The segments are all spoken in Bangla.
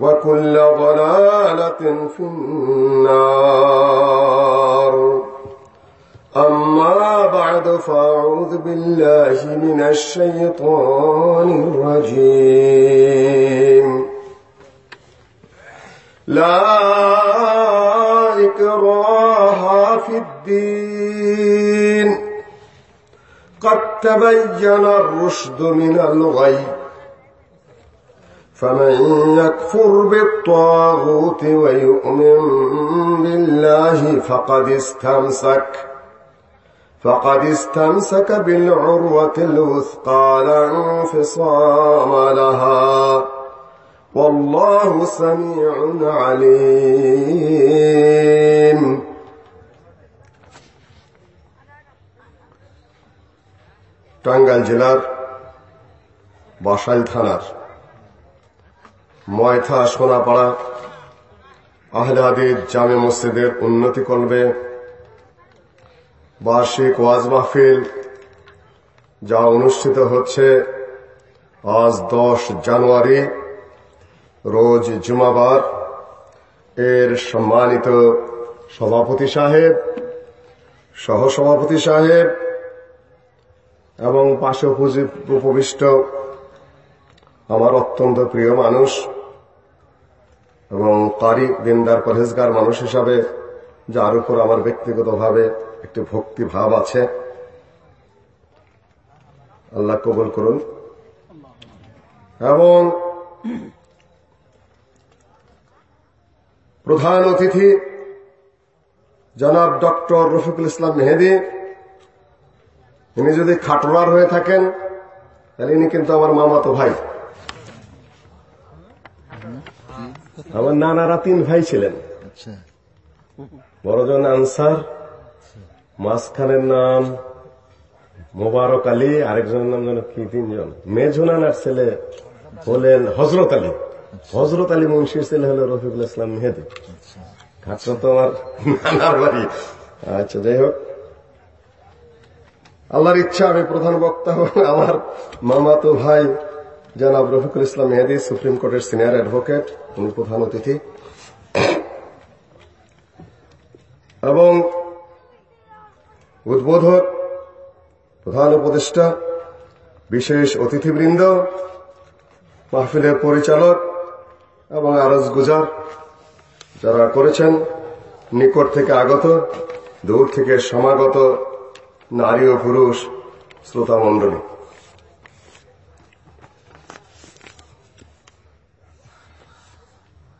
وكل ضلالة في النار. أما بعد فأعوذ بالله من الشيطان الرجيم. لا إكراه في الدين. قد تبين الرشد من الغي. فمن يكفر بالطاغوت ويؤمن بالله فقد استمسك فقد استمسك بالعروة الوثقى لا انفصام لها والله سميع عليم টাঙ্গাইল জেলার বাসাইল থানার ময়থা সোনাপাড়া আহলে হাদিস জামে মসজিদের উন্নতি করবে। বার্ষিক ওয়াজ মাহফিল যা অনুষ্ঠিত হচ্ছে আজ দশ জানুয়ারি, রোজ জুমাবার। এর সম্মানিত সভাপতি সাহেব, সহসভাপতি সাহেব এবং পাশে উপবিষ্ট আমার অত্যন্ত প্রিয় মানুষ এবং কারি দিনদার পরহেজগার মানুষ হিসাবে, যার উপর আমার ব্যক্তিগতভাবে একটি ভক্তি ভাব আছে, আল্লাহ কবুল করুন। এবং প্রধান অতিথি জনাব ডক্টর রফিকুল ইসলাম মেহেদি, ইনি যদি খাটোয়ার হয়ে থাকেন, তাহলে ইনি কিন্তু আমার মামাতো ভাই। আমার নানারা তিন ভাই ছিলেন। বড়জন আনসার মাঝখানের নাম মোবারক আলী আরেকজনের নাম যেন কি তিনজন? মেঝুনানার ছেলে হলেন হজরত আলী। হজরত আলী মুন্সির ছেলে হলো রফিকুল ইসলাম মেহেদি। খাটটা তো আমার নানার বাড়ি। আচ্ছা যাই হোক। আল্লাহর ইচ্ছা আমি প্রধান বক্তা আমার মামাতো ভাই জনাব রফিকুল ইসলাম মেহেদি, সুপ্রিম কোর্টের সিনিয়র অ্যাডভোকেট, উনি প্রধান অতিথি। এবং উদ্বোধক, প্রধান উপদেষ্টা, বিশেষ অতিথিবৃন্দ, মাহফিলের পরিচালক এবং আরজ গুজার, যারা করেছেন নিকট থেকে আগত, দূর থেকে সমাগত নারী ও পুরুষ শ্রোতা মণ্ডলী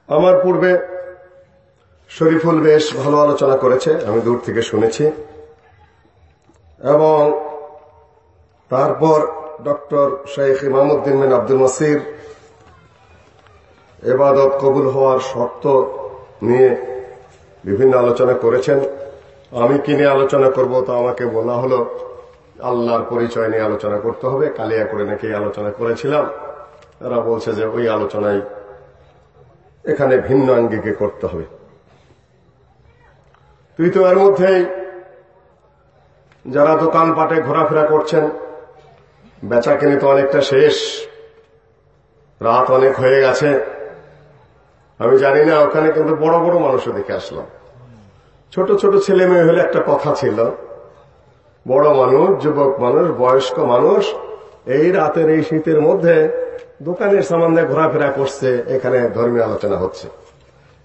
আমার পূর্বে শরীফুল বেশ ভালো আলোচনা করেছে, আমি দূর থেকে শুনেছি। এবং তারপর ডক্টর শেখ ইমামুদ্দিন বিন আব্দুল মাসির এবাদত কবুল হওয়ার শর্ত নিয়ে বিভিন্ন আলোচনা করেছেন। আমি কি নিয়ে আলোচনা করব তা আমাকে বলা হলো, আল্লাহর পরিচয় নিয়ে আলোচনা করতে হবে। কালিয়া করে নাকি আলোচনা করেছিলাম। তারা বলছে যে ওই আলোচনায় এখানে ভিন্ন আঙ্গিকে করতে হবে। তুই তো এর মধ্যেই যারা দোকানপাটে ঘোরাফেরা করছেন, বেচা কিনে তো অনেকটা শেষ। রাত অনেক হয়ে গেছে। আমি জানি না, ওখানে কিন্তু বড় বড় মানুষও দেখে আসলাম। ছোট ছোট ছেলে মেয়ে হলে একটা কথা ছিল, বড় মানুষ, যুবক মানুষ, বয়স্ক মানুষ, এই রাতের এই শীতের মধ্যে দোকানের সামান্য ঘোরাফেরা করছে, এখানে ধর্মীয় আলোচনা হচ্ছে।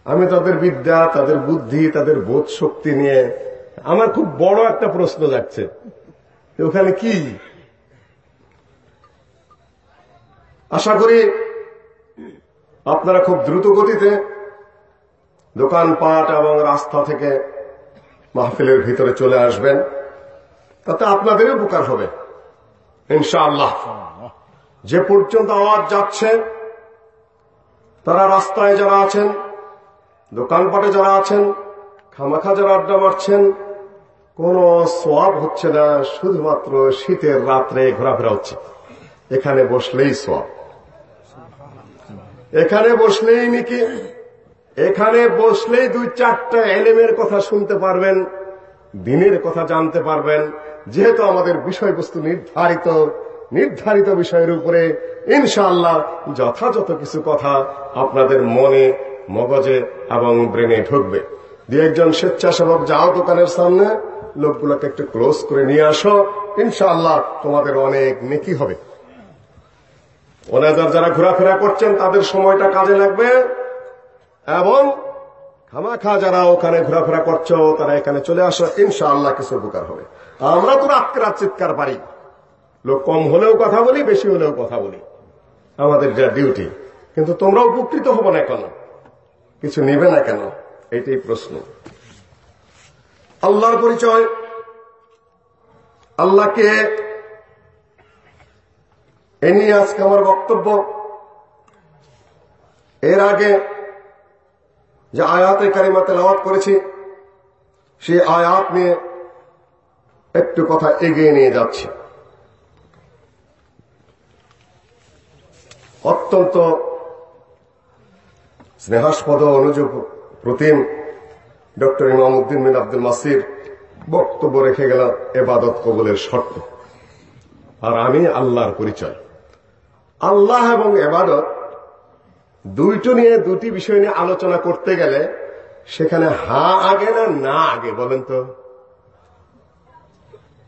আমি তাদের বিদ্যা, তাদের বুদ্ধি, তাদের বোধ শক্তি নিয়ে আমার খুব বড় একটা প্রশ্ন যাচ্ছে। ওখানে কি? আশা করি আপনারা খুব দ্রুত গতিতে দোকানপাট এবং রাস্তা থেকে মাহফিলের ভিতরে চলে আসবেন। তাতে আপনাদের উপকার হবে। ইনশাআল্লাহ। যে পর্যন্ত আওয়াজ যাচ্ছে, তারা রাস্তায় যারা আছেন, দোকানপাটে যারা আছেন, খামাখা যারা আড্ডা মারছেন, কোন সোয়াব হচ্ছে না, শুধুমাত্র শীতের রাত্রে ঘোরাফেরা হচ্ছে। এখানে বসলেই সোয়াব। এখানে বসলেই নাকি এখানে বসলেই দুই চারটা এলেমের কথা শুনতে পারবেন, দিনের কথা জানতে পারবেন, যেহেতু আমাদের বিষয়বস্তু নির্ধারিত নির্ধারিত বিষয়ের উপরে ইনশাআল্লাহ যথাযথ কিছু কথা আপনাদের মনে, মগজে এবং ব্রেনে ঢুকবে। দু একজন স্বেচ্ছাসেবক যাও দোকানের সামনে, লোকগুলোকে একটু ক্লোজ করে নিয়ে আসো। ইনশাআল্লাহ তোমাদের অনেক নেকি হবে। ওনাদের যারা ঘোরাফেরা করছেন, তাদের সময়টা কাজে লাগবে। এবং খামাখা যারা ওখানে ঘোরাফেরা করছ, তারা এখানে চলে আসো। ইনশাআল্লাহ কিছু উপকার হবে। আমরা তো রাত চিৎকার পারি। লোক কম হলেও কথা বলি, বেশি হলেও কথা বলি। আমাদের যা ডিউটি কিন্তু তোমরা উপকৃত হব না কেন? কিছু নেবে না কেন? এটাই প্রশ্ন। আল্লাহর পরিচয়। আল্লাহকে এ নিয়ে আজকে আমার বক্তব্য। এর আগে যে আয়াতে কারিমা তেলাওয়াত করেছি, সেই আয়াত নিয়ে একটু কথা এগিয়ে নিয়ে যাচ্ছি। অত্যন্ত স্নেহাস্পদ অনুযোগ প্রতিম ডক্টর ইমাম উদ্দিন বিন আব্দুল মাসির বক্তব্য রেখে গেল এবাদত কবলের শর্ত। আর আমি আল্লাহর পরিচয়। আল্লাহ এবং এবাদত দুইটো নিয়ে দুটি বিষয় নিয়ে আলোচনা করতে গেলে সেখানে হা আগে না না আগে বলেন তো?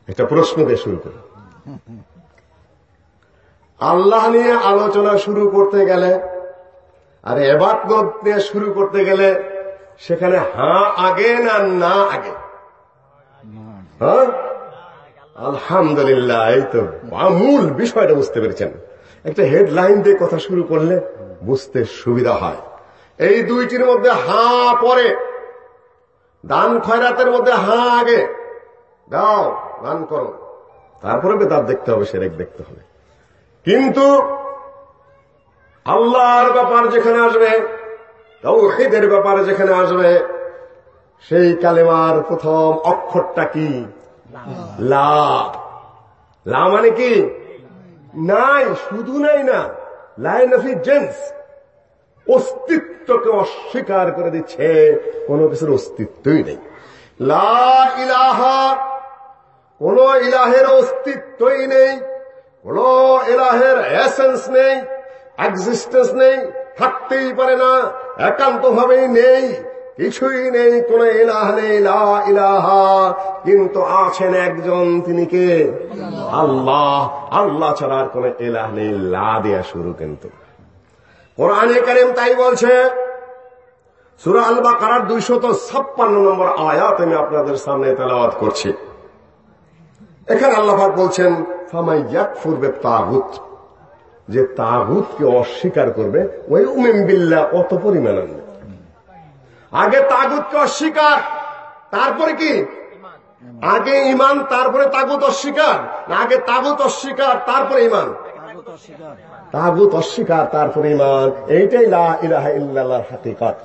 এটা প্রশ্ন দিয়ে শুরু করি। আল্লাহ নিয়ে আলোচনা শুরু করতে গেলে আর এবাদত নিয়ে শুরু করতে গেলে সেখানে হা আগে না না আগে? হ্যাঁ? আলহামদুলিল্লাহ, এই তো মূল বিষয়টা বুঝতে পেরেছেন। একটা হেডলাইন দিয়ে কথা শুরু করলে বুঝতে সুবিধা হয়। এই দুইটির মধ্যে হা পরে দান খয়রাতের মধ্যে হা আগে। দাও, দান করো। তারপরে বেদাত দেখতে হবে, সেরেক দেখতে হবে। কিন্তু আল্লাহর ব্যাপার যেখানে আসবে তৌহিদের ব্যাপারে যেখানে আসবে, সেই কালেমার প্রথম অক্ষরটা কি? লা। লা। মানে কি? নাই, শুধু নাই না। লাইন অফ জেন্স অস্তিত্বকে অস্বীকার করে দিচ্ছে, কোন কিছুর অস্তিত্বই নেই। লা ইলাহা, কোন ইলাহের অস্তিত্বই নেই। কোন এলাহের এসেন্স নেই এক্সিস্টেন্স নেই, থাকতেই পারে না, একান্তভাবেই নেই, কিছুই নেই, কোন ইলাহ নেই ইলাহা, কিন্তু আছেন একজন, তিনি কে? আল্লাহ। আল্লাহ ছাড়া আর কোন ইলাহ নেই, লা দেয়া শুরু কিন্তু। কোরআনে কারিম তাই বলছে, সুরা আল বাকারার দুইশত ছাপ্পান্ন নম্বর আয়াত আমি আপনাদের সামনে তেলাওয়াত করছি। এখানে আল্লাহাক বলছেন ফামাই ফুরবে তাগুত যে তাগুতকে অস্বীকার করবে ওই উমেম বিল্লা অত পরিমাণ আগে তাগুতকে অস্বীকার তারপরে কি? আগে ইমান তারপরে তাগুত অস্বীকার আগে তাগুত অস্বীকার তারপরে ইমান। তাগুত অস্বীকার। তারপরে ইমান এইটাই লা ইলাহা ইল্লাল্লাহর হাকিকাত।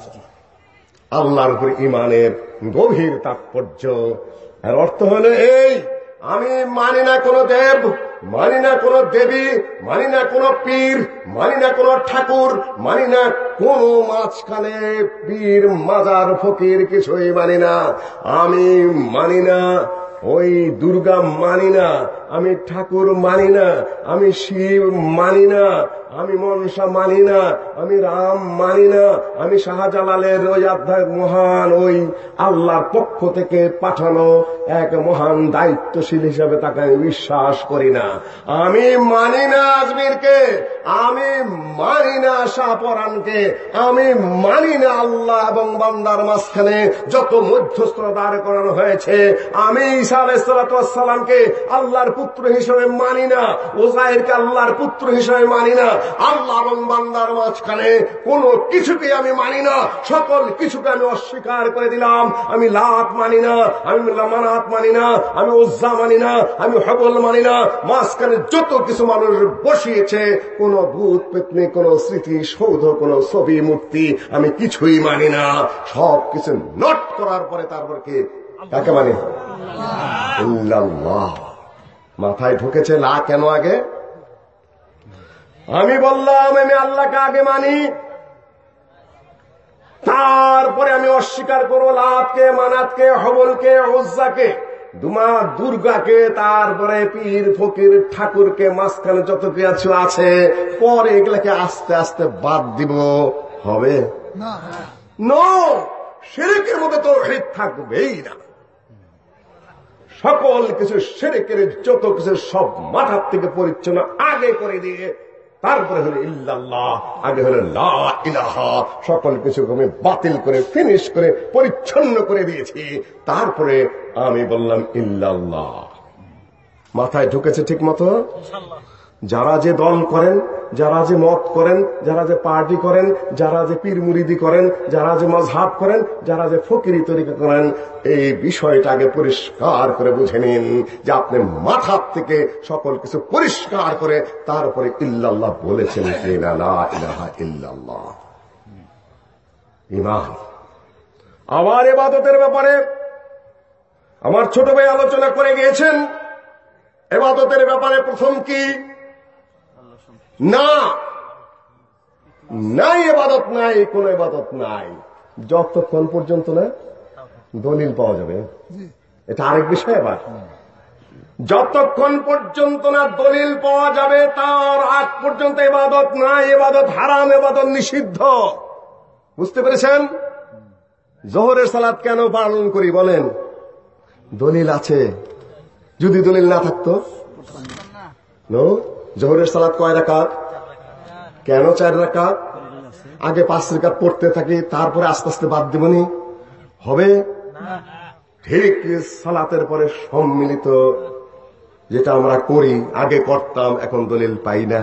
আল্লাহর উপর ইমানের গভীর তাৎপর্য। আর অর্থ হল এই আমি মানি না কোনো দেব, মানি না কোনো দেবী, মানি না কোনো পীর, মানি না কোনো ঠাকুর, মানি না কোন মাঝখানে পীর মাজার, ফকির কিছুই মানি না। আমি মানি না, ওই দুর্গা মানি না আমি ঠাকুর মানি না, আমি শিব মানি না, আমি মনসা মানি না, আমি রাম মানি না, আমি শাহজালালের ওই আধ্যাত্মিক মহান ওই আল্লাহর পক্ষ থেকে পাঠানো এক মহান দায়িত্বশীল হিসাবে তাকে আমি বিশ্বাস করি না। আমি মানি না আজমিরকে, আমি মানি না শাহপরানকে, আমি মানি না আল্লাহ এবং বান্দার মাঝখানে যত মধ্যস্থ দাঁড় করানো হয়েছে, আমি ঈসা আলাইসালামকে আল্লাহর পুত্র হিসেবে মানি না। ওজাইরকে আল্লাহর পুত্র হিসেবে মানি না। আল্লাহ এবং বান্দার মাঝখানে কোন কিছুকে আমি মানি না। সকল কিছুকে আমি অস্বীকার করে দিলাম। আমি লাত মানি না আমি মানাত মানি না আমি ওজ্জা মানি না আমি হবল মানি না। মাঝখানে যত কিছু মানুষ বসিয়েছে কোন ভূত পেতনি কোন স্মৃতি সৌধ কোন ছবি মূর্তি আমি কিছুই মানি না। সব কিছু নট করার পরে তারপর কি? কাকে মানি? ইল্লাল্লাহ। মাথায় ঢুকেছে লা কেন আগে? আমি বললাম আমি আল্লাহকে আগে মানি। তারপরে আমি অস্বীকার করব লাভকে মানাতকে হবলকে ওজ্জাকে দুমা দুর্গাকে তারপরে পীর ফকির ঠাকুরকে মাঝখানে যত কিছু আছে পরে এগুলাকে আস্তে আস্তে বাদ দিব। হবে? নো। সেরেকের মধ্যে তো হিত থাকবেই না। সকল কিছু সেরে সেরেকের যত কিছু সব মাথার থেকে পরিচ্ছন্ন আগে করে দিয়ে, তারপরে হলো ইল্লাল্লাহ, আগে হলো লা ইলাহা, সকল কিছু আমি বাতিল করে ফিনিশ করে, পরিচ্ছন্ন করে দিয়েছি। তারপরে আমি বললাম ইল্লাল্লাহ। মাথায় ঢুকেছে ঠিক মতো? যারা যে দল করেন, যারা যে মত করেন, যারা যে পার্টি করেন, যারা যে পীর মুরিদি করেন, যারা যে মজহাব করেন, যারা যে ফকিরি তরিকা করেন, এই বিষয়টাকে পরিষ্কার করে বুঝে নিন যে আপনি মাথার থেকে সকল কিছু পরিষ্কার করে তারপরে ইল্লাল্লাহ বলেছেন ইল্লাল্লাহ। আমার এবাদতের ব্যাপারে আমার ছোট ভাই আলোচনা করে গিয়েছেন। এবাদতের ব্যাপারে প্রথম কি? না! নাই এবাদত নাই কোন এবাদত নাই। যতক্ষণ পর্যন্ত না দলিল পাওয়া যাবে। এটা আরেক বিষয় আবার। যতক্ষণ পর্যন্ত না দলিল পাওয়া যাবে তার আগ পর্যন্ত এবাদত নাই এবাদত হারাম এবাদত নিষিদ্ধ। বুঝতে পেরেছেন? জোহরের সালাদ কেন পালন করি বলেন? দলিল আছে। যদি দলিল না থাকতো? নো। জোহরের সালাদ কয় রাকাত? কেন চার রাকাত? আগে পাঁচ রেখাত পড়তে থাকি, তারপরে আস্তে আস্তে বাদ দেবনি হবে? ঠিক সালাতের পরে সম্মিলিত, যেটা আমরা করি, আগে করতাম, এখন দলিল পাই না।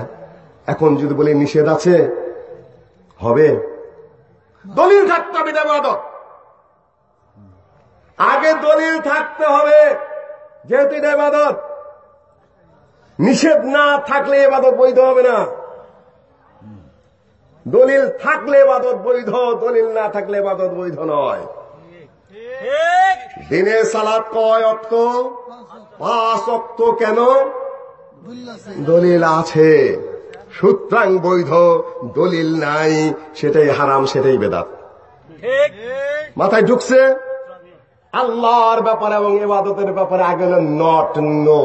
এখন যদি বলি নিষেধ আছে, হবে? দলিল থাকতে হবে আগে দলিল থাকতে হবে, যেহেতু এটা ইবাদত নিষেধ না থাকলে এবাদত বৈধ হবে না। দলিল থাকলে এবাদত বৈধ, দলিল না থাকলে এবাদত বৈধ নয়। দিনে সালাদ কয় অক্ত? পাঁচ অক্ত কেন? দলিল আছে। সুতরাং বৈধ, দলিল নাই, সেটাই হারাম, সেটাই বেদাত। মাথায় ঢুকছে? আল্লাহর ব্যাপারে এবং এবাদতের ব্যাপারে আগে নট নো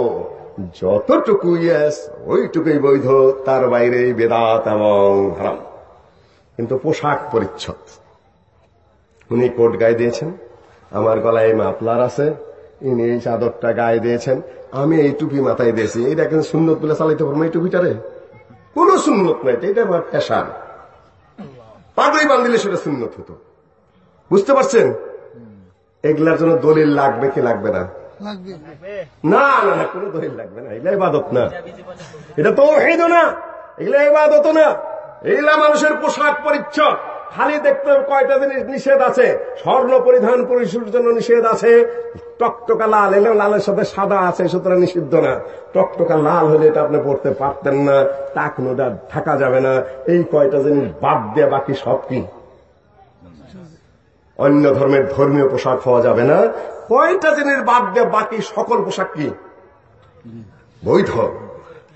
যতটুকু ইয়েস ওইটুকুই বৈধ, তার বাইরে বেদাত এবং হারাম। কিন্তু পোশাক পরিচ্ছদ। উনি কোট গায়ে দিয়েছেন, আমার গলায় মাফলার আছে, ইনি এই চাদরটা গায়ে দিয়েছেন, আমি এই টুপি মাথায় দিয়েছি। এটা কিন্তু সুন্নত বলে চালাইতে পারব এই টুপিটারে? কোন সুন্নত নাই, এটা আমার ফ্যাশন পাগড়ি বান্ধিলে সেটা সুন্নত হতো। বুঝতে পারছেন? এগুলার জন্য দলিল লাগবে কি লাগবে না? না না না, কোনো দলিল লাগবে না, এগুলা ইবাদত না। এটা তো হেদ না, এগুলা ইবাদত না। এগুলা মানুষের পোশাক পরিচ্ছদ। খালি দেখতে কয়টা জিনিস নিষেধ আছে? স্বর্ণ পরিধান পুরুষের জন্য নিষেধ আছে। টকটকা লাল এলে লালের সাথে সাদা আছে, সুতরাং নিষিদ্ধ না। টকটকা লাল হলে এটা আপনি পড়তে পারতেন না টাকনোটা থাকা যাবে না। এই কয়টা জিনিস বাদ দিয়ে বাকি সব কি? অন্য ধর্মের ধর্মীয় পোশাক পাওয়া যাবে না। কয়টা জিনিস বাদ দিয়ে বাকি সকল পোশাক কি? বৈধ।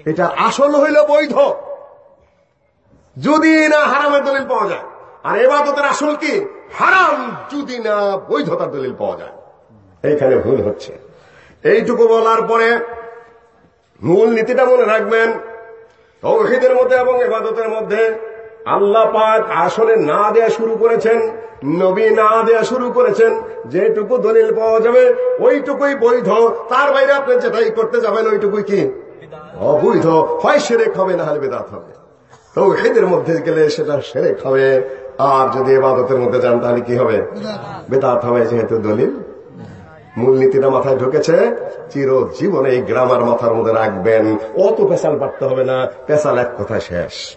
এটা আসল হইল বৈধ। যদি না হারামের দলিল পাওয়া যায়। আর এবাদতের আসল কি? হারাম যদি না বৈধতার দলিল পাওয়া যায়। এইখানে ভুল হচ্ছে। এইটুকু বলার পরে মূল নীতিটা মনে রাখবেন। তৌহিদের মধ্যে এবং এবাদতের মধ্যে আল্লাহ পাক আসলে না দেয়া শুরু করেছেন, নবী না দেয়া শুরু করেছেন, যেটুকু দলিল পাওয়া যাবে, ওইটুকুই বৈধ। তার বাইরে আপনি যেটাই করতে যাবেন, ওইটুকুই কি? অবৈধ। হয় সেরেক হবে, না হলে বেদাত হবে। তো এদের মধ্যে গেলে সেটা সেরেক হবে। আর যদি এবাদতের মধ্যে যান, তাহলে কি হবে? বেদাত হবে, যেহেতু দলিল। মূলনীতিটা মাথায় ঢুকেছে চির জীবনে এই গ্রামার মাথার মধ্যে রাখবেন। অত পেশাল পারতে হবে না, পেশাল এক কথা শেষ।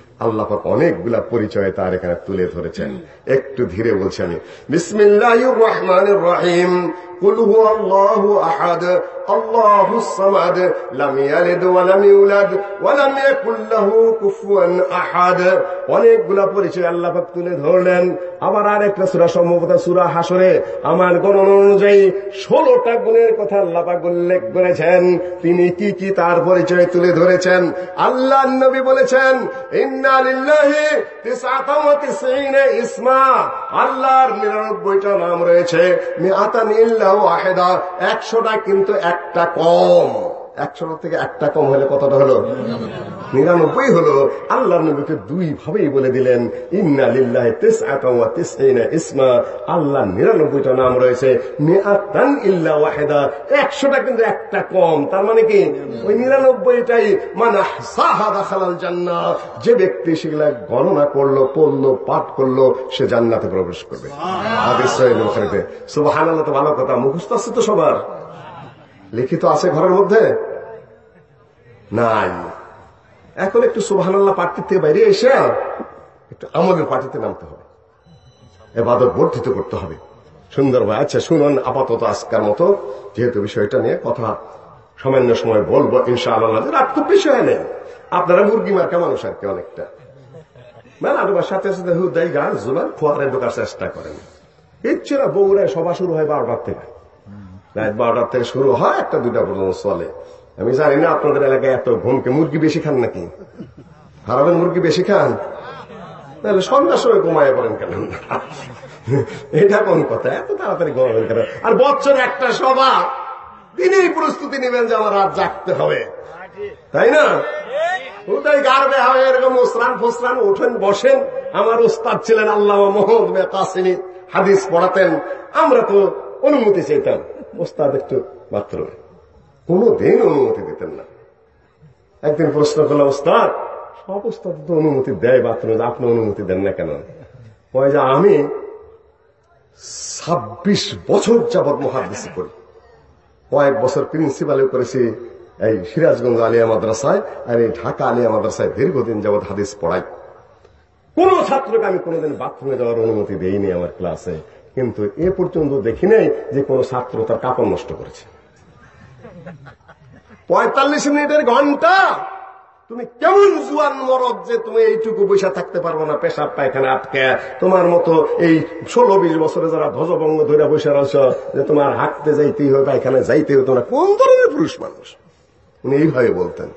আল্লাহ পাক অনেকগুলা পরিচয় তার এখানে তুলে ধরেছেন। একটু ধীরে বলছি আমি। বিসমিল্লাহির রহমানির রহিম। কুল হু আহাদ। الله الصمد لم يلد ولم يولد ولم يكن له كفوا أحد অনেকগুলা পরিচয় আল্লাহ পাক তুলে ধরলেন আবার আরেকটা সূরা সম্ভবত সূরা হাসরে আমার গণনা অনুযায়ী 16টা গুণের কথা আল্লাহ পাক উল্লেখ করেছেন তিনি কি কি তার পরিচয় তুলে ধরেছেন আল্লাহ নবী বলেছেন ইন্না লিল্লাহি তিসআতা ওয়া তিসঈনা ইসমা আল্লাহর 99টা নাম রয়েছে মিআতান ইল্লা ওয়াহিদা 100টা কিন্তু একটা কম। একশোটা থেকে একটা কম হলে কতটা হলো? নিরানব্বই হলো। আল্লাহ নবীকে দুই ভাবেই বলে দিলেন ইন্না লিল্লাহ ইসমা। আল্লাহ নিরানব্বইটা নাম রয়েছে ইল্লা ওয়াহেদা। একশোটা কিন্তু একটা কম তার মানে কি? ওই নিরানব্বইটাই মানে সাহাদা খালাল জান্না যে ব্যক্তি সেগুলা গণনা করল পড়ল পাঠ করল সে জান্নাতে প্রবেশ করবে। আদেশ আল্লাহ তো ভালো কথা মুখস্থ আছে তো সবার? লিখিত আছে ঘরের মধ্যে? নাই। এখন একটু সুবাহান্লাহ পার্টির থেকে বাইরে এসে একটু আমলের পার্টিতে নামতে হবে। এবাদত বর্ধিত করতে হবে। সুন্দর ভাই আচ্ছা শুনুন, আপাতত আজকার মতো, যেহেতু বিষয়টা নিয়ে কথা সামান্য সময় বলব, ইনশাআল্লাহ। রাত খুব বিষয় নেই। আপনারা মুরগি মার্কা মানুষ আর কি অনেকটা। মানে আপনার সাথে সাথে হুদাই গাছ জোলার ঢোকার চেষ্টা করেন। ইচ্ছে না বউরা সভা শুরু হয় বারোটার থেকে। রাত বারোটার থেকে শুরু হয় একটা দুইটা পর্যন্ত চলে। আমি জানি না আপনাদের এলাকায় এত ঘুমকে মুরগি বেশি খান নাকি? হারাবেন মুরগি বেশি খান? তাহলে সন্ধ্যার সময় ঘুমায় পড়েন কেন? এটা কোন কথা? এত তাড়াতাড়ি ঘুমাবেন কেন? আর বছর একটা সভা দিনেই প্রস্তুতি নেবেন যে আমার রাত জাগতে হবে। তাই না? ওটাই গার্বে হবে এরকম ওসরান ফসরান ওঠেন বসেন। আমার ওস্তাদ ছিলেন আল্লাহ মোহাম্মদ হাদিস পড়াতেন। আমরা তো অনুমতি চাইতাম। ওস্তাদ একটু বাথরুমে কোন দিন অনুমতি দিতেন না। একদিন প্রশ্ন করলাম ওস্তাদ, সব ওস্তাদ তো অনুমতি দেয় বাথরুমে আপনি অনুমতি দেন না কেন? যে, আমি ছাব্বিশ বছর যাবৎ মহাদিস করি। কয়েক বছর প্রিন্সিপালে করেছি এই সিরাজগঞ্জ আলিয়া মাদ্রাসায় আর এই ঢাকা আলিয়া মাদ্রাসায় দীর্ঘদিন যাবৎ হাদিস পড়াই। কোন ছাত্রকে আমি কোনোদিন বাথরুমে যাওয়ার অনুমতি দেইনি আমার ক্লাসে কিন্তু এ পর্যন্ত দেখি নাই যে কোন ছাত্র তার কাপড় নষ্ট করেছে। পঁয়তাল্লিশ মিনিটের ঘণ্টা! তুমি কেমন জুয়ান মরদ যে তুমি এইটুকু বৈশা থাকতে পারব না, পেশাব পায়খানা আটকে। তোমার মতো এই ষোলো বিশ বছরে যারা ধ্বজভঙ্গ ধরে বসে রয়েছ, যে তোমার হাঁটতে যাইতেই হবে পায়খানা যাইতে হবে তোমরা কোন ধরনের পুরুষ মানুষ? উনি এইভাবে বলতেন।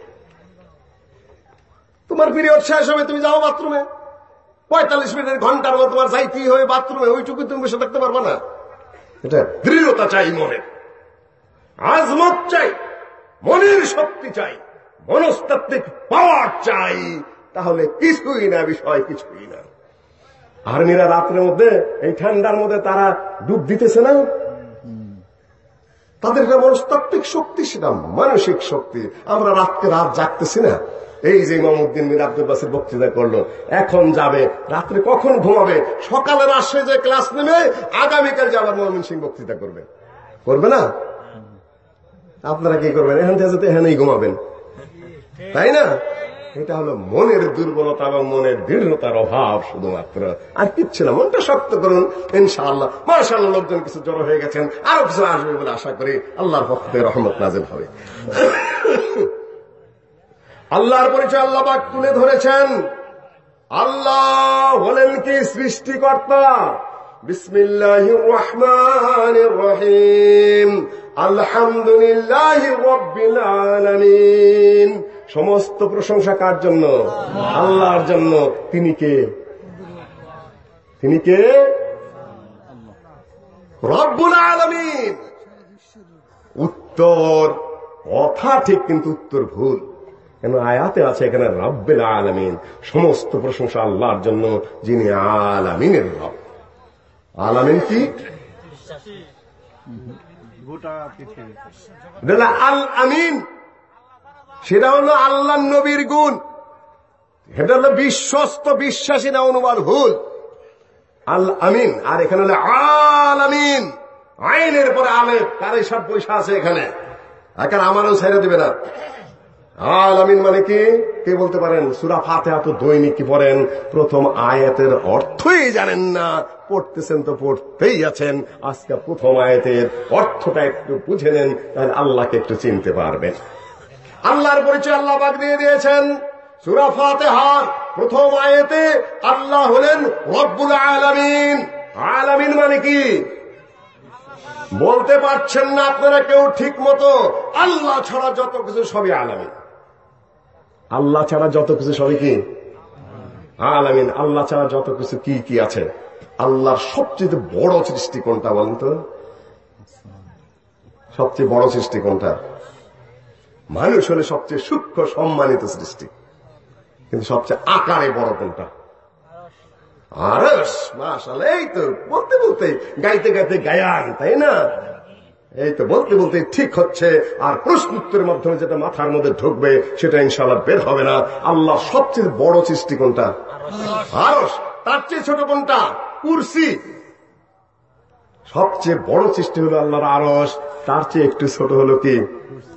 তোমার পিরিয়ড শেষ হবে, তুমি যাও বাথরুমে। পঁয়তাল্লিশ মিনিটের ঘণ্টার মতো তোমার যাইতেই হবে বাথরুমে, ওইটুকু তুমি বসে থাকতে পারবে না। এটা দৃঢ়তা চাই মনে আজমত চাই, মনের শক্তি চাই, মনস্তাত্ত্বিক পাওয়ার চাই, তাহলে কিছুই না, বিষয় কিছুই না। আর্মিরা রাত্রের মধ্যে, এই ঠান্ডার মধ্যে তারা ডুব দিতেছে না? তাদের মনস্তাত্ত্বিক শক্তি, সেটা মানসিক শক্তি। আমরা রাতকে রাত জাগতেছি না। এই যে ইমামুদ্দিন মির আব্দুল বাসের বক্তৃতা করল, এখন যাবে, রাত্রে কখন ঘুমাবে? সকালের আসে যে ক্লাস নেবে, আগামীকাল যে আবার সিং বক্তৃতা করবে। করবে না? আপনারা কি করবেন? এখান থেকে এখানেই ঘুমাবেন। তাই না? এটা হলো মনের দুর্বলতা এবং মনের দৃঢ়তার অভাব শুধুমাত্র। আর কিচ্ছু না, মনটা শক্ত করুন, ইনশাআল্লাহ। মার্শাল্লাহ লোকজন কিছু জড়ো হয়ে গেছেন, আরও কিছু আসবে বলে আশা করি আল্লাহর থেকে রহমত নাজিল হবে। আল্লাহর পরিচয় আল্লাহ পাক তুলে ধরেছেন। আল্লাহ হলেন কি সৃষ্টিকর্তা? বিসমিল্লাহ রহমান রহিম। আলহামদুলিল্লাহ রব্বিল আলামিন। সমস্ত প্রশংসা কার জন্য? আল্লাহর জন্য। তিনি কে? তিনি কে? রব্বুল আলামিন। উত্তর, কথা ঠিক কিন্তু উত্তর ভুল। কেন আয়াতে আছে এখানে রব্বেল আলামিন। সমস্ত প্রশংসা আল্লাহর জন্য যিনি আলামিনের রব। আলামিন কি? আল আমিন। সেটা হলো আল্লাহ নবীর গুণ। সেটা হলো বিশ্বস্ত বিশ্বাসী না অনুবাদ ভুল। আল আমিন। আর এখানে হলো আল আমিন। আইনের পরে আলে কারে সব পয়সা আছে এখানে? এখন আমারও ছেড়ে দেবে না। আল আমিন মানে কি কে বলতে পারেন? সুরা ফাতে তো দৈনিক কি পড়েন? প্রথম আয়াতের অর্থই জানেন না। পড়তেছেন তো পড়তেই আছেন। আজকে প্রথম আয়াতের অর্থটা একটু বুঝে নেন, তাহলে আল্লাহকে একটু চিনতে পারবেন। আল্লাহর পরিচয় আল্লাহ বাগ দিয়ে দিয়েছেন। সুরা ফাতেহার প্রথম আয়েতে আল্লাহ হলেন রব্বুল আলামিন। আলামিন মানে কি বলতে পারছেন না আপনারা কেউ ঠিক মতো আল্লাহ ছাড়া যত কিছু সবই আলামিন। আল্লাহ ছাড়া যত কিছু সবই কি? আলামিন, আল্লাহ ছাড়া যত কিছু কি কি আছে? আল্লাহর সবচেয়ে বড় সৃষ্টি কোনটা বলেন তো? সবচেয়ে বড় সৃষ্টি কোনটা? মানুষ হলে সবচেয়ে সূক্ষ্ম সম্মানিত সৃষ্টি। কিন্তু সবচেয়ে আকারে বড় কোনটা? আরস মাসাল এই তো বলতে বলতে গাইতে গাইতে গায়ান তাই না? এই তো বলতে বলতে ঠিক হচ্ছে, আর প্রশ্ন উত্তরের মাধ্যমে যেটা মাথার মধ্যে ঢুকবে, সেটা ইনশাল্লাহ বের হবে না। আল্লাহ সবচেয়ে বড় সৃষ্টি কোনটা? তার চেয়ে ছোট কোনটা? কুরসি। সবচেয়ে বড় সৃষ্টি হলো আল্লাহর আরস তার চেয়ে একটু ছোট হলো কি?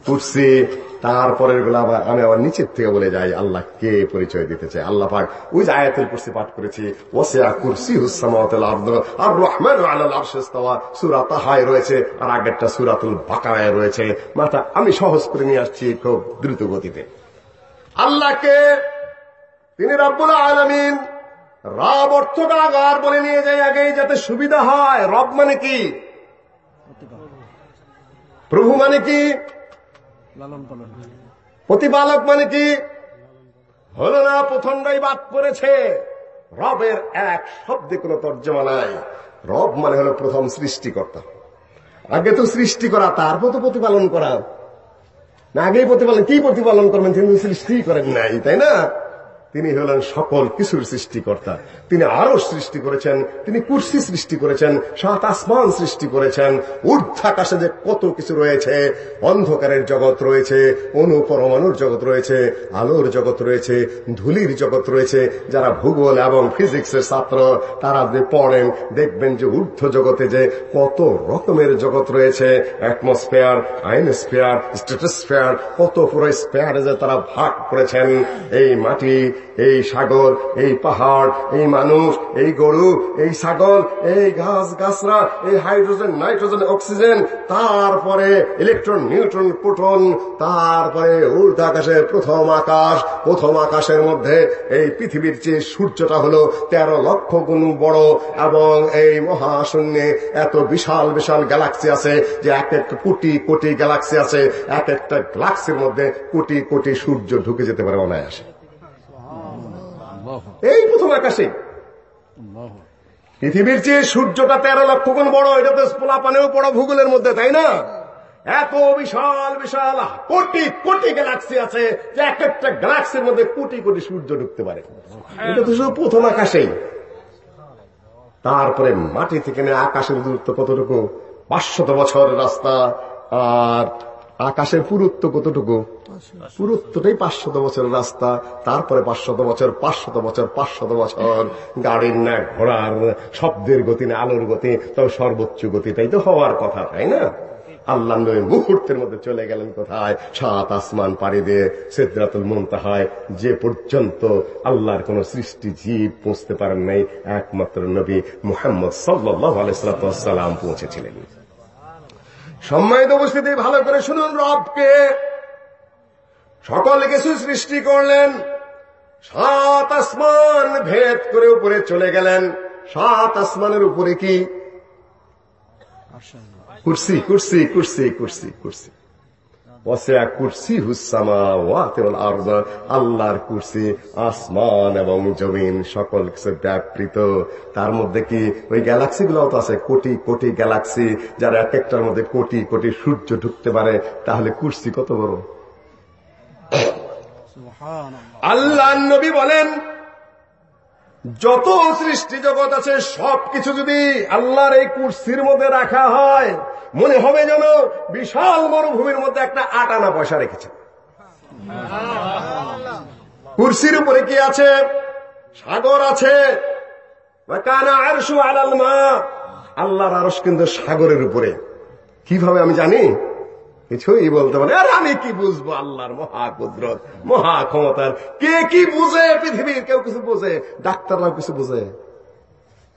কুরসি। তারপরেরগুলো আবার আমি আবার নিচের থেকে বলে যাই, আল্লাহ কে পরিচয় দিতে চাই আল্লাহ পাক ওই যে আয়াতুল কুরসি পাঠ করেছি ওসিয়া কুরসি হুসামাওয়াতুল আরদ, আর রহমান আলাল আরশিস্তাওয়া সূরা তাহায় রয়েছে, আর আগেরটা সূরাতুল বাকারায় রয়েছে। মাথা, আমি সহজ করে নিয়ে আসছি খুব দ্রুত গতিতে। আল্লাহকে তিনি রব্বুল আলামিন রব অর্থটা আগার বলে নিয়ে যাই আগে, যাতে সুবিধা হয়। রব মানে কি? প্রভু মানে কি? প্রতিপালক মানে কি? হল না, প্রথমটাই বাদ পড়েছে। রবের এক শব্দে কোন তর্জমা নাই। রব মানে হলো প্রথম সৃষ্টিকর্তা। আগে তো সৃষ্টি করা, তারপর তো প্রতিপালন করা। না আগেই প্রতিপালন, কি প্রতিপালন করবেন? তিনি সৃষ্টি করেন নাই, তাই না? তিনি হলেন সকল কিছুর সৃষ্টিকর্তা। তিনি আরও সৃষ্টি করেছেন, তিনি কুর্সি সৃষ্টি করেছেন, সাত আসমান সৃষ্টি করেছেন, ঊর্ধ্বাকাশে যে কত কিছু রয়েছে, অন্ধকারের জগৎ রয়েছে, অনুপরমাণুর জগৎ রয়েছে, আলোর জগৎ রয়েছে, ধুলির জগৎ রয়েছে, যারা ভূগোল এবং ফিজিক্সের ছাত্র, তারা যে পড়েন, দেখবেন যে ঊর্ধ্ব জগতে যে কত রকমের জগৎ রয়েছে, অ্যাটমসফেয়ার, আইনস্ফেয়ার স্টেটোস্ফেয়ার কত পুরো স্পেয়ারে যে তারা ভাগ করেছেন, এই মাটি এই সাগর, এই পাহাড়, এই মানুষ, এই গরু, এই ছাগল, এই গাছ, গাছরা, এই হাইড্রোজেন, নাইট্রোজেন, অক্সিজেন, তারপরে ইলেকট্রন, নিউট্রন, প্রোটন, তারপরে ঊর্ধ্ব আকাশে প্রথম আকাশ, প্রথম আকাশের মধ্যে এই পৃথিবীর চেয়ে সূর্যটা হলো তেরো লক্ষ গুণ বড় এবং এই মহাশূন্যে এত বিশাল বিশাল গ্যালাক্সি আছে যে এক এক কোটি কোটি গ্যালাক্সি আছে, এক একটা গ্যালাক্সির মধ্যে কোটি কোটি সূর্য ঢুকে যেতে পারে অনায়াসে। এই প্রথম আকাশে। পৃথিবীর চেয়ে সূর্যটা তেরো লক্ষ গুণ বড়, এটা তো পোলা পানেও বড় ভূগোলের মধ্যে, তাই না? এত বিশাল বিশাল, কোটি কোটি গ্যালাক্সি আছে যে এক একটা গ্যালাক্সির মধ্যে কোটি কোটি সূর্য ঢুকতে পারে। এটা তো শুধু প্রথম আকাশেই। তারপরে মাটি থেকে আকাশের দূরত্ব কতটুকু? পাঁচশত বছর রাস্তা, আর আকাশের পুরুত্ব কতটুকু? পুরুত্বটাই পাঁচশত বছরের রাস্তা, তারপরে পাঁচশত বছর পাঁচশত বছর পাঁচশত বছর। গাড়ির না ঘোড়ার শব্দের গতি না আলোর গতি তবে সর্বোচ্চ গতিটাই তো হওয়ার কথা, তাই না? আল্লাহ নবী মুহূর্তের মধ্যে চলে গেলেন কোথায়? সাত আসমান পাড়ি দিয়ে সিদ্ধাতুল মুনতাহায়। যে পর্যন্ত আল্লাহর কোন সৃষ্টি জীব পৌঁছতে পারেন নাই, একমাত্র নবী মুহাম্মদ সাল্লাহ পৌঁছেছিলেন। সম্মানিত উপস্থিতি, ভালো করে শুনুন রবকে। সকল কিছু সৃষ্টি করলেন। সাত আসমান ভেদ করে উপরে চলে গেলেন। সাত আসমানের উপরে কি? কুর্সি কুর্সি কুর্সি কুর্সি কুর্সি। আল্লাহর কুর্সি আসমান এবং জমিন সকল কিছু ব্যাপৃত। তার মধ্যে কি ওই গ্যালাক্সি গুলো তো আছে? কোটি কোটি গ্যালাক্সি যার এক একটার মধ্যে কোটি কোটি সূর্য ঢুকতে পারে তাহলে কুর্সি কত বড়? আল্লাহ নবী বলেন যত সৃষ্টি জগৎ আছে সবকিছু যদি আল্লাহর এই কুর্সির মধ্যে রাখা হয় মনে হবে যেন বিশাল মরুভূমির মধ্যে একটা আটানা পয়সা রেখেছে। কুর্সির উপরে কি আছে? সাগর আছে। কানা আরশু আলাল মা। আল্লাহর আরস কিন্তু সাগরের উপরে। কীভাবে আমি জানি? কিছুই বলতে পারে আর আমি কি বুঝব আল্লাহর মহা কুদরত, মহা ক্ষমতার? কে কি বুঝে? পৃথিবীর কেউ কিছু বুঝে ডাক্তাররাও কিছু বুঝে।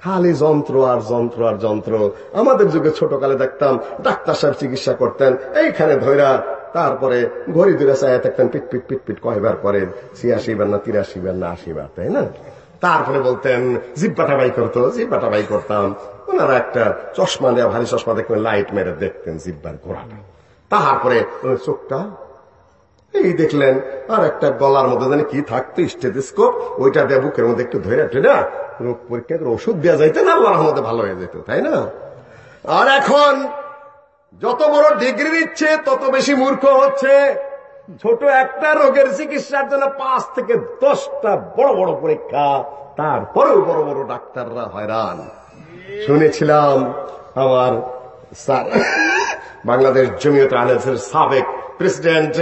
খালি যন্ত্র আর যন্ত্র আর যন্ত্র। আমাদের যুগে ছোটকালে দেখতাম, ডাক্তার সাহেব চিকিৎসা করতেন, এইখানে ধৈরা তারপরে ঘড়ি ধরে চায় থাকতেন, পিট পিট পিট পিট কয়বার করেন ছিয়াশি বার না তিরাশি বার না আশি বার, তাই না? তারপরে বলতেন, জিব্বাটা বাই করতো, জিব্বাটা বাই করতাম। ওনারা একটা চশমা দেওয়া ভারী চশমা দেখবেন লাইট মেরে দেখতেন জিব্বার ঘোড়াটা তারপরে চোখটা, এই দেখলেন, আর একটা গলার মধ্যে জানি কি থাকতো, স্টেথোস্কোপ, ওইটা দিয়ে বুকের মধ্যে একটু ধরে টেনা রোগ পরীক্ষা করে ওষুধ দেওয়া যাইতেন আল্লাহর মধ্যে ভালো হয়ে যেত, তাই না? আর এখন, যত বড় ডিগ্রি দিচ্ছে তত বেশি মূর্খ হচ্ছে। ছোট একটা রোগের চিকিৎসার জন্য পাঁচ থেকে দশটা বড় বড় পরীক্ষা, তারপরেও বড় বড় ডাক্তাররা হয়রান। শুনেছিলাম আমার স্যার বাংলাদেশ জমিয়ত আলেসের সাবেক প্রেসিডেন্ট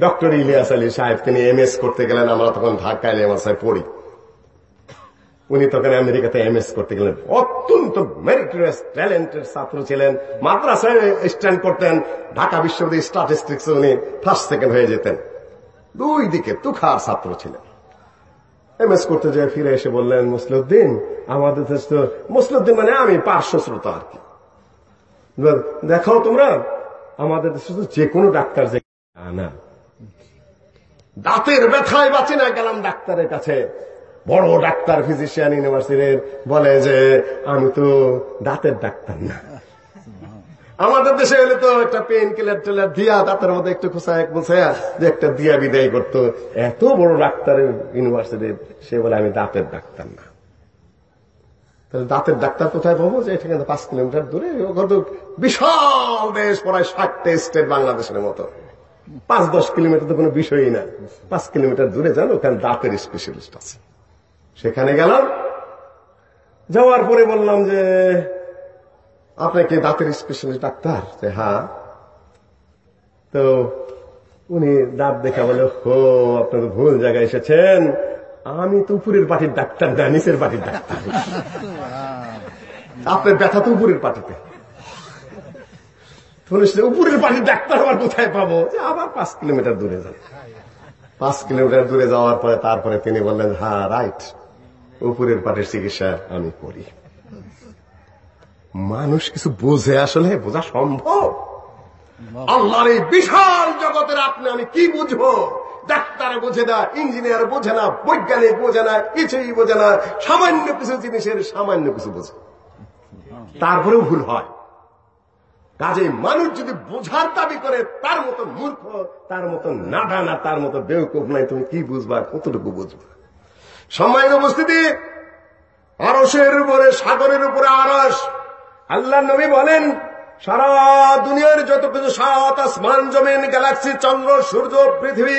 ডক্টর ইলিয়াস আলী সাহেব, তিনি এম করতে গেলেন, আমরা তখন ঢাকায় এমএসআই পড়ি। উনি তখন আমেরিকাতে এম করতে গেলেন। অত্যন্ত মেরিটোরিয়াস ট্যালেন্টেড ছাত্র ছিলেন। মাদ্রাসায় স্ট্যান্ড করতেন, ঢাকা বিশ্ববিদ্যালয় স্ট্যাটিস্টিক্স উনি ফার্স্ট সেকেন্ড হয়ে যেতেন। দুই দিকে তুখার ছাত্র ছিলেন। এম এস করতে যেয়ে ফিরে এসে বললেন, মুসলিউদ্দিন, আমাদের মুসলিউদ্দিন মানে আমি পার্শ্ব শ্রোতা আর কি। দেখাও তোমরা, আমাদের দেশে তো যে কোনো ডাক্তার যে না দাঁতের ব্যথায় বাঁচি না গেলাম ডাক্তারের কাছে। বড় ডাক্তার ফিজিশিয়ান ইউনিভার্সিটির বলে যে, আমি তো দাঁতের ডাক্তার না। আমাদের দেশে হলে তো একটা পেন কিলার টেলার দিয়া দাঁতের মধ্যে একটু খোঁচা এক মুছায়া যে একটা দিয়া বিদায় করতো। এত বড় ডাক্তারের ইউনিভার্সিটির, সে বলে, আমি দাঁতের ডাক্তার না। দাঁতের ডাক্তার কোথায় পাবো যে কিন্তু পাঁচ কিলোমিটার দূরে বিশাল দেশ প্রায় ষাটটা স্টেট বাংলাদেশের মতো। পাঁচ, দশ কিলোমিটার তো কোনো বিষয়ই না। পাঁচ কিলোমিটার দূরে যান ওখানে দাঁতের স্পেশালিস্ট আছে। সেখানে গেলাম। যাওয়ার পরে বললাম যে, আপনি কি দাঁতের স্পেশালিস্ট ডাক্তার? যে হ্যাঁ। তো উনি দাঁত দেখা বলে, হো, আপনার ভুল জায়গায় এসেছেন। আমি তো উপরের পাটির ডাক্তার না নিচের পাটির ডাক্তার। আপনার ব্যথা তো উপরের পাটিতে। উপরের পাটির ডাক্তার আবার কোথায় পাবো? আবার পাঁচ কিলোমিটার দূরে যান পাঁচ কিলোমিটার দূরে যাওয়ার পরে তারপরে তিনি বললেন হ্যাঁ রাইট। উপরের পাটির চিকিৎসা আমি করি। মানুষ কিছু বোঝে আসলে বোঝা সম্ভব। আল্লাহর এই বিশাল জগতের আপনি আমি কি বুঝব? ডাক্তার বোঝে না, ইঞ্জিনিয়ার বোঝে না, বৈজ্ঞানিক বোঝে না, কিছুই বোঝে না, সামান্য কিছু জিনিসের সামান্য কিছু বোঝে। তারপরেও ভুল হয়। কাজে মানুষ যদি বোঝার দাবি করে, তার মতো মূর্খ, তার মতো নাডা না তার মতো বেউকুফ নাই, তুমি কি বুঝবা, কতটুকু বুঝবা? সময়ের উপস্থিতি আরসের উপরে, সাগরের উপরে আরস আল্লাহ নবী বলেন সারা দুনিয়ার যত কিছু সাত আসমান জমিন গ্যালাক্সি চন্দ্র সূর্য পৃথিবী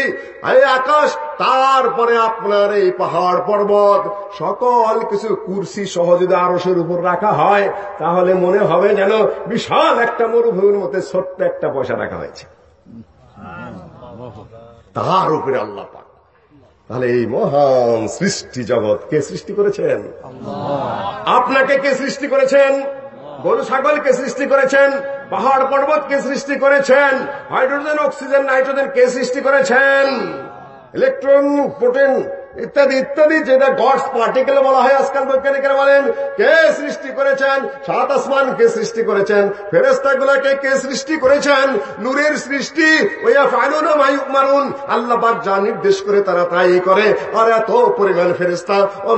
এই আকাশ তারপরে আপনার এই পাহাড় পর্বত সকল কিছু কুর্সি সহ যদি আরসের উপর রাখা হয়। তাহলে মনে হবে যেন বিশাল একটা মরুভূমির মধ্যে ছোট্ট একটা পয়সা রাখা হয়েছে। তার উপরে আল্লাহ পাক। তাহলে এই মহান সৃষ্টি জগৎ কে সৃষ্টি করেছেন? আপনাকে কে সৃষ্টি করেছেন? গরু, ছাগলকে সৃষ্টি করেছেন, পাহাড় পর্বতকে সৃষ্টি করেছেন, হাইড্রোজেন, অক্সিজেন, নাইট্রোজেন কে সৃষ্টি করেছেন? ইলেকট্রন, প্রোটিন ইত্যাদি ইত্যাদি, যেটা গডস পার্টিকেল বলা হয় আজকাল বৈজ্ঞানিকেরা বলেন, কে সৃষ্টি করেছেন? সাত আসমান কে সৃষ্টি করেছেন? ফেরেস্তা গুলাকে কে সৃষ্টি করেছেন? নূরের সৃষ্টি মারুন আল্লাহ যা নির্দেশ করে তারা তাই করে। আর এত পরিমাণ ফেরেস্তা ও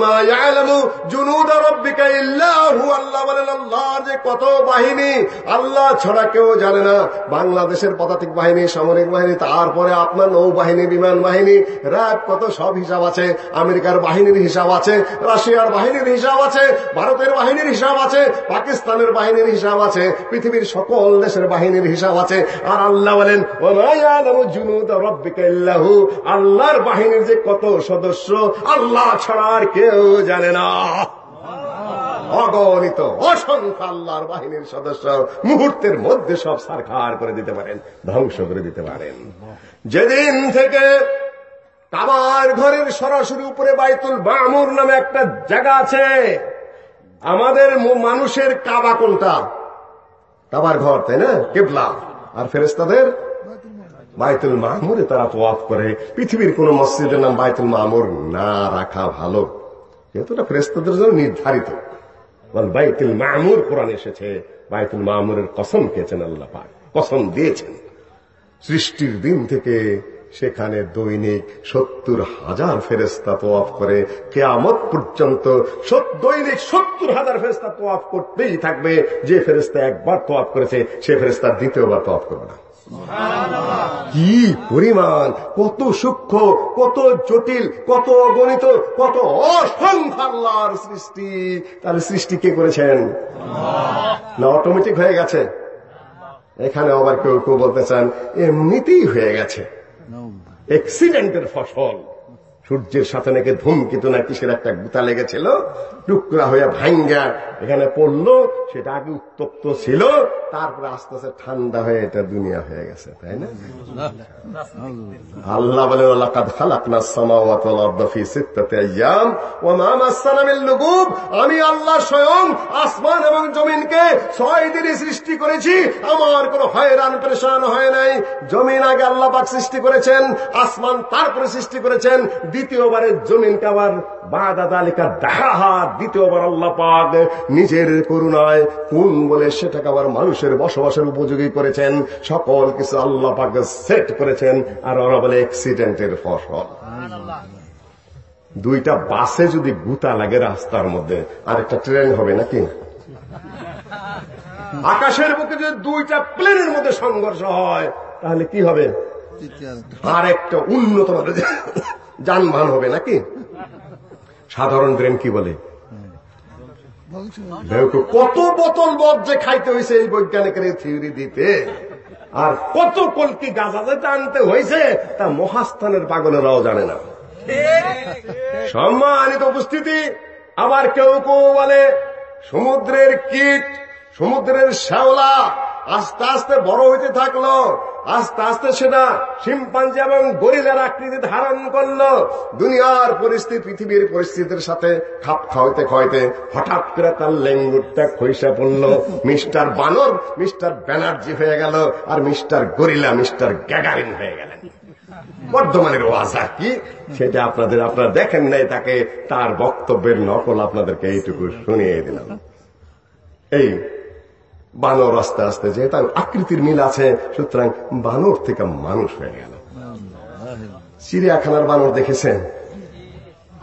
আল্লাহ বলেন, আল্লাহর যে কত বাহিনী, আল্লাহ ছাড়া কেউ জানে না। বাংলাদেশের পদাতিক বাহিনী, সামরিক বাহিনী, তারপরে আপনার নৌবাহিনী, বিমান বাহিনী, র্যাব, কত সব হিসাব আছে। আমেরিকার বাহিনীর হিসাব আছে, রাশিয়ার বাহিনীর হিসাব আছে, ভারতের বাহিনীর হিসাব আছে, পাকিস্তানের বাহিনীর হিসাব আছে, পৃথিবীর সকল দেশের বাহিনীর হিসাব আছে। আর আল্লাহ বলেন আল্লাহর বাহিনীর যে কত সদস্য, আল্লাহ ছাড়া আর কেউ জানে না। অগণিত, অসংখ্য আল্লাহর বাহিনীর সদস্য মুহূর্তের মধ্যে সব সারখার করে দিতে পারেন, ধ্বংস করে দিতে পারেন। যেদিন থেকে কাবার ঘরের সরাসরি উপরে বাইতুল বামুর নামে একটা জায়গা আছে। আমাদের মানুষের কাবা কোনটা? কাবার ঘর, তাই না? কেবলা। আর ফেরেস্তাদের বাইতুল মামুরে তারা তোয়াফ করে। পৃথিবীর কোন মসজিদের নাম বাইতুল মামুর না রাখা ভালো। এটা ফেরেস্তাদের জন্য নির্ধারিত। বাইতুল মামুর কোরআন এসেছে। বাইতুল মামুরের কসম খেয়েছেন আল্লাহ পাক। কসম দিয়েছেন। সৃষ্টির দিন থেকে সেখানে দৈনিক সত্তর হাজার ফেরেস্তা তোয়াফ করে। কেয়ামত পর্যন্ত দৈনিক সত্তর হাজার ফেরেস্তা তোয়াফ করতেই থাকবে। যে ফেরেস্তা একবার তোয়াফ করেছে সে ফেরেস্তা দ্বিতীয়বার তোয়াফ করবে না। কি পরিমাণ কত সূক্ষ্ম কত জটিল কত অগণিত কত অসংখ্য আল্লাহর সৃষ্টি। তাহলে সৃষ্টি কে করেছেন? না অটোমেটিক হয়ে গেছে। এখানে আবার কেউ কেউ বলতে চান এমনিতেই হয়ে গেছে। অ্যাক্সিডেন্টের ফসল সূর্যের সাথে নাকি ধূমকিত না কিসের একটা গুতা লেগেছিল? টুকরা হয়ে ভাঙ্গা এখানে পড়ল, সেটা আগে উত্তপ্ত ছিল, তারপরে আস্তে আস্তে ঠান্ডা হয়ে এটা দুনিয়া হয়ে গেছে, তাই না? আল্লাহ বলে আমি আল্লাহ স্বয়ং আসমান এবং জমিনকে ছয় দিনে সৃষ্টি করেছি, আমার কোনো হয়রান পরেশান হয় নাই। জমিন আগে আল্লাহ পাক সৃষ্টি করেছেন, আসমান তারপরে সৃষ্টি করেছেন দ্বিতীয়বারের জমিনকে আবার বাদা দালিকা দাহা দ্বিতীয়বার আল্লাহ পাক নিজের করুণায় কোন বলে সেটাকে আবার মানুষের বসবাসের উপযোগী করেছেন। সকল কিছু আল্লাহ পাক সেট করেছেন আর ওরা বলে অ্যাক্সিডেন্টের ফসল। দুইটা বাসে যদি গুতা লাগে রাস্তার মধ্যে আর একটা ট্রেন হবে নাকি? আকাশের বুকে যদি দুইটা প্লেনের মধ্যে সংঘর্ষ হয় তাহলে কি হবে? আর একটা উন্নত যানবাহন হবে নাকি? সাধারণ ট্রেন কি বলে? কত বোতল মদ যে খাইতে হয়েছে এই বৈজ্ঞানিকের থিওরি দিতে। আর কত কলকি গাছা যে টানতে হয়েছে তা মহাস্থানের পাগলেরাও জানে না। সম্মানিত উপস্থিতি, আবার কেউ কেউ বলে, সমুদ্রের কীট, সমুদ্রের শ্যাওলা আস্তে আস্তে বড় হইতে থাকল। আস্তে আস্তে সেটা শিম্পাঞ্জি এবং গরিলার আকৃতি ধারণ করল। দুনিয়ার পরিস্থিতি, পৃথিবীর পরিস্থিতির সাথে খাপ খাওয়াইতে খাওয়াইতে হঠাৎ করে তার লেঙ্গুরটা খৈসা পড়ল। মিস্টার বানর, মিস্টার ব্যানার্জি হয়ে গেল আর মিস্টার গরিলা, মিস্টার গ্যাগারিন হয়ে গেলেন। বর্ধমানের ওয়াজা কি? সেটা আপনাদের, আপনারা দেখেন নাই তাকে, তার বক্তব্যের নকল আপনাদেরকে এইটুকু শুনিয়ে দিলাম। এই বানর আস্তে আস্তে যে তার আকৃতির মিল আছে, সুতরাং বানর থেকে মানুষ হয়ে গেল। চিড়িয়াখানার বানর দেখেছেন?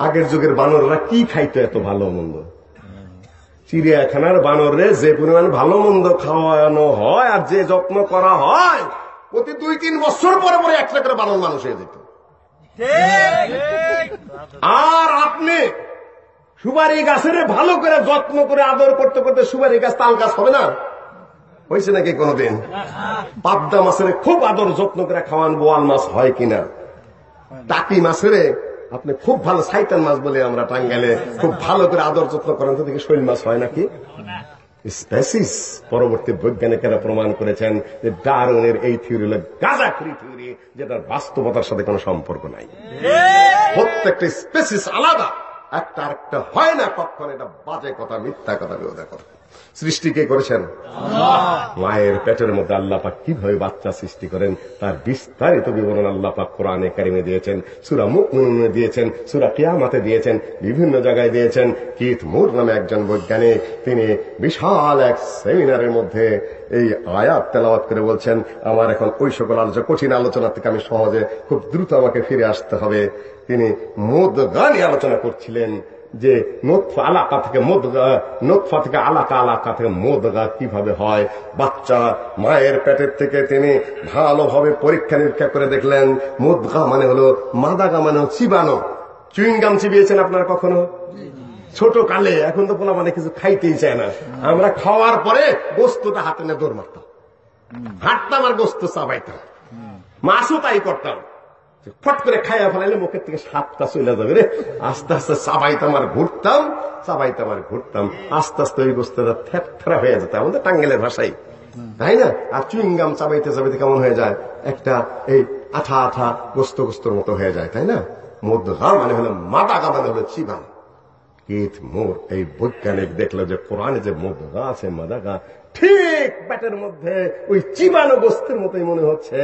আগের যুগের বানররা কি খাইতো এত ভালো মন্দ? চিড়িয়াখানার বানরে যে পরিমাণ ভালো মন্দ খাওয়ানো হয় আর যে যত্ন করা হয়, প্রতি দুই তিন বছর পরে পরে একটা করে বানর মানুষ হয়ে যেত। আর আপনি সুপারি গাছের ভালো করে যত্ন করে আদর করতে করতে সুপারি গাছ তাল গাছ হবে না? হয়েছে নাকি কোনোদিন? পাবদা মাছের খুব আদর যত্ন করে খাওয়ান বোয়াল মাছ হয় কিনা? টাকি মাছের আপনি খুব ভালো সাইতান মাছ বলে আমরা টাঙ্গাইলে খুব ভালো করে আদর যত্ন করেন। তো দেখি শৈল মাছ হয় নাকি? স্পেসিস পরবর্তী বৈজ্ঞানিকেরা প্রমাণ করেছেন যে ডারউনের এই থিওরি হল গাঁজাখুরি থিওরি, যেটার বাস্তবতার সাথে কোনো সম্পর্ক নাই। প্রত্যেকটা স্পেসিস আলাদা, একটা আরেকটা হয় না কখন, এটা বাজে কথা, মিথ্যা কথা, বিরোধা কথা। সৃষ্টি কে করেছেন? মায়ের পেটের মধ্যে আল্লাহ পাক কীভাবে বাচ্চা সৃষ্টি করেন তার বিস্তারিত বিবরণ আল্লাহ পাক কোরআনে কারিমে দিয়েছেন সুরা মুকমিনে দিয়েছেন সুরা কিয়ামাতে দিয়েছেন বিভিন্ন জায়গায় দিয়েছেন। কিথ মুর নামে একজন বৈজ্ঞানিক তিনি বিশাল এক সেমিনারের মধ্যে এই আয়াত তেলাওয়াত করে বলছেন আমার এখন ওই সকল আলোচনা কঠিন আলোচনা থেকে আমি সহজে খুব দ্রুত আমাকে ফিরে আসতে হবে। তিনি মোদ গানি আলোচনা করছিলেন। যে নোৎফা আলাকা থেকে মোদগা নোৎফা থেকে আলাকা আলাকা থেকে মোদগা কীভাবে হয়? বাচ্চা মায়ের পেটের থেকে তিনি ভালোভাবে পরীক্ষা নিরীক্ষা করে দেখলেন। মোদগা মানে হলো মাদাগা মানে হলো চিবানো। চুইংগাম চিবিয়েছেন আপনারা কখনো? ছোট কালে, এখন তো পোলা মানে কিছু খাইতেই চায় না। আমরা খাওয়ার পরে গোস্তটা হাতে নিয়ে দৌড় মারতাম। হাঁটতাম আর বস্তু চাবাইতাম। মাছও তাই করতাম। ফট করে খাইয়া ফেলাইলে মুখের থেকে সাতটা চলে যাবে রে। আস্তে আস্তে চাবাইতাম আর ঘুরতাম চাবাইতাম আর ঘুরতাম। আস্তে আস্তে ওই গোস্তটা থ্যাপথ্যারা হয়ে যেত। আমাদের টাঙ্গেলের ভাষাই তাই না? আর চুইংগাম চাবাইতে চাবাইতে কেমন হয়ে যায়? একটা এই আঠা আঠা গোস্ত গোস্তর মতো হয়ে যায়, তাই না? মধ্যগা মানে হলো মাদাগা মানে হলো চিবান কিথ মোর, এই বৈজ্ঞানিক দেখল যে কোরআনে যে মদগা আছে, মাদাগা, ঠিক পেটের মধ্যে ওই চিবানো গোস্তের মতোই মনে হচ্ছে।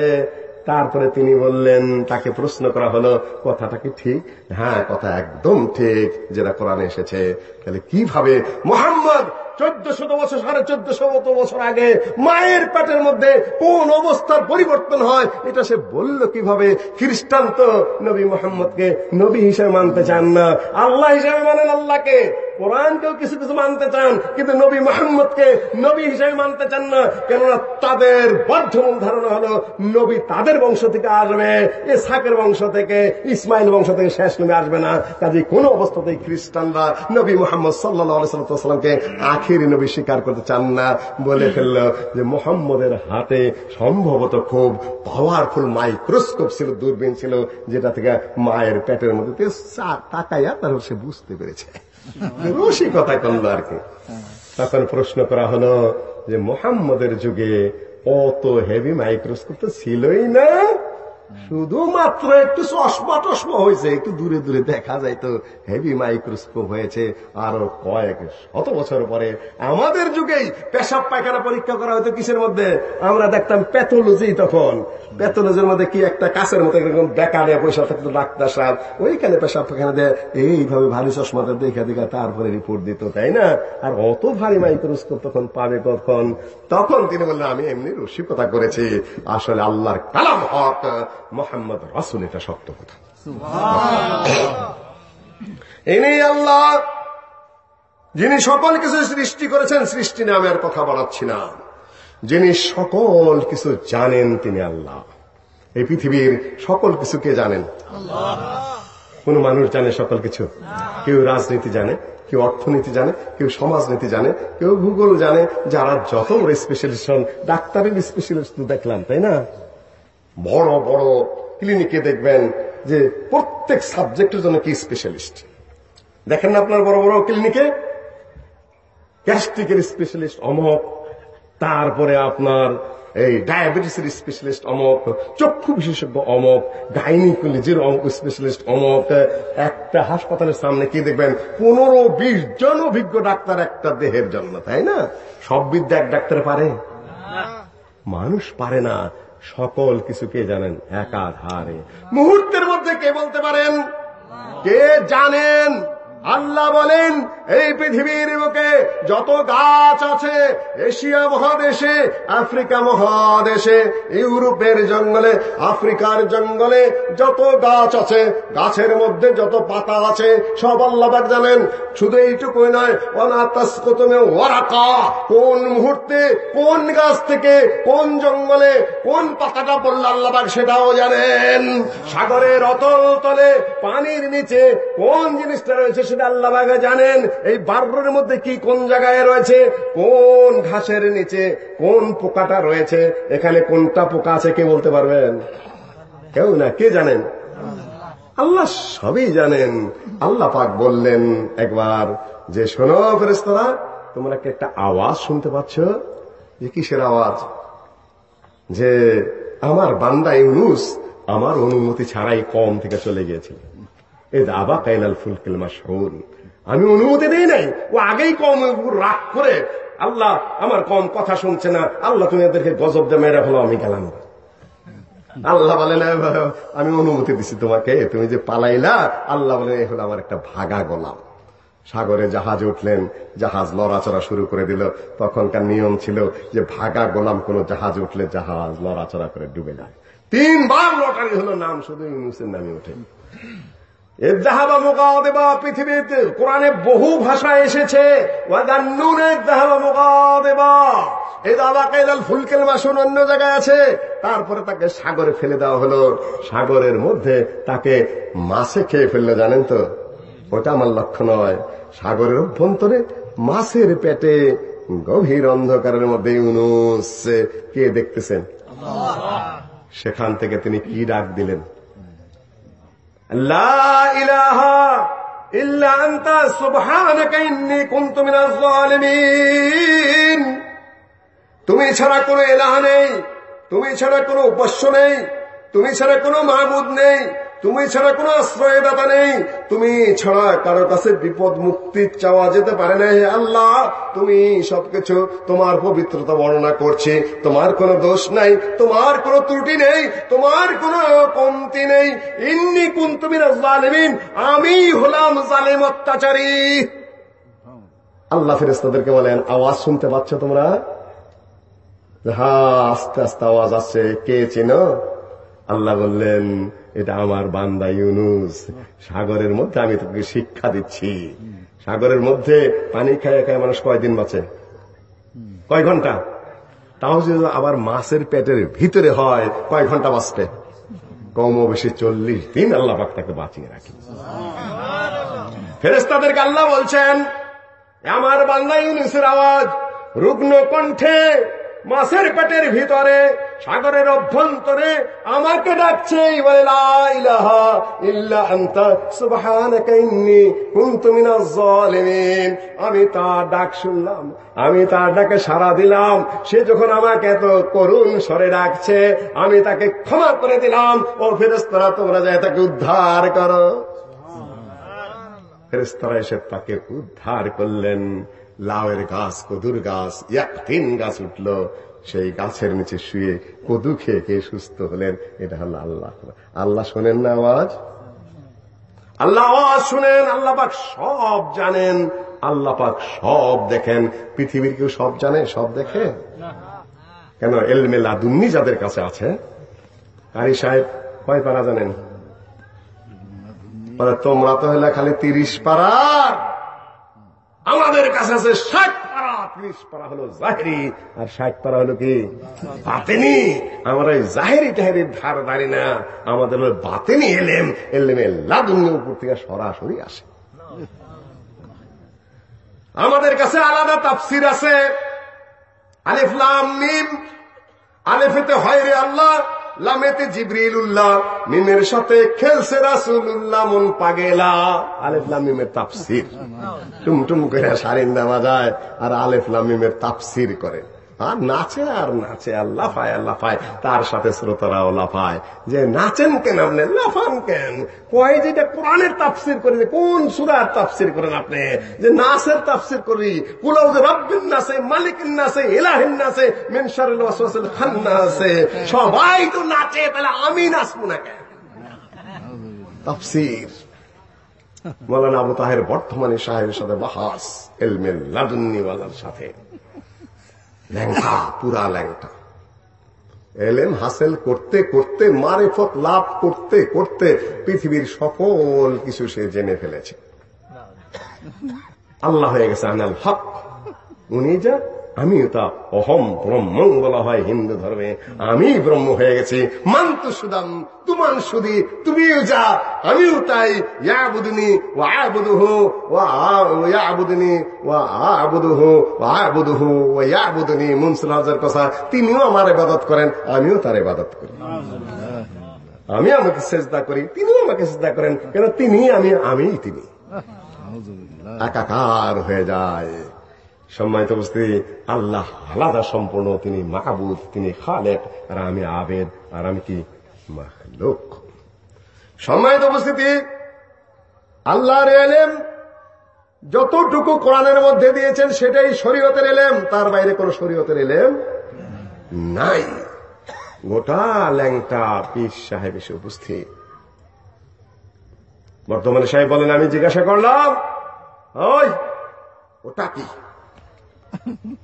তারপরে তিনি বললেন, তাকে প্রশ্ন করা হলো, কথাটা কি ঠিক? হ্যাঁ কথা একদম ঠিক, যেটা কোরআনে এসেছে। তাহলে কীভাবে মোহাম্মদ চোদ্দ শত বছর, সাড়ে চোদ্দ শত বছর আগে মায়ের পেটের মধ্যে কোন অবস্থার পরিবর্তন হয়, এটা সে বলল কীভাবে? খ্রিস্টান তো নবী মোহাম্মদকে নবী হিসেবে মানতে চান না। আল্লাহ হিসেবে মানেন আল্লাহকে। কোরআনকেও কিছু কিছু মানতে চান, কিন্তু নবী মোহাম্মদকে নবী হিসেবে মানতে চান না, কেননা তাদের বর্ধমান ধারণা হলো নবী তাদের বংশ থেকে আসবে এ সাকের বংশ থেকে, ইসমাইল বংশ থেকে শেষ নবী আসবে না। কাজে কোন অবস্থাতেই খ্রিস্টানরা নবী মোহাম্মদ সাল্লাহ সাল্লামকে আখিরি নবী স্বীকার করতে চান না। বলে ফেলল যে মোহাম্মদের হাতে সম্ভবত খুব পাওয়ারফুল মাইক্রোস্কোপ ছিল, দূরবীন ছিল, যেটা থেকে মায়ের পেটের মধ্যে তাকাইয়া তার সে বুঝতে পেরেছে। রসিকতা করল আর কি। তখন প্রশ্ন করা হলো যে মোহাম্মদের যুগে অত হেভি মাইক্রোস্কোপ তো ছিলই না। শুধুমাত্র একটু চশমা টসমা হয়েছে, একটু দূরে দূরে দেখা যায় তো হেভি মাইক্রোস্কোপ হয়েছে আরও কয়েক শত বছর পরে। আমাদের যুগেই পেশাব পায়খানা পরীক্ষা করা হয়তো কিসের মধ্যে? আমরা দেখতাম প্যাথোলজি তখন। প্যাথোলজির মধ্যে কি একটা কাছের মতো এরকম বেকা পয়সা থাকতো ডাক্তার সাহেব। ওইখানে পেশাব পায়খানা দেয়, এইভাবে ভারী চশমাটা দেখা দেখা তারপরে রিপোর্ট দিত, তাই না? আর অত ভারী মাইক্রোস্কোপ তখন পাবে কখন? তখন তিনি বললেন, আমি এমনি রসিকতা করেছি। আসলে আল্লাহর কালাম হক মোহাম্মদ রাসুল এটা সত্য কথা। ইনি আল্লাহ যিনি সকল কিছু সৃষ্টি করেছেন সৃষ্টি নামে আর কথা বাড়াচ্ছি না। যিনি সকল কিছু জানেন তিনি আল্লাহ। এই পৃথিবীর সকল কিছু কে জানেন? কোন মানুষ জানে সকল কিছু? কেউ রাজনীতি জানে কেউ অর্থনীতি জানে কেউ সমাজনীতি জানে কেউ ভূগোল জানে যারা যত স্পেশালিস্ট হন ডাক্তারের স্পেশালিস্ট দেখলাম তাই না? বড় বড় ক্লিনিকে দেখবেন যে প্রত্যেক সাবজেক্টের জন্য কি স্পেশালিস্ট দেখেন না আপনার বড় বড় ক্লিনিকে গ্যাস্ট্রিকের স্পেশালিস্ট অমক তারপরে আপনার এই ডায়াবেটিসের স্পেশালিস্ট অমক চক্ষু বিশেষজ্ঞ অমক গাইনিকোলজির অমক স্পেশালিস্ট অমক একটা হাসপাতালের সামনে কি দেখবেন? পনেরো বিশ জন অভিজ্ঞ ডাক্তার একটা দেহের জন্য তাই না? সব বিদ্যা এক ডাক্তার পারে? মানুষ পারে না। সকল কিছুকে জানেন? একাধারে। মুহূর্তের মধ্যে কে বলতে পারেন? কে জানেন? আল্লাহ বলেন, এই পৃথিবীর বুকে যত গাছ আছে, এশিয়া মহাদেশে, আফ্রিকা মহাদেশে, ইউরোপের জঙ্গলে, আফ্রিকার জঙ্গলে যত গাছ আছে, গাছের মধ্যে যত পাতা আছে, সব আল্লাহবাক জানেন। শুধু এইটুকুই নয় অনাতাস্কতমে ওরাকা কোন মুহূর্তে, কোন গাছ থেকে, কোন জঙ্গলে, কোন পাতাটা পড়ল আল্লাহবাক সেটাও জানেন। সাগরের অতল তলে, পানির নিচে কোন জিনিসটা রয়েছে সেটা আল্লাহ জানেন। এই বার্রের মধ্যে কি কোন জায়গায় রয়েছে? কোন ঘাসের নিচে কোন পোকাটা রয়েছে? এখানে কোনটা পোকা আছে কে বলতে পারবেন? কেউ না, কে জানেন? আল্লাহ সবই জানেন। আল্লাহ পাক বললেন একবার যে, শোনো ফেরেস্তরা তোমরা কি একটা আওয়াজ শুনতে পাচ্ছ? যে কিসের আওয়াজ? যে, আমার বান্দা ইউনুস আমার অনুমতি ছাড়াই কম থেকে চলে গিয়েছিল। দাবা কাইলাল ফুলকিল মাসহুর আমি অনুমতি দেই নাই। ও আগেই কম রাগ করে, আল্লাহ, আমার কম কথা শুনছে না। আল্লাহ, তুমি এদেরকে গজব দিয়ে মেরে ফেলো, আমি গেলাম আল্লাহ বলেন আমি অনুমতি দিছি তোমাকে। তুমি যে পালাইলা, আল্লাহ বলেন এই হলো আমার একটা ভাগা গোলাম। সাগরে জাহাজ উঠলেন, জাহাজ লড়াচড়া শুরু করে দিল। তখনকার নিয়ম ছিল যে ভাগা গোলাম কোন জাহাজ উঠলে জাহাজ লড়াচড়া করে ডুবে যায়। তিনবার লটারি হলো, নাম শুধু ইউনুসের নামে ওঠে। মোকাদেবা পৃথিবীতে কোরআনে বহু ভাষা এসেছে। মোকাদেবা ফুলকেল মাসুন অন্য জায়গায় আছে। তারপরে তাকে সাগরে ফেলে দেওয়া হলো। সাগরের মধ্যে তাকে মাছে খেয়ে ফেলল জানেন তো? ওটা আমার লক্ষ্য নয়। সাগরের অভ্যন্তরে মাছের পেটে গভীর অন্ধকারের মধ্যে ইউনুস কে দেখতেছেন? সেখান থেকে তিনি কি ডাক দিলেন লা ইলাহা ইল্লা আনতা সুবহানাকা ইন্নী কুনতু মিনাজ জালিমিন তুমি ছাড়া কোনো এলাহা নেই, তুমি ছাড়া কোনো উপস্য নেই, তুমি ছাড়া কোনো মাহবুদ নেই তুমি ছাড়া কোনো আশ্রয়দাতা নেই। তুমি ছাড়া কারও কাছে বিপদ মুক্তি চাওয়া যেতে পারে না, হে আল্লাহ। তুমি সবকিছু তোমার পবিত্রতা বর্ণনা করছে। তোমার কোনো দোষ নাই, তোমার কোনো ত্রুটি নেই, তোমার কোনো কমতি নেই। ইন্নি কুন তুমি জালেমিন, আমি হলাম জালেম অত্যাচারী। আল্লাহ ফেরেস্তাদেরকে বলেন, আওয়াজ শুনতে পাচ্ছ তোমরা? হ্যাঁ আস্তে আস্তে আওয়াজ আসছে। কে চেনো? আল্লাহ বললেন এটা আমার বান্দা ইউনুস। সাগরের মধ্যে আমি তোকে শিক্ষা দিচ্ছি। সাগরের মধ্যে পানি খায় খায় মানুষ কয়দিন বাঁচে? কয় ঘণ্টা? তাও যদি আবার মাছের পেটের ভিতরে হয়, কয় ঘণ্টা বাঁচবে কম বেশি চল্লিশ দিন আল্লাহ তাকে বাঁচিয়ে রাখি ফেরেস্তাদেরকে আল্লাহ বলছেন আমার বান্দা ইউনুসের আওয়াজ, রুগ্ন কণ্ঠে মাছের পেটের ভিতরে সাগরের অভ্যন্তরে আমাকে ডাকছে আমি তার ডাক শুনলাম আমি তার ডাকে সারা দিলাম। সে যখন আমাকে এত করুণ স্বরে ডাকছে আমি তাকে ক্ষমা করে দিলাম। ও ফেরেস্তরা তোমরা যায় তাকে উদ্ধার করো। ফেরেস্তরা এসে তাকে উদ্ধার করলেন। লাউয়ের গাছ কদুর গাছ এক তিন গাছ উঠল। সেই গাছের নিচে শুয়ে কদু খেয়ে খেয়ে সুস্থ হলেন, এটা হলো আল্লাহ। আল্লাহ শোনেন না আওয়াজ? আল্লাহ আওয়াজ শুনেন, আল্লাহ পাক সব জানেন, আল্লাহ পাক সব দেখেন। পৃথিবীর কেউ সব জানে, সব দেখে? কেন, এলমে লাদুন্নি যাদের কাছে আছে? কারি সাহেব, কয় পারা জানেন? তোমরা তো হলে খালি তিরিশ পারা। আমাদের কাছে আছে ষাট ত্রিশ পারা হলো জাহেরি, আর ষাট পারা হলো কি? বাতেনি। আমরা ওই জাহেরি টাহেরির ধার দাঁড়ি না। আমাদের হলো বাতেনি এলেম, এলেমে লাদুন্য উপর থেকে সরাসরি আসে। আমাদের কাছে আলাদা তাফসির আছে। আলিফলাম মিম, আলেফেতে হয় রে আল্লাহ। লামেতে জিবরিলুল্লাহ, মিমের সাথে খেলছে রাসুলুল্লাহ, মন পাগেলা। আলেফলাম মিমের তাপসির টুমটুম করে সারিন্দা বাজায় আর আলেফলাম তাপসির করে। আর নাচে আর নাচে, আর লাফায় আর লাফায়, তার সাথে শ্রোতারাও লাফায়। যে নাচেন কেন আপনি? লাফান কেন? কয় যেটা কোরআনের তাফসির করি কোন সুরার তাফসির করেন আপনি? যে নাচের তাফসির করি, কুলাউ যে রব্বিন নাসে, মালিকিন নাসে, ইলাহিন নাসে মেনসারুল ওয়াসওয়াসিল খান্নাসে। সবাই তো নাচে, তাহলে আমি নাচবো না কেন? তাফসির। মৌলানা আবু তাহের বর্তমানে সাহেবের সাথে বাহাস এলমেল লাদুন্নিওয়ালার সাথে। ল্যাংটা পুরা ল্যাংটা। এলেম হাসেল করতে করতে মারেফত লাভ করতে করতে পৃথিবীর সকল কিছু সে জেনে ফেলেছে। আল্লাহ হয়ে গেছে আনাল হক। উনি যা আমি তা অহম ব্রহ্ম বলা হয় হিন্দু ধর্মে। আমি ব্রহ্ম হয়ে গেছি। মান্ত সুদাম তুমান সুদি, তুমিও যা, আমিও তাই। ইয়াবুদনি ও আবুদুহ ও ইয়াবুদনি ও আবুদুহ ও আবুদুহ ও ইয়াবুদনি। মুনসুল হাজার কথা। তিনিও আমার ইবাদত করেন, আমিও তার ইবাদত করি। আমি আমাকে চেষ্টা করি, তিনিও আমাকে চেষ্টা করেন। কেন তিনি আমি আমি তিনি। একাকার হয়ে যায়। সম্মানিত উপস্থিতি, আল্লাহ আলাদা সম্পূর্ণ, তিনি মাহবুদ তিনি খালেক, আর আমি আবেদ, আর আমি কি? লোক সম্মানিত উপস্থিতি, আল্লাহর এলেম যতটুকু কোরআনের মধ্যে দিয়েছেন সেটাই শরীয়তের এলেম, তার বাইরে কোন শরীয়তের এলেম নাই। গোটা ল্যাংটা পীর সাহেব এসে উপস্থিত। বর্তমানে সাহেব বলেন, আমি জিজ্ঞাসা করলাম, ওই, ওটা কি?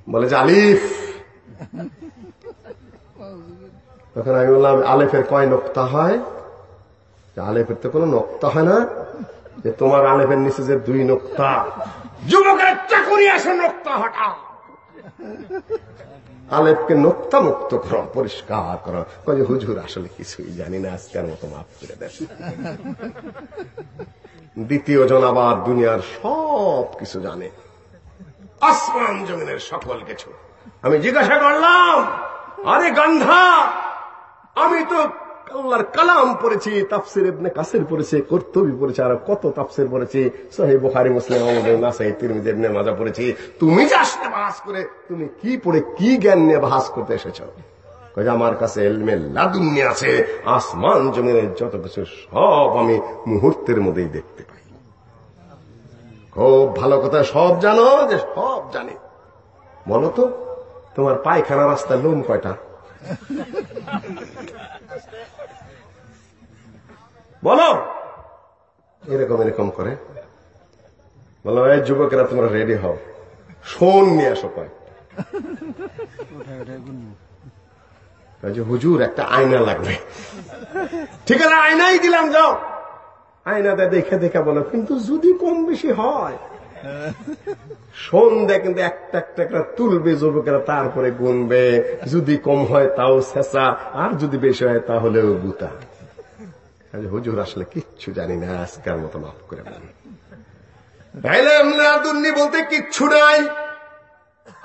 বলে যে, আলিফ। তখন আমি বললাম, আলেফের কয় নোক্তা হয়? আলেফের তো কোনো নোক্তা হয় না। যে, তোমার আলেফের নিচে যে দুই নোক্তা। যুবকের চাকরি আসে নোক্তা হটা। আলেপকে নোক্তা মুক্ত করো, পরিষ্কার করো। কয়ে হুজুর, আসলে কিছুই জানি না, আজকের মতো মাফ করে দেন। দ্বিতীয় জন আবার দুনিয়ার সব কিছু জানে। আসমান জমিনের সকল কিছু। আমি জিজ্ঞাসা করলাম, আরে গন্ধা, আমি তো আল্লাহর কালাম পড়েছি, তাফসির ইবনে কাসির পড়েছি, কর্তবি পড়েছি, আর কত তাফসির পড়েছি সহি বুখারী, মুসলিম, আমাদের নাসাই, তিরমিজি, ইবনে মাজাহ পড়েছি। তুমি যে আসতে বাস করে, তুমি কি পড়ে কি জ্ঞান নিয়ে বাস করতে এসেছ? কয়ে আমার কাছে এলমে লাদুন্নি আছে, আসমান জমিনের যত কিছু সব আমি মুহূর্তের মধ্যেই দেখতে পাই। খুব ভালো কথা, সব জানো যে সব জানি। বলো তো, তোমার পায়খানা রাস্তা লোম কয়টা? বলো! এরকম এরকম করে। বলো, এই যুবকেরা তোমরা রেডি হও। শোন নিয়ে আসো কয়। হুজুর, একটা আয়না লাগবে। ঠিক আছে, আয়নাই দিলাম, যাও। আয়নাতে দেখে দেখে বলো, কিন্তু যদি কম বেশি হয়, সন্ধ্যা কিন্তু একটা একটা একটা তুলবে যুবকেরা, তারপরে গুনবে। যদি কম হয় তাও শেষা, আর যদি বেশি হয় তাহলেও গুতা হুজুর আসলে কিচ্ছু জানি না, আজকের মতো মাফ করে দুর্নি বলতে কিচ্ছু নাই।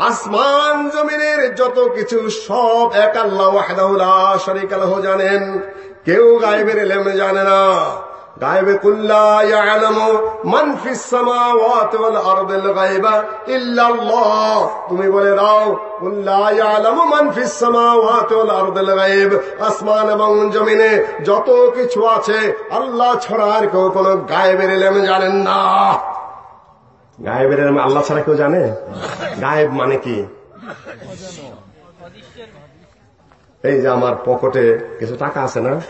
আসমান জমিনের যত কিছু সব এক আল্লাহ আল্লাহ জানেন। কেউ গায়েবের এলেম জানে না। তুমি বলে দাও মান আসমান এবং জমিনে যত কিছু আছে, আল্লাহ ছাড়া আর কেউ কোন গায়েবের ইলম জানেন না। গায়েবের ইলম আল্লাহ ছাড়া কেউ জানে? গায়েব মানে কি? এই যে আমার পকেটে কিছু টাকা আছে না?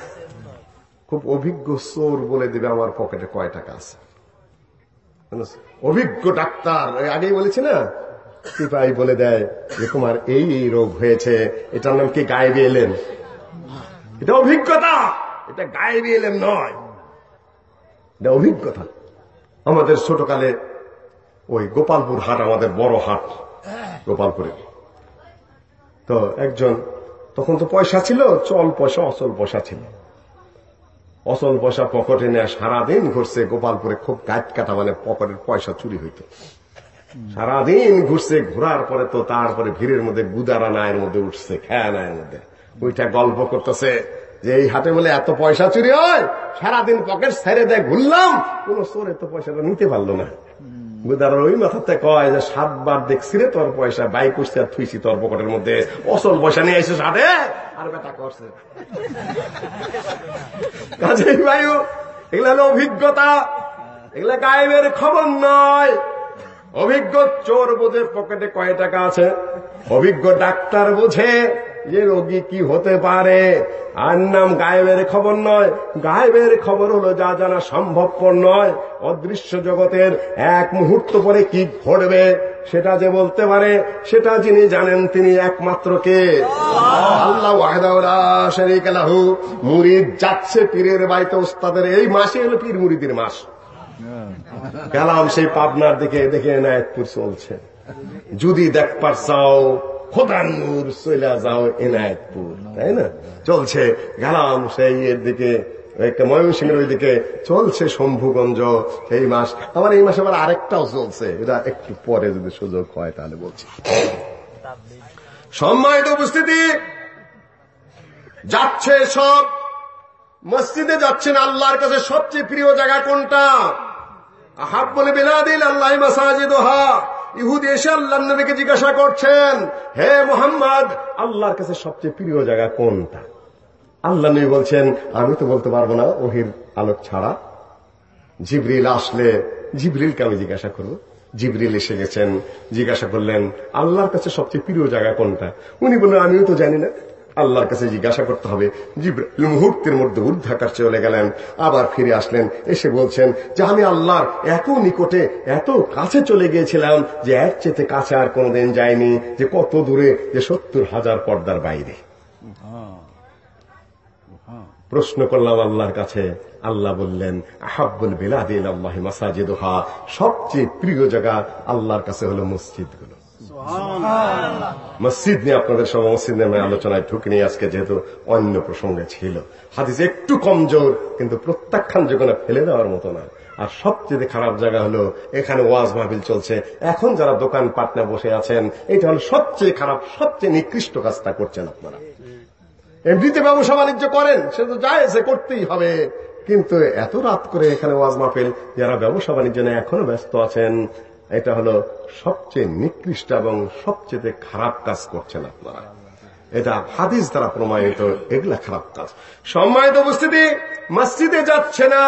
খুব অভিজ্ঞ চোর বলে দেবে আমার পকেটে কয় টাকা আছে। অভিজ্ঞ ডাক্তার আগেই বলেছি না? সিপাই বলে দেয় যে, তোমার এই এই রোগ হয়েছে, এটার নাম কি গায়েবি এলেন এটা অভিজ্ঞতা! এটা গায়েবি এলেন নয়। এটা অভিজ্ঞতা। আমাদের ছোটকালে ওই গোপালপুর হাট, আমাদের বড় হাট গোপালপুরে তো একজন, তখন তো পয়সা ছিল, চল পয়সা, অচল পয়সা ছিল। অচল পয়সা পকেটে নেয় সারাদিন ঘুরছে, গোপালপুরে খুব কাট কাটা মানে পকেটের পয়সা চুরি হইত। সারাদিন ঘুরছে, ঘোরার পরে তো তারপরে ভিড়ের মধ্যে গুদারা নায়ের মধ্যে উঠছে খেয়া নায়ের মধ্যে। ওইটা গল্প করতেছে যে এই হাতে বলে এত পয়সা চুরি হয়, সারাদিন পকেট ছেড়ে দেয়, ঘুরলাম, কোন চোর এত পয়সাটা নিতে পারল না। গুদার ওই মাথাতে কয় যে সাতবার দেখছি রে তোর পয়সা বাইক উঠছে আর থুইছি তোর পকেটের মধ্যে। অসল পয়সা নিয়ে এসে সাথে আর বেটা করছে। কাজেই বায়ু এগুলা হলো অভিজ্ঞতা। এগুলা গায়েবের খবর নয়। অভিজ্ঞ চোর বোঝে পকেটে কয় টাকা আছে? অভিজ্ঞ ডাক্তার বোঝে। যে রোগী কি হতে পারে? আর নাম গায়েবের খবর নয়। গায়েবের খবর হলো যা জানা সম্ভবপর নয়। অদৃশ্য জগতের এক মুহূর্ত পরে কি ঘটবে সেটা যে বলতে পারে, সেটা যিনি জানেন তিনি একমাত্র কে? আল্লাহ ওয়াহদাহু মুরিদ যাচ্ছে পীরের বাড়িতে, ওস্তাদের এই মাসে হলো পীর মুরিদের মাস। গেলাম সেই পাবনার দিকে, দেখে এনায়তপুর চলছে। যদি দেখবার চাও খোদানুর চলে যাও এনায়তপুর তাই না? চলছে গেলাম সেই এর দিকে ময়মনসিংহের ওই দিকে চলছে শম্ভুগঞ্জ এই মাস। আমার এই মাসে আবার আরেকটাও চলছে, এটা একটু পরে যদি সুযোগ হয় তাহলে বলছি। সম্মানিত উপস্থিতি, যাচ্ছে সব, মসজিদে যাচ্ছেন আল্লাহর কাছে সবচেয়ে প্রিয় জায়গা কোনটা? আহাব্বুল বিলাদিল আল্লাহ মাসাজিদুহা। ইহুদি এসে আল্লাহ নবীকে জিজ্ঞাসা করছেন, হে মোহাম্মদ, আল্লাহর কাছে সবচেয়ে প্রিয় জায়গা কোনটা? আল্লাহ নবী বলছেন, আমি তো বলতে পারব না, ওহির আলোক ছাড়া। জিবরিল আসলে, জিবরিলকে আমি জিজ্ঞাসা করব। জিবরিল এসে গেছেন, জিজ্ঞাসা করলেন, আল্লাহর কাছে সবচেয়ে প্রিয় জায়গা কোনটা? উনি বললেন, আমিও তো জানি না। আল্লাহর কাছে জিজ্ঞাসা করতে হবে। জিব্রাইল মুহূর্তের মধ্যে ঊর্ধ্বাকার চলে গেলেন, আবার ফিরে আসলেন, এসে বলছেন, যে আমি আল্লাহর এত নিকটে, এত কাছে চলে গিয়েছিলাম যে এক চেতে কাছে আর কোনোদিন যায়নি যে কত দূরে, যে সত্তর হাজার পর্দার বাইরে। প্রশ্ন করলাম আল্লাহর কাছে, আল্লাহ বললেন, আহাব্বুল বিলাদিল আল্লাহ মাসাজিদুহা। সবচেয়ে প্রিয় জায়গা আল্লাহর কাছে হলো মসজিদগুলো। মসজিদ নিয়ে আপনাদের মসজিদ নিয়ে আলোচনায় ঢুকিনি, আজকে যেহেতু অন্য প্রসঙ্গে ছিল। হাদিস একটু কমজোর, কিন্তু প্রত্যাখ্যান ফেলে দেওয়ার মতো না আর সবচেয়ে খারাপ জায়গা হলো, এখানে ওয়াজ মাহবিল চলছে। এখন যারা দোকান পাটনা বসে আছেন এটা হলো সবচেয়ে খারাপ, সবচেয়ে নিকৃষ্ট কাজটা করছেন আপনারা। এমনিতে ব্যবসা বাণিজ্য করেন, সে তো যায় করতেই হবে। কিন্তু এত রাত করে এখানে ওয়াজ মাহফিল, যারা ব্যবসা বাণিজ্য নিয়ে এখনও ব্যস্ত আছেন এটা হলো সবচেয়ে নিকৃষ্ট এবং সবচেয়ে খারাপ কাজ করছেন আপনারা। এটা হাদিস দ্বারা প্রমাণিত, এগুলা খারাপ কাজ। সম্মানিত উপস্থিতি, মসজিদে যাচ্ছে না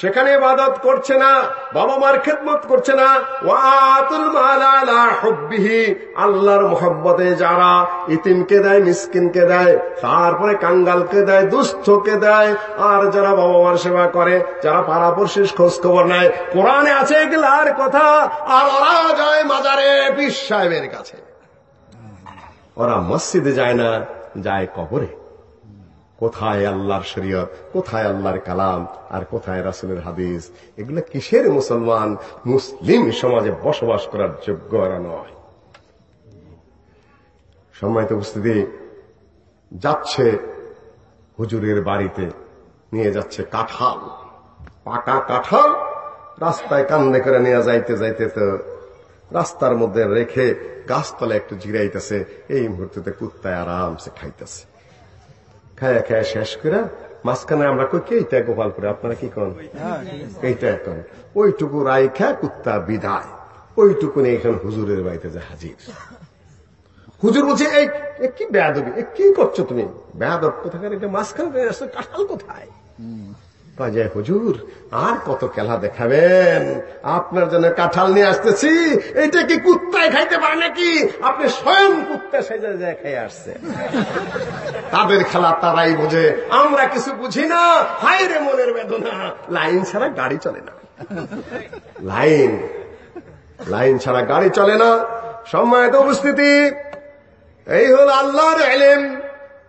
সেখানে ইবাদত করছে না, বাবা মার খেদমত করছে না। ওয়াতুল মালা হব্বিহি, আল্লাহর মোহাম্মতে যারা ইতিমকে দেয়, মিসকিনকে দেয়, তারপরে কাঙ্গালকে দেয়, দুস্থকে দেয়, আর যারা বাবা মার সেবা করে, যারা পাড়াপড়শির খোঁজ খবর নেয়। কোরআনে আছে এগুলার কথা, আর ওরা যায় মাজারে পীর সাহেবের কাছে। ওরা মসজিদে যায় না, যায় কবরে। কোথায় আল্লাহর শরীয়ত, কোথায় আল্লাহর কালাম, আর কোথায় রাসুলের হাদিস? এগুলো কিসের মুসলমান? মুসলিম সমাজে বসবাস করার যোগ্য এরা নয়। সম্মানিত উপস্থিতি, যাচ্ছে হুজুরের বাড়িতে, নিয়ে যাচ্ছে কাঁঠাল। পাকা কাঁঠাল রাস্তায় কান্দে করে নিয়ে যাইতে যাইতে তো রাস্তার মধ্যে রেখে গাছতলা একটু জিরাইতেছে, এই মুহূর্তে কুত্তায় আরামসে খাইতেছে। খায়া খায়া শেষ করে মাঝখানে আমরা কই কেইটা গোপালপুরে আপনারা কি কন? এইটা এখন ওইটুকু রায় খা কুত্তা বিদায়। ওইটুকু নেই এখন হুজুরের বাড়িতে যে হাজির। হুজুর বলছে এই কি বেয়াদবি? কি করছ তুমি? বেয়াদব কোথাকার? এটা মাঝখানে কাঁঠাল কোথায়? বাজায় হুজুর, আর কত খেলা দেখাবেন? আপনার জন্য কাঁঠাল নিয়ে আসতেছি। এইটা কি কুত্তায় খাইতে পারে নাকি? আপনি স্বয়ং কুত্তা সেজে যায় খেয়ে আসছে। তাদের খেলা তারাই বোঝে। আমরা কিছু বুঝি না। হায় রে মনের বেদনা। লাইন ছাড়া গাড়ি চলে না। লাইন। লাইন ছাড়া গাড়ি চলে না। সম্মানিত উপস্থিতি, এই হল আল্লাহর এলেম।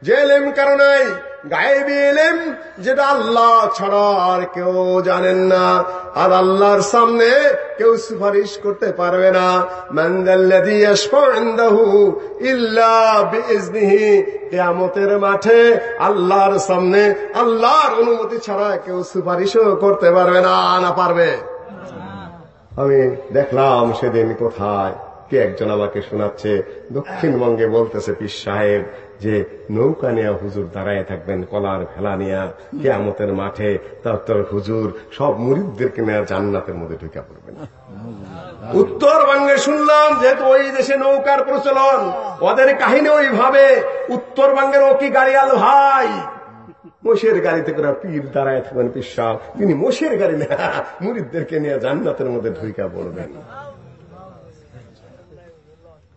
যে এলেম কারণে গায়েবি যেটা আল্লাহ ছাড়া আর কেউ জানেন না। আর আল্লাহর সামনে কেউ সুপারিশ করতে পারবে না। কেয়ামতের মাঠে আল্লাহর সামনে, আল্লাহর অনুমতি ছাড়া কেউ সুপারিশও করতে পারবে না না পারবে। আমি দেখলাম সেদিন কোথায়, কে একজন আমাকে শোনাচ্ছে, দক্ষিণবঙ্গে বলতেছে পিস সাহেব যে নৌকা নেয়া হুজুর দাঁড়ায় থাকবেন, কলার ভেলা নেয়া কেয়ামতের মাঠে তার হুজুর সব মুরিদদেরকে নেয়া জান্নাতের মধ্যে ঢুকে পড়বেন। উত্তরবঙ্গে শুনলাম, যেহেতু ওই দেশে নৌকার প্রচলন, ওদের কাহিনী ওইভাবে উত্তরবঙ্গের ও কি গাড়ি আলো ভাই? মোষের গাড়িতে করে পীর দাঁড়ায় থাকবেন পিসাব, তিনি মোষের গাড়ি না মুরিদদেরকে নিয়ে জান্নাতের মধ্যে ঢুকা পড়বেন।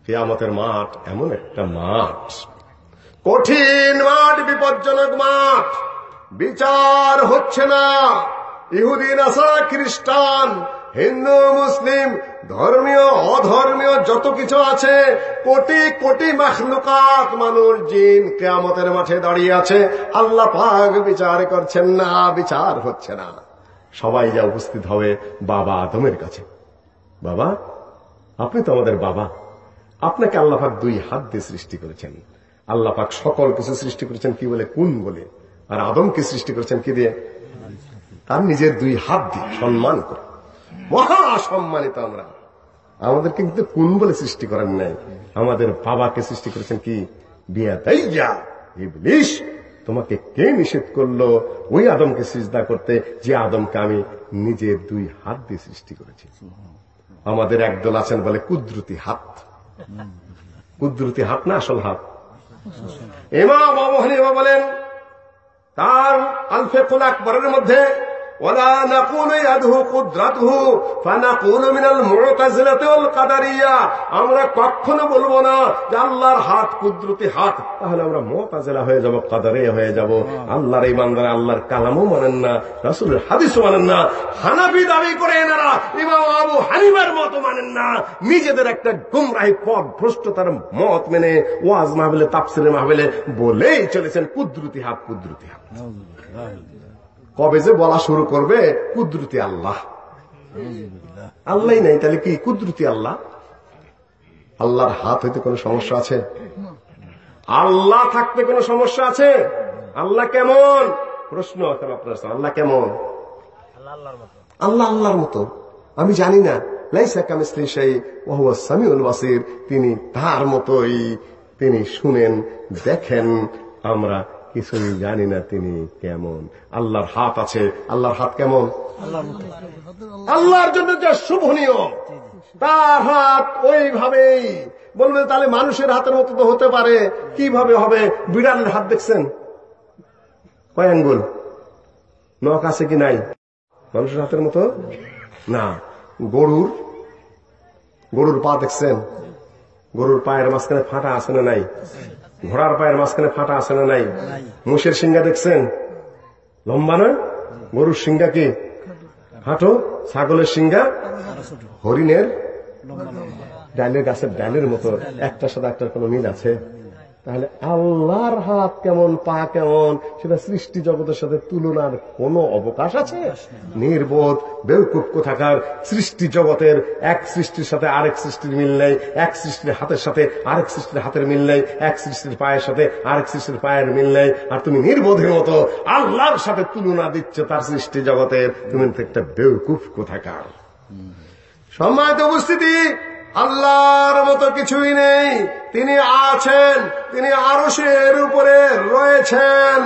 কেয়ামতের মাঠ এমন একটা মাঠ কঠিন মাঠ, বিপজ্জনক মাঠ। বিচার হচ্ছে না। ইহুদি নাসা খ্রিস্টান, হিন্দু, মুসলিম, ধর্মীয়, অধর্মীয় যত কিছু আছে, কোটি কোটি মাখলুকাত মানুষ জিন কেয়ামতের মাঠে দাঁড়িয়ে আছে। আল্লাহ পাক বিচার করছেন না, বিচার হচ্ছে না। সবাই যা উপস্থিত হবে, বাবা আদমের কাছে। বাবা, আপনি তো আমাদের বাবা। আপনাকে আল্লাহাক দুই হাত দিয়ে সৃষ্টি করেছেন। আল্লাপাক সকল কিছু সৃষ্টি করেছেন কি বলে? কোন বলে। আর আদমকে সৃষ্টি করেছেন কি দিয়ে? তার নিজের দুই হাত দিয়ে সম্মান করে। মহা সম্মানিত আমরা। আমাদেরকে কিন্তু কোন বলে সৃষ্টি করেন নাই। আমাদের বাবাকে সৃষ্টি করেছেন কি? বিয়া দাইয়া ইবলিশ। তোমাকে কে নিষেধ করল? ওই আদমকে সৃজদা করতে যে আদমকে আমি নিজের দুই হাত দিয়ে সৃষ্টি করেছি। আমাদের একদল আছেন বলে কুদরতি হাত। কুদরতি হাত না, আসল হাত। এমা বাবু হানিফা বলেন তার আলফে কুল আকবরের মধ্যে ولا نقول يده قدرته فنقول من المعتزلة والقدرية আমরা কখনো বলবো না যে আল্লাহর হাত কুদরতি হাত তাহলে আমরা মোতাজেলা হয়ে যাব কাদারে হয়ে যাব আল্লাহর এই বান্দারা আল্লাহর কালামও মানেন না রাসুলের হাদিসও মানেন না হানাবি দাবি করে এনারা ইমাম আবু হানিবার মতো মানেন না নিজেদের একটা গুমরাহি পথ ভ্রষ্টতার মত মেনে ওয়াজ মাহবিলে তাপসিলে মাহবিলে বলেই চলেছেন কুদরতি হাত কুদরতি হাত কবে যে বলা শুরু করবে, কুদরতি আল্লাহ। আল্লাহ নাই, তাহলে কি কুদরতি আল্লাহ? আল্লাহর হাত হইতে কোনো সমস্যা আছে? আল্লাহ থাকতে কোনো সমস্যা আছে? আল্লাহ কেমন? প্রশ্ন আপনার আল্লাহ কেমন? আল্লাহ আল্লাহর মতো। আমি জানি না। সেই তিনি তার মতোই তিনি শুনেন, দেখেন, আমরা কিছুই জানি না তিনি কেমন। আল্লাহর হাত আছে। আল্লাহর হাত কেমন? আল্লাহর জন্য যা শুভনীয়, তার হাত ওইভাবেই। বলবেন, তাহলে মানুষের হাতের মতো তো হতে পারে। কীভাবে হবে? বিড়ালের হাত দেখছেন? কয় আঙ্গুল? নখ আছে কি নাই? মানুষের হাতের মতো? না। গরুর? গরুর পা দেখছেন? গরুর পায়ের মাঝখানে ফাটা আছে না নাই? ঘোড়ার পায়ের মাঝখানে ফাটা আছে না নাই? মুষের সিংহা দেখছেন? লম্বা নয়? গরুর সিংহা কি? হাঁটো? ছাগলের সিংহা? হরিণের? ডালের গাছের ডালের মতো একটার সাথে একটার কোন মিল আছে? তাহলে আল্লাহর হাত কেমন, পা কেমন, সেটা সৃষ্টি জগতের সাথে তুলনার কোন অবকাশ আছে? নির্বোধ বেউকুপ কোথাকার, সৃষ্টি জগতের এক সৃষ্টির সাথে আরেক সৃষ্টির মিল নেই, এক সৃষ্টির হাতের সাথে আরেক সৃষ্টির হাতের মিল নেই, এক সৃষ্টির পায়ের সাথে আরেক সৃষ্টির পায়ের মিল নেই। আর তুমি নির্বোধের মতো আল্লাহর সাথে তুলনা দিচ্ছ তার সৃষ্টি জগতের, তুমি একটা বেউকুফ কোথাকার। সম্মানিত উপস্থিতি, আল্লাহর মতো কিছুই নেই। তিনি আছেন, তিনি আরশের উপরে রয়েছেন,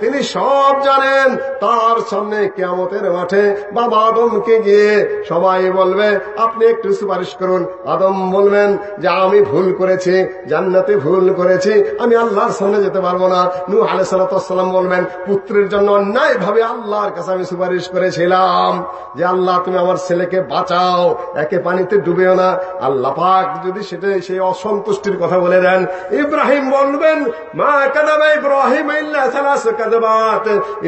তিনি সব জানেন। তার সামনে কেমতের মাঠে বাবা আদমকে গিয়ে সবাই বলবে, আপনি একটু সুপারিশ করুন। আদম বলবেন যে, আমি ভুল করেছি, জান্নাতে ভুল করেছি, আমি আল্লাহর সামনে যেতে পারব না। নু আলাইসালাম বলবেন, পুত্রের জন্য অন্যায় ভাবে আল্লাহর কাছে আমি সুপারিশ করেছিলাম যে, আল্লাহ তুমি আমার ছেলেকে বাঁচাও, একে পানিতে ডুবেও না। আল্লাহ পাক যদি সেটা সেই অসন্তুষ্টির কথা বলে দেন, ইব্রাহিম বলবেন, মা কাদাবা ইব্রাহিম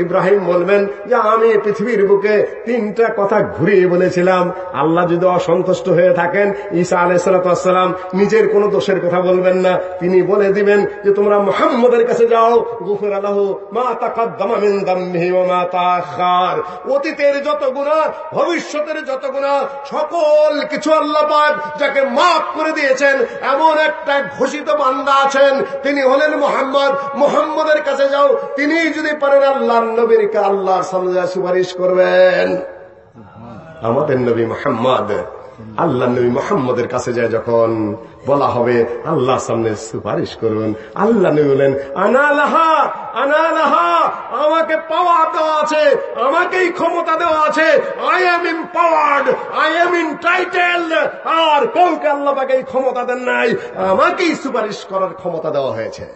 ইব্রাহিম বলবেন, যে আমি পৃথিবীর বুকে তিনটা কথা ঘুরিয়ে বলেছিলাম। আল্লাহ যদি অসন্তুষ্ট হয়ে থাকেন, ঈসা আলাইসালাম নিজের কোন দোষের কথা বলবেন না। তিনি বলে দিবেন যে, তোমরা মোহাম্মদের কাছে যাও। গুফর আল্লাহ মা তাখার অতীতের যত গুণা ভবিষ্যতের যত গুণা সকল কিছু আল্লাহ যাকে মাফ করে দিয়েছেন, এমন একটা ঘোষিত বান্দা আছেন তিনি হলেন মোহাম্মদ। মোহাম্মদের কাছে যাও তিনি যদি পারেন আল্লাহ নবীর আল্লাহর সামনে সুপারিশ করবেন। আমাদের নবী মোহাম্মদ আল্লাহ নবী মোহাম্মদের কাছে যায় যখন বলা হবে আল্লাহ সামনে সুপারিশ করুন। আল্লাহ নবী বলেন আনালাহা আনালাহা আমাকে পাওয়া দেওয়া আছে আমাকেই ক্ষমতা দেওয়া আছে। I am empowered I am entitled আর কাউকে আল্লাহ পাকে এই ক্ষমতা দেন নাই আমাকেই সুপারিশ করার ক্ষমতা দেওয়া হয়েছে।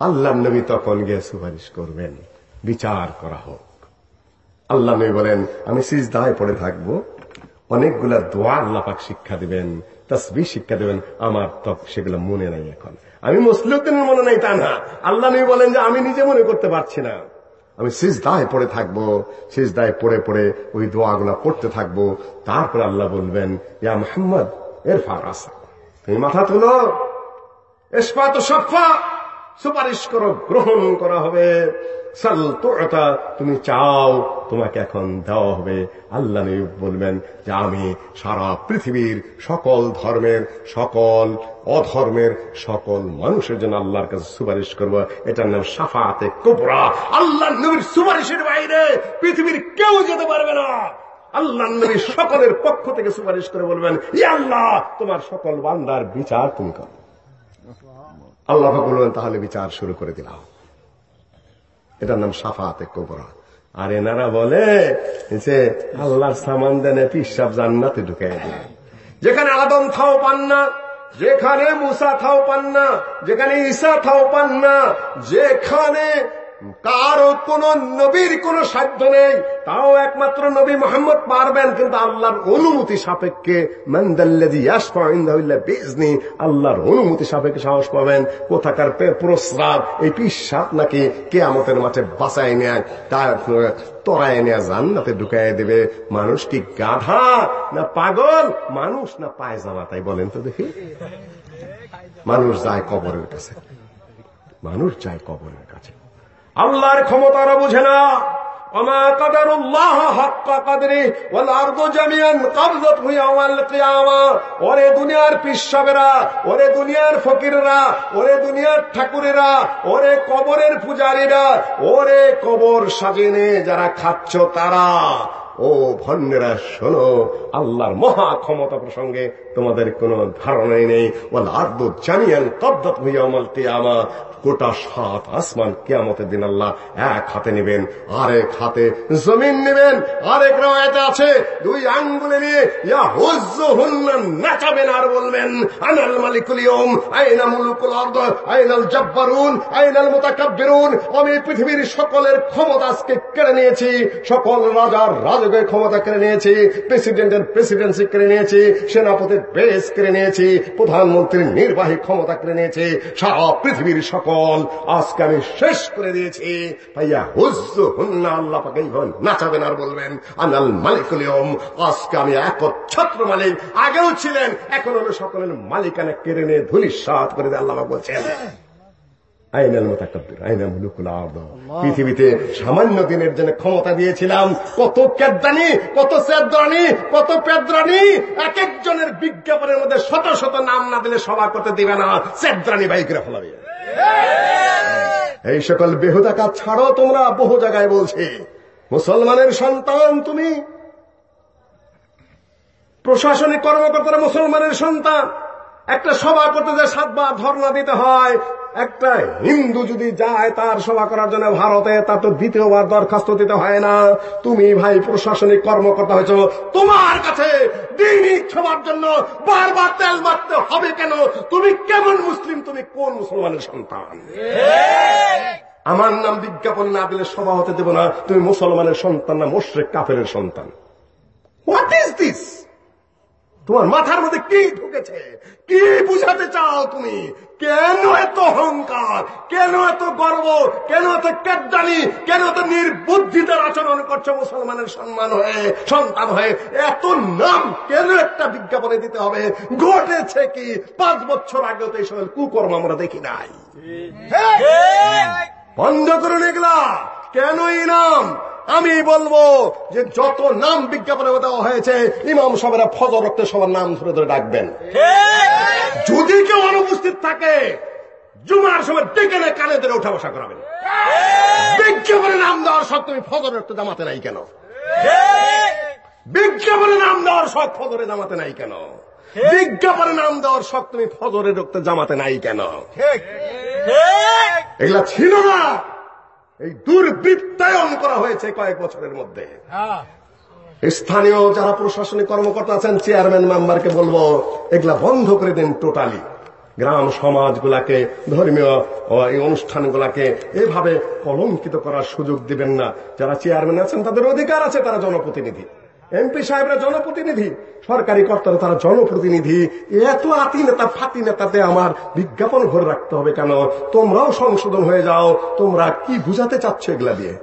আল্লাহ নবী তখন গিয়ে সুপারিশ করবেন বিচার করা হোক। আল্লাহ নবী বলেন আমি সিজ দায় পড়ে থাকব অনেকগুলা দোয়া আল্লাপাক শিক্ষা দিবেন তসবি শিক্ষা দেবেন, আমার তো সেগুলো মনে নাই এখন। আমি মুসলিমদের মনে নাই তা না। আল্লাহ নবী বলেন যে আমি নিজে মনে করতে পারছি না। আমি সিজদায় পড়ে থাকব, সিজদায় পড়ে পড়ে ওই দোয়াগুলা পড়তে থাকব। তারপর আল্লাহ বলবেন, ইয়া মোহাম্মদ এর ফারাস তুমি মাথা তুলো এসপা তো সফা সুপারিশ করো, গ্রহণ করা হবে। তুমি চাও তোমাকে এখন দেওয়া হবে। আল্লাহ বলবেন যে আমি সারা পৃথিবীর সকল ধর্মের, সকল অধর্মের, সকল মানুষের জন্য আল্লাহর কাছে সুপারিশ করব। এটার নাম সাফাতে কোবরা। আল্লাহ নবীর সুপারিশের বাইরে পৃথিবীর কেউ যেতে পারবে না। আল্লাহ নবী সকলের পক্ষ থেকে সুপারিশ করে বলবেন ই আল্লাহ, তোমার সকল বান্দার বিচার তুমি করো। আল্লাহ বলবেন, তাহলে বিচার শুরু করে দিলাম। এটার নাম সাফাতে কোবরা। আর এনারা বলে যে আল্লাহর সামান দেনে পিসাব জান্নাতে ঢুকে দিলেন যেখানে আদম থাও পান না, যেখানে মুসা থাও পান না, যেখানে ঈসা থাও পান না, যেখানে কারও কোন নবীর কোন সাধ্য নেই, তাও একমাত্র নবী মোহাম্মদ পারবেন, কিন্তু আল্লাহর অনুমতি সাপেক্ষে মন্দাল্লাদি আল্লাহর অনুমতি সাপেক্ষে সাহস পাবেন, কোথাকার প্রস্রাব এই পিসাব নাকি কেয়ামতের মাঠে বাঁচায় নেয়, তার তরায় নেয়া জান্নাতে ঢুকাই দেবে, মানুষ কি গাধা না পাগল? মানুষ না পায়জামা, তাই বলেন তো দেখি। মানুষ যায় কবরের কাছে। মানুষ যায় কবরের আল্লাহর ক্ষমতারা বুঝে না। ওরে দুনিয়ার পিসাবেরা ওরে দুনিয়ার ফকিররা, ওরে দুনিয়ার ঠাকুরেরা, ওরে কবরের পূজারীরা, ওরে কবর সাজেনে যারা খাচ্ছ তারা। ও ভন্যেরা শোনো, আল্লাহর মহা ক্ষমতা প্রসঙ্গে তোমাদের কোনো ধারণাই নেই। ওয়াল আর্দ জানিয়ান কবদত হুইয়ামাল কিয়ামা, গোটা সাত আসমান কেয়ামতের দিন আল্লাহ এক হাতে নেবেন, আরেক হাতে জমিন নেবেন, আরেক রায়তে আছে, দুই আঙ্গুলে নিয়ে নাচাবেন আর বলবেন, আনাল মালিকুল ইয়ম আইনা মুলুকুল আরদ, আইনাল জব্বারুন, আইনাল মুতাকাব্বিরুন, আমি পৃথিবীর সকলের ক্ষমতা আজকে কেড়ে নিয়েছি, সকল রাজার রাজকের ক্ষমতা কেড়ে নিয়েছি, প্রেসিডেন্টের প্রেসিডেন্সি কেড়ে নিয়েছি, সেনাপতির বেস কেড়ে নিয়েছি, প্রধানমন্ত্রীর নির্বাহী ক্ষমতা কেড়ে নিয়েছি, সারা পৃথিবীর সকল আজকে আমি শেষ করে দিয়েছি। ভাইয়া, হুজ্জ হুন্না, আল্লাহ পাকে নাচাবেন আর বলবেন, আনাল মালিকুলিয়ম আজকে আমি একচ্ছত্র মালিক, আগেও ছিলেন এখন হলো সকলের মালিকানা কেড়ে নিয়ে ধুলি সাত করে দিয়ে আল্লাহ বলছেন আইনাল মোতাকাব্বির আইনা মুলুকুল আরদ পৃথিবীতে সামান্য দিনের জন্য ক্ষমতা দিয়েছিলাম। কত কেদ্দানি কত সেদ্রানি কত পেদ্রানি এক একজনের বিজ্ঞাপনের মধ্যে শত শত নাম না দিলে সভা করতে দিবে না। সেদ্রানি বাইকরা ফলাবে। এই সকল বেহুদা কাজ ছাড়ো তোমরা বহু জায়গায় বলছে। মুসলমানের সন্তান তুমি। প্রশাসনিক কর্মকর্তারা মুসলমানের সন্তান। একটা সভা করতে যায় সাতবার ধর্ণা দিতে হয় একটা হিন্দু যদি যায় তার সভা করার জন্য ভারতে তার তো দ্বিতীয়বার দরখাস্ত দিতে হয় না। তুমি ভাই প্রশাসনিক কর্মকর্তা হয়েছ তোমার কাছে সবার জন্য বারবার তেল মারতে হবে কেন? তুমি কেমন মুসলিম? তুমি কোন মুসলমানের সন্তান? আমার নাম বিজ্ঞাপন না দিলে সভা হতে দেব না। তুমি মুসলমানের সন্তান না মোশরেক কাফের সন্তান। হোয়াট ইজ দিস তোমার মাথার মধ্যে কি ঢুকেছে? কি বুঝাতে চাও তুমি? কেন এত অহংকার? কেন এত গর্ব? কেন এত কেদানি কেন এত নির্বুদ্ধিতার আচরণ করছ মুসলমানের সম্মান হয়ে সন্তান হয়ে? এত নাম কেন একটা বিজ্ঞাপনে দিতে হবে? ঘটেছে কি? পাঁচ বছর আগে তো এই সকল কুকর্ম আমরা দেখি নাই। বন্ধ করুন এগুলা। কেন এই নাম? আমি বলব যে যত নাম বিজ্ঞাপনে দেওয়া হয়েছে ইমাম সাহেবেরা ফজর রক্তে সবার নাম ধরে ধরে ডাকবেন। যদি কেউ অনুপস্থিত থাকে জুমার সময় ডেকে নে কানে ধরে উঠা বসা করাবেন। বিজ্ঞাপনে নাম দেওয়ার শখ তুমি ফজর রক্তে জামাতে নাই কেন? বিজ্ঞাপনে নাম দেওয়ার শখ ফজরে জামাতে নাই কেন? বিজ্ঞাপনে নাম দেওয়ার শখ তুমি ফজরে রক্তে জামাতে নাই কেন? এগুলা ছিল না। এই দুর্বৃত্তায়ন করা হয়েছে কয়েক বছরের মধ্যে। স্থানীয় যারা প্রশাসনিক কর্মকর্তা আছেন চেয়ারম্যান মেম্বারকে বলব এগুলা বন্ধ করে দিন টোটালি গ্রাম সমাজগুলাকে ধর্মীয় এই অনুষ্ঠানগুলাকে এভাবে কলঙ্কিত করার সুযোগ দিবেন না। যারা চেয়ারম্যান আছেন তাদের অধিকার আছে তারা জনপ্রতিনিধি। এমপি সাহেবরা জনপ্রতিনিধি সরকারি কর্তারা তারা জনপ্রতিনিধি। এত আতি নেতা ফাতি নেতাতে আমার বিজ্ঞাপন ঘরে রাখতে হবে কেন? তোমরাও সংশোধন হয়ে যাও। তোমরা কি বুঝাতে চাচ্ছ এগুলা দিয়ে?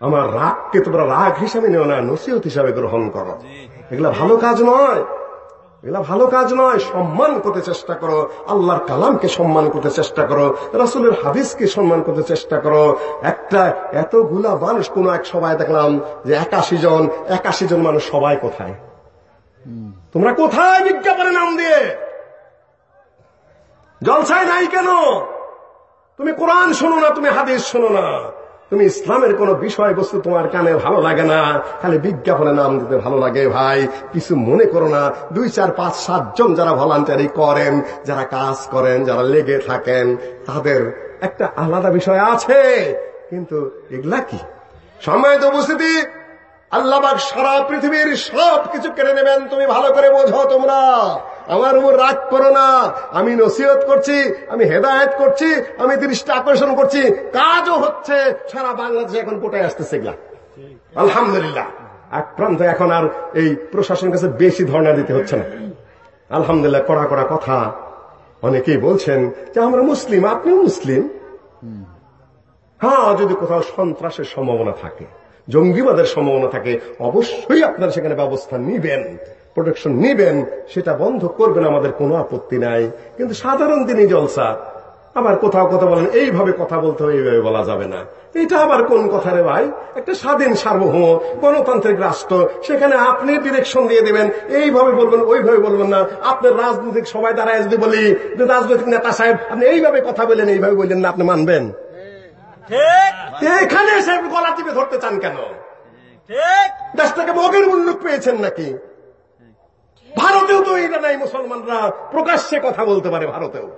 আমার রাগকে তোমরা রাগ হিসাবে নেও না নসিহত হিসাবে গ্রহণ করো। এগুলা ভালো কাজ নয়। এগুলা ভালো কাজ নয়, সম্মান করতে চেষ্টা করো। আল্লাহর কালামকে সম্মান করতে চেষ্টা করো, রাসুলের হাদিসকে সম্মান করতে চেষ্টা করো। একটা এতগুলা মানুষ কোন এক সবাই দেখলাম যে একাশি জন একাশি জন মানুষ সবাই কোথায়? তোমরা কোথায় বিজ্ঞাপনে নাম দিয়ে? জলসায় নাই কেন? তুমি কোরআন শোনো না, তুমি হাদিস শোনো না। তুমি ইসলামের কোন বিষয়বস্তু তোমার কানে ভালো লাগে না, খালি বিজ্ঞাপনে নাম দিতে ভালো লাগে ভাই। কিছু মনে করো না, দুই, চার, পাঁচ সাতজন যারা ভলান্টারি করেন, যারা কাজ করেন, যারা লেগে থাকেন, তাদের একটা আলাদা বিষয় আছে। কিন্তু এগুলা কি? সময় তো উপস্থিতি আল্লাহবাক সারা পৃথিবীর সব কিছু কেড়ে নেবেন, তুমি ভালো করে বোঝো তোমরা। আমার উপর রাগ করো না। আমি নসিহত করছি, আমি হেদায়ত করছি, আমি দৃষ্টি আকর্ষণ করছি। কাজও হচ্ছে, সারা বাংলাদেশে এখন কোটায় আসতেছে এগুলা। আলহামদুলিল্লাহ। এক প্রান্ত এখন আর এই প্রশাসনের কাছে বেশি ধর্ণা দিতে হচ্ছে না। আলহামদুলিল্লাহ, কড়া কড়া কথা। অনেকেই বলছেন যে, আমরা মুসলিম, আপনিও মুসলিম? হ্যাঁ যদি কোথাও সন্ত্রাসের সম্ভাবনা থাকে, জঙ্গিবাদের সম্ভাবনা থাকে, অবশ্যই আপনারা সেখানে ব্যবস্থা নিবেন। প্রোটেকশন নিবেন সেটা বন্ধ করবেন আমাদের কোনো আপত্তি নাই। কিন্তু সাধারণ দিনই জলসা। আবার কোথাও কথা বলেন এইভাবে কথা বলতে হবে এইভাবে বলা যাবে না। এটা আবার কোন কথা রে ভাই? একটা স্বাধীন সার্বভৌম গণতান্ত্রিক রাষ্ট্র সেখানে আপনি ডিরেকশন দিয়ে দেবেন এইভাবে বলবেন ওইভাবে বলবেন না। আপনার রাজনৈতিক সবাই দ্বারা যদি বলি যে রাজনৈতিক নেতা সাহেব আপনি এইভাবে কথা বলেন এইভাবে বললেন না আপনি মানবেন? এখানে এসে গলা টিপে ধরতে চান কেন? দেশটাকে মগের মুল্লুক পেয়েছেন নাকি? ভারতেও তো এটা নাই, মুসলমানরা প্রকাশ্যে কথা বলতে পারে ভারতেও।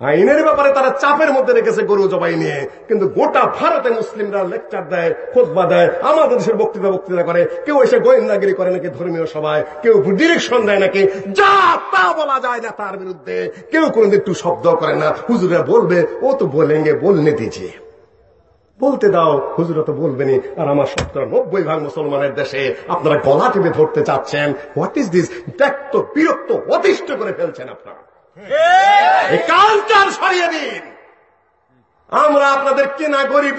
আইনের ব্যাপারে তারা চাপের মধ্যে রেখেছে গরু জবাই নিয়ে, কিন্তু গোটা ভারতে মুসলিমরা লেকচার দেয়, খোদবা দেয়, আমাদের দেশের বক্তৃতা বক্তৃতা করে। কেউ এসে গোয়েন্দাগিরি করে নাকি ধর্মীয় সভায়, কেউ ডিরেকশন দেয় নাকি। যা তা বলা যায় না তার বিরুদ্ধে। কেউ কোনদিন একটু শব্দ করে না। হুজুরা বলবে, ও তো বলেঙ্গে, বলনে দিয়েছে। বলতে দাও হুজুরা তো বলবেনি আর আমার সত্তর নব্বই ভাগ মুসলমানের দেশে আপনারা গলা টিপে ধরতে চাচ্ছেন। হোয়াট ইজ দিস ব্যক্ত বিরক্ত অতিষ্ঠ করে ফেলছেন আপনারা। কালচার সরিয়ে দিন। আমরা আপনাদের কেনা গরিব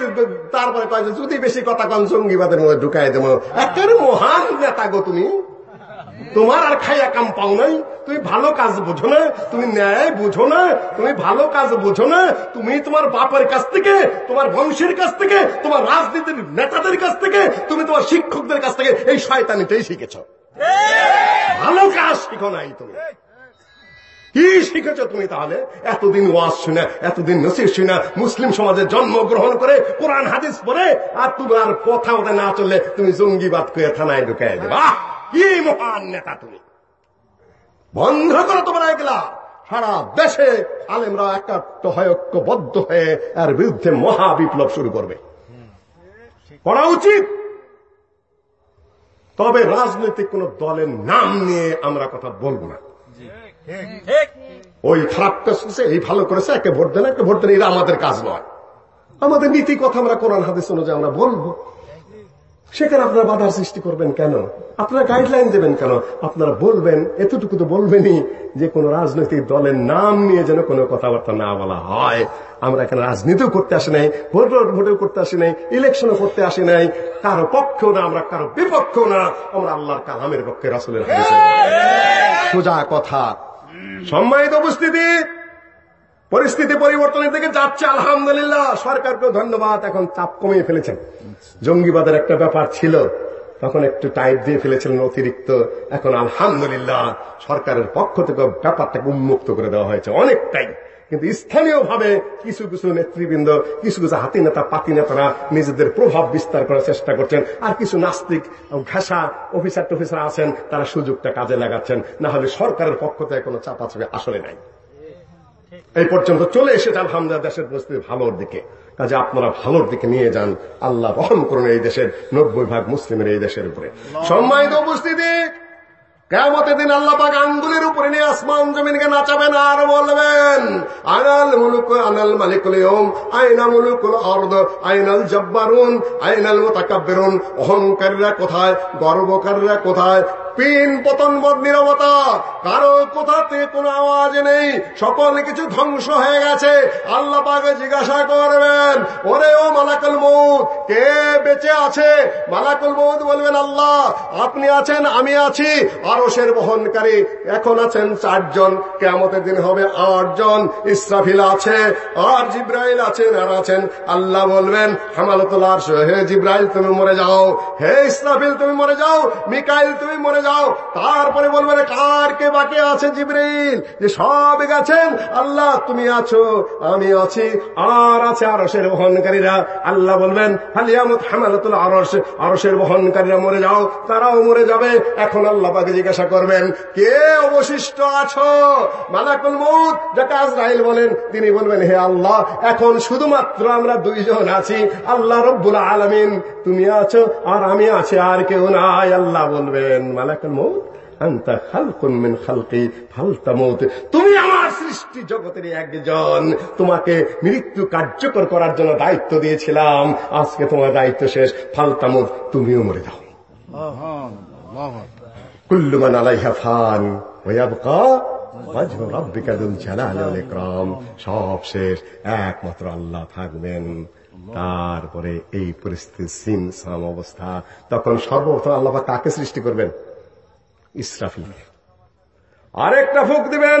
তারপরে যদি বেশি কথা কন জঙ্গিবাদের মধ্যে ঢুকাই দেবো। একেবারে মহান নেতা গো তুমি। তোমার আর খাইয়া কাম পাও নাই। তুমি ভালো কাজ বুঝো না, তুমি ন্যায় বুঝো না, তুমি ভালো কাজ বুঝো না, তুমি তোমার বাপের কাছ থেকে, তোমার বংশের কাছ থেকে, তোমার রাজনীতির নেতাদের কাছ থেকে, তুমি তোমার শিক্ষকদের কাছ থেকে এই শয়তানিটাই শিখেছ। ভালো কাজ শিখো নাই তুমি। কি শিখেছ তুমি তাহলে? এতদিন ওয়াজ শুনে, এতদিন নসির শুনে, মুসলিম সমাজে জন্মগ্রহণ করে কোরআন, হাদিস পরে আর তোমার কথা ওটা না চললে তুমি জঙ্গিবাদ করে থানায় ঢুকাই দেবা। কি মহান নেতা তুমি? বন্ধ করো তোমরা এগুলা সারা দেশে আলেমরা একাত্ম হয় হয়ে এর বিরুদ্ধে মহা বিপ্লব শুরু করবে। করা উচিত। তবে রাজনৈতিক কোন দলের নাম নিয়ে আমরা কথা বলব না। ওই খারাপ কাজ করছে, এই ভালো করেছে, একে ভোট দেন, একে ভোট দেন এটা আমাদের কাজ নয়। আমাদের নীতি কথা আমরা কোরআন, হাদিস অনুযায়ী আমরা বলব। সেখানে আপনারা বাধার সৃষ্টি করবেন কেন? আপনারা গাইডলাইন দেবেন কেন? আপনারা বলবেন, এতটুকু তো বলবেনই যে কোন রাজনৈতিক দলের নাম নিয়ে যেন কোনো কথাবার্তা না বলা হয়। আমরা এখানে রাজনীতিও করতে আসি নাই, ভোট ভোটেও করতে আসি নাই ইলেকশনও করতে আসি নাই। কারও পক্ষেও না, আমরা কারও বিপক্ষেও না। আমরা আল্লাহর কালামের পক্ষে রাসুলের সোজা কথা। সম্মানিত উপস্থিতি পরিস্থিতি পরিবর্তনের দিকে যাচ্ছে, আলহামদুলিল্লাহ। সরকারকে ধন্যবাদ, এখন চাপ কমিয়ে ফেলেছেন। জঙ্গিবাদের একটা ব্যাপার ছিল, তখন একটু টাইট দিয়ে ফেলেছিলেন অতিরিক্ত। এখন আলহামদুলিল্লাহ, সরকারের পক্ষ থেকে ব্যাপারটাকে উন্মুক্ত করে দেওয়া হয়েছে অনেকটাই। কিন্তু স্থানীয়ভাবে কিছু কিছু নেতৃবৃন্দ, কিছু কিছু হাতি নেতা, পাতি নেতারা নিজেদের প্রভাব বিস্তার করার চেষ্টা করছেন। আর কিছু নাস্তিক ঘাসা অফিসার টফিসার আছেন, তারা সুযোগটা কাজে লাগাচ্ছেন। না হলে সরকারের পক্ষ থেকে কোনো চাপাচাপি আসলে নাই। এই পর্যন্ত চলে এসেছে আলহামদুলিল্লাহ দেশের পরিস্থিতি ভালোর দিকে। কাজে আপনারা ভালোর দিকে নিয়ে যান, আল্লাহ বহন করুন এই দেশের নব্বই ভাগ মুসলিমের এই দেশের উপরে। সম্মানিত উপস্থিতি কেমতের দিন আল্লাহ পাক আঙ্গুলের উপরে নিয়ে আসমান জমিনকে নাচাবেন আর বলবেন, আনাল মুলুক আনাল মালিকুল ইয়ম আইনা মুলুকুল অর্দ আইনাল জব্বারুন, আইনাল মুতাকাব্বিরুন। অহংকারীরা কোথায়, গর্বকারীরা কোথায় পিন পতন বদ নিরবতা। কারও কোথা থেকে কোনো আওয়াজ নেই। সকল কিছু ধ্বংস হয়ে গেছে। আল্লাহ পাকে জিজ্ঞাসা করবেন, ওরে ও মালাকুল মৌত কে বেঁচে আছে? মালাকুল মৌত বলবেন, আল্লাহ, আপনি আছেন, আমি আছি। আরসের বহনকারী এখন আছেন চারজন। কেমতের দিন হবে আটজন। ইসরাফিল আছে, আর জিব্রাইল আছেন, আর আছেন আল্লাহ বলবেন হামালতুল্লাহ হে জিব্রাইল, তুমি মরে যাও। হে ইসরাফিল, তুমি মরে যাও। মিকাইল, তুমি মরে যাও। তারপরে বলবেন কার কে বাকি আছে জিব্রাইল যে সব গেছেন? আল্লাহ, তুমি আছো, আমি আছি, আর আছে আরসের বহনকারীরা। আল্লাহ বলবেন হালিয়ামত হামালতুল আরস আরসের বহনকারীরা মরে যাও, তারাও মরে যাবে। এখন আল্লাহ পাকে জিজ্ঞাসা করবেন, কে অবশিষ্ট আছো? মালাকুল মৌত যাকে আজরাইল বলেন, তিনি বলবেন, হে আল্লাহ, এখন শুধুমাত্র আমরা দুইজন আছি। আল্লাহ রব্বুল আলমিন, তুমি আছো, আর আমি আছি, আর কেউ নাই। আল্লাহ বলবেন মালাকুল মৌত আন্তা খালকুন মিন খালকি ফালতামুত তুমি আমার সৃষ্টি জগতের একজন। তোমাকে মৃত্যু কার্যকর করার জন্য দায়িত্ব দিয়েছিলাম। আজকে তোমার দায়িত্ব শেষ। ফালতামুত তুমিও মরে যাও। কুল্লু মান আলাইহা ফান ওয়াবকা সব শেষ। একমাত্র আল্লাহ থাকবেন। তারপরে এই পরিস্থিতি সিন সাম অবস্থা। তখন সর্বপ্রথম আল্লাহ কাকে সৃষ্টি করবেন? ইসরাফিল। আরেকটা ফুক দিবেন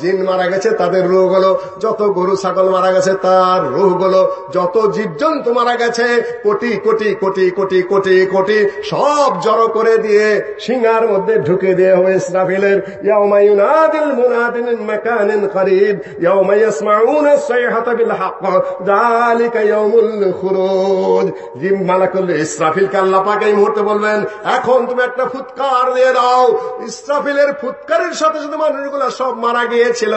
জিন মারা গেছে, তাদের রুহগুলো যত গরু, ছাগল মারা গেছে, তার রুহগুলো যত জীবজন্তু মারা গেছে, কোটি কোটি কোটি কোটি কোটি কোটি, সব জড়ো করে দিয়ে সিঙ্গার মধ্যে ঢুকে দিয়ে হবে ইসরাফিলের। বলবেন, এখন তুমি একটা ফুৎকার দিয়ে দাও ইসরাফিলের ফুৎকারের সাথে সাথে সব মারা গিয়েছিল,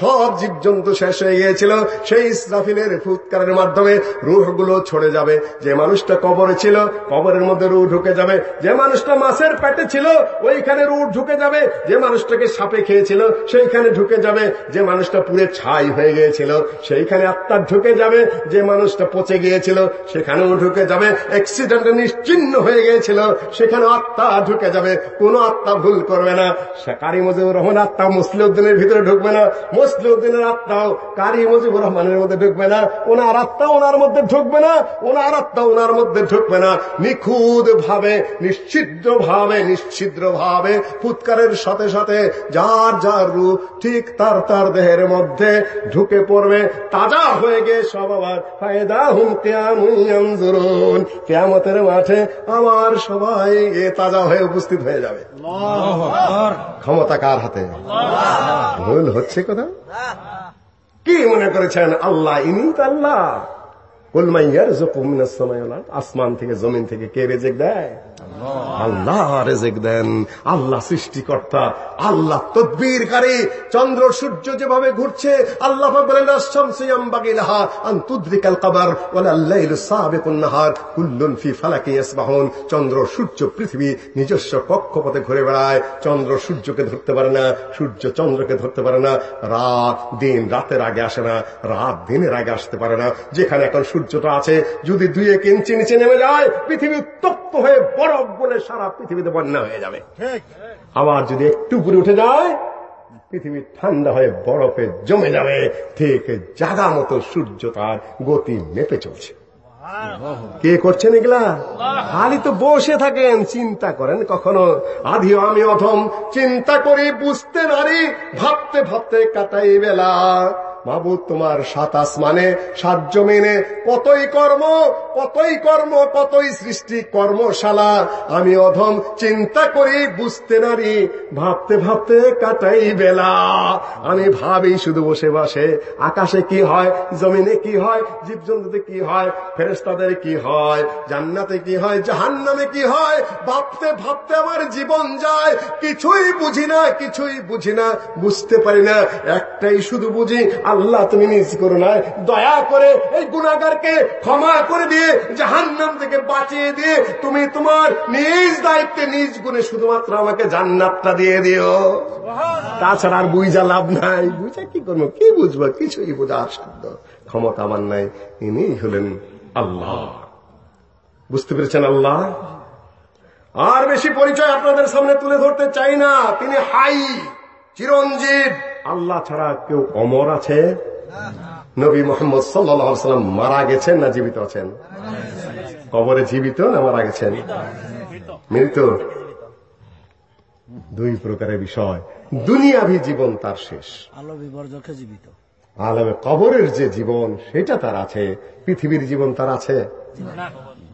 সব জীবজন্তু শেষ হয়ে গিয়েছিল। সেই ইসরাফিলের ফুৎকারের মাধ্যমে রুহগুলো ছড়ে যাবে। যে মানুষটা কবরে ছিল, কবরের মধ্যে রুহ ঢুকে যাবে। যে মানুষটা মাছের পেটে ছিল, ওইখানে রুহ ঢুকে যাবে। যে মানুষটাকে সাপে খেয়েছিল, সেইখানে ঢুকে যাবে। যে মানুষটা পুরে ছাই হয়ে গিয়েছিল, সেইখানে আত্মা ঢুকে যাবে। যে মানুষটা পচে গিয়েছিল, সেখানেও ঢুকে যাবে। অ্যাক্সিডেন্টে নিশ্চিন্ন হয়ে গিয়েছিল, সেখানে আত্মা ঢুকে যাবে। কোন আত্মা ভুল করবে না। কারি মজিবুর রহমান, আত্মা মুসলিউদ্দিনের ভিতরে ঢুকবে না মুসলিউদ্দিনের আত্মাও কারি মুজিবুর রহমানের মধ্যে ঢুকবে না ওনার আত্মা ওনার মধ্যে ঢুকবে না ওনার আত্মা ওনার মধ্যে ঢুকবে না। নিখুঁত ভাবে নিশ্চিদ্র ভাবে নিশ্চিদ্র ভাবে ফুৎকারের সাথে সাথে যার যার রূপ ঠিক তার তার দেহের মধ্যে ঢুকে পড়বে। তাজা হয়ে গিয়ে সব আবার ফায়দা হুম কেয়ামুন কেয়ামতের মাঠে আমার সবাই এ তাজা হয়ে উপস্থিত হয়ে যাবে। ক্ষমতা কার হাতে? ভুল হচ্ছে কথা? কি মনে করেছেন? আল্লাহ ইনি তো আল্লাহ। আসমান থেকে, জমিন থেকে কে রেজেক দেয়? আল্লাহ রেজেক দেন। আল্লাহ সৃষ্টিকর্তা, আল্লাহ তদ্বিরকারী। চন্দ্র, সূর্য যেভাবে ঘুরছে, আল্লাহ বলেন চন্দ্র, সূর্য পৃথিবী নিজস্ব কক্ষপথে ঘুরে বেড়ায়। চন্দ্র সূর্যকে ধরতে পারে না, সূর্য চন্দ্রকে ধরতে পারে না। রাত দিন রাতের আগে আসে না, রাত দিনের আগে আসতে পারে না। যেখানে এখন সূর্যটা আছে, যদি দুই এক ইঞ্চি নিচে নেমে যায়, পৃথিবী উত্তপ্ত হয়ে বরফ বলে সারা পৃথিবীতে বন্যা হয়ে যাবে। আবার যদি একটু উপরে উঠে যায় পৃথিবী ঠান্ডা হয়ে বরফে জমে যাবে। ঠিক জাগা মতো সূর্য তার গতি মেপে চলছে। কে করছেন এগুলা? খালি তো বসে থাকেন চিন্তা করেন কখনো। আধি আমি অথম চিন্তা করি বুঝতে নারি ভাবতে ভাবতে কাটাই বেলা। মাবুদ, তোমার সাত আসমানে, সাত জমিনে কতই কর্ম কতই কর্ম, কতই সৃষ্টি কর্মশালা। আমি অধম চিন্তা করি, বুঝতে নারি, ভাবতে ভাবতে কাটাই বেলা। আমি ভাবি শুধু বসে বসে, আকাশে কি হয়, জমিনে কি হয়, জীবজন্তুতে কি হয় ফেরেস্তাদের কি হয়, জান্নাতে কি হয়, জাহান্নামে কি হয়, ভাবতে ভাবতে আমার জীবন যায়। কিছুই বুঝি না, কিছুই বুঝি না, বুঝতে পারি না, একটাই শুধু বুঝি আল্লাহ তুমি নিজ করো না দয়া করে এই গুণাগারকে ক্ষমা করে দিয়ে জাহান্নাম থেকে বাঁচিয়ে দিয়ে তুমি তোমার নিজ দায়িত্বে নিজ গুণে শুধুমাত্র আমাকে জান্নাতটা দিয়ে দিও। তাছাড়া আর বুঝা লাভ নাই। বুঝা কি করব? কি বুঝব? কিছুই বোঝা সাধ্য ক্ষমতা আমার নাই। ইনি হলেন আল্লাহ। বুঝতে পেরেছেন আল্লাহ? আর বেশি পরিচয় আপনাদের সামনে তুলে ধরতে চাই না। তিনি হাই চিরঞ্জীব। আল্লাহ ছাড়া কেউ অমর আছে? নবী মোহাম্মদ সাল্লাম মারা গেছেন না জীবিত আছেন? কবরে জীবিত না মারা গেছেন? মৃত। দুই প্রকারের বিষয়। দুনিয়াভি জীবন তার শেষ। আলো বিবর্জকে জীবিত। আলমে কবরের যে জীবন সেটা তার আছে। পৃথিবীর জীবন তার আছে?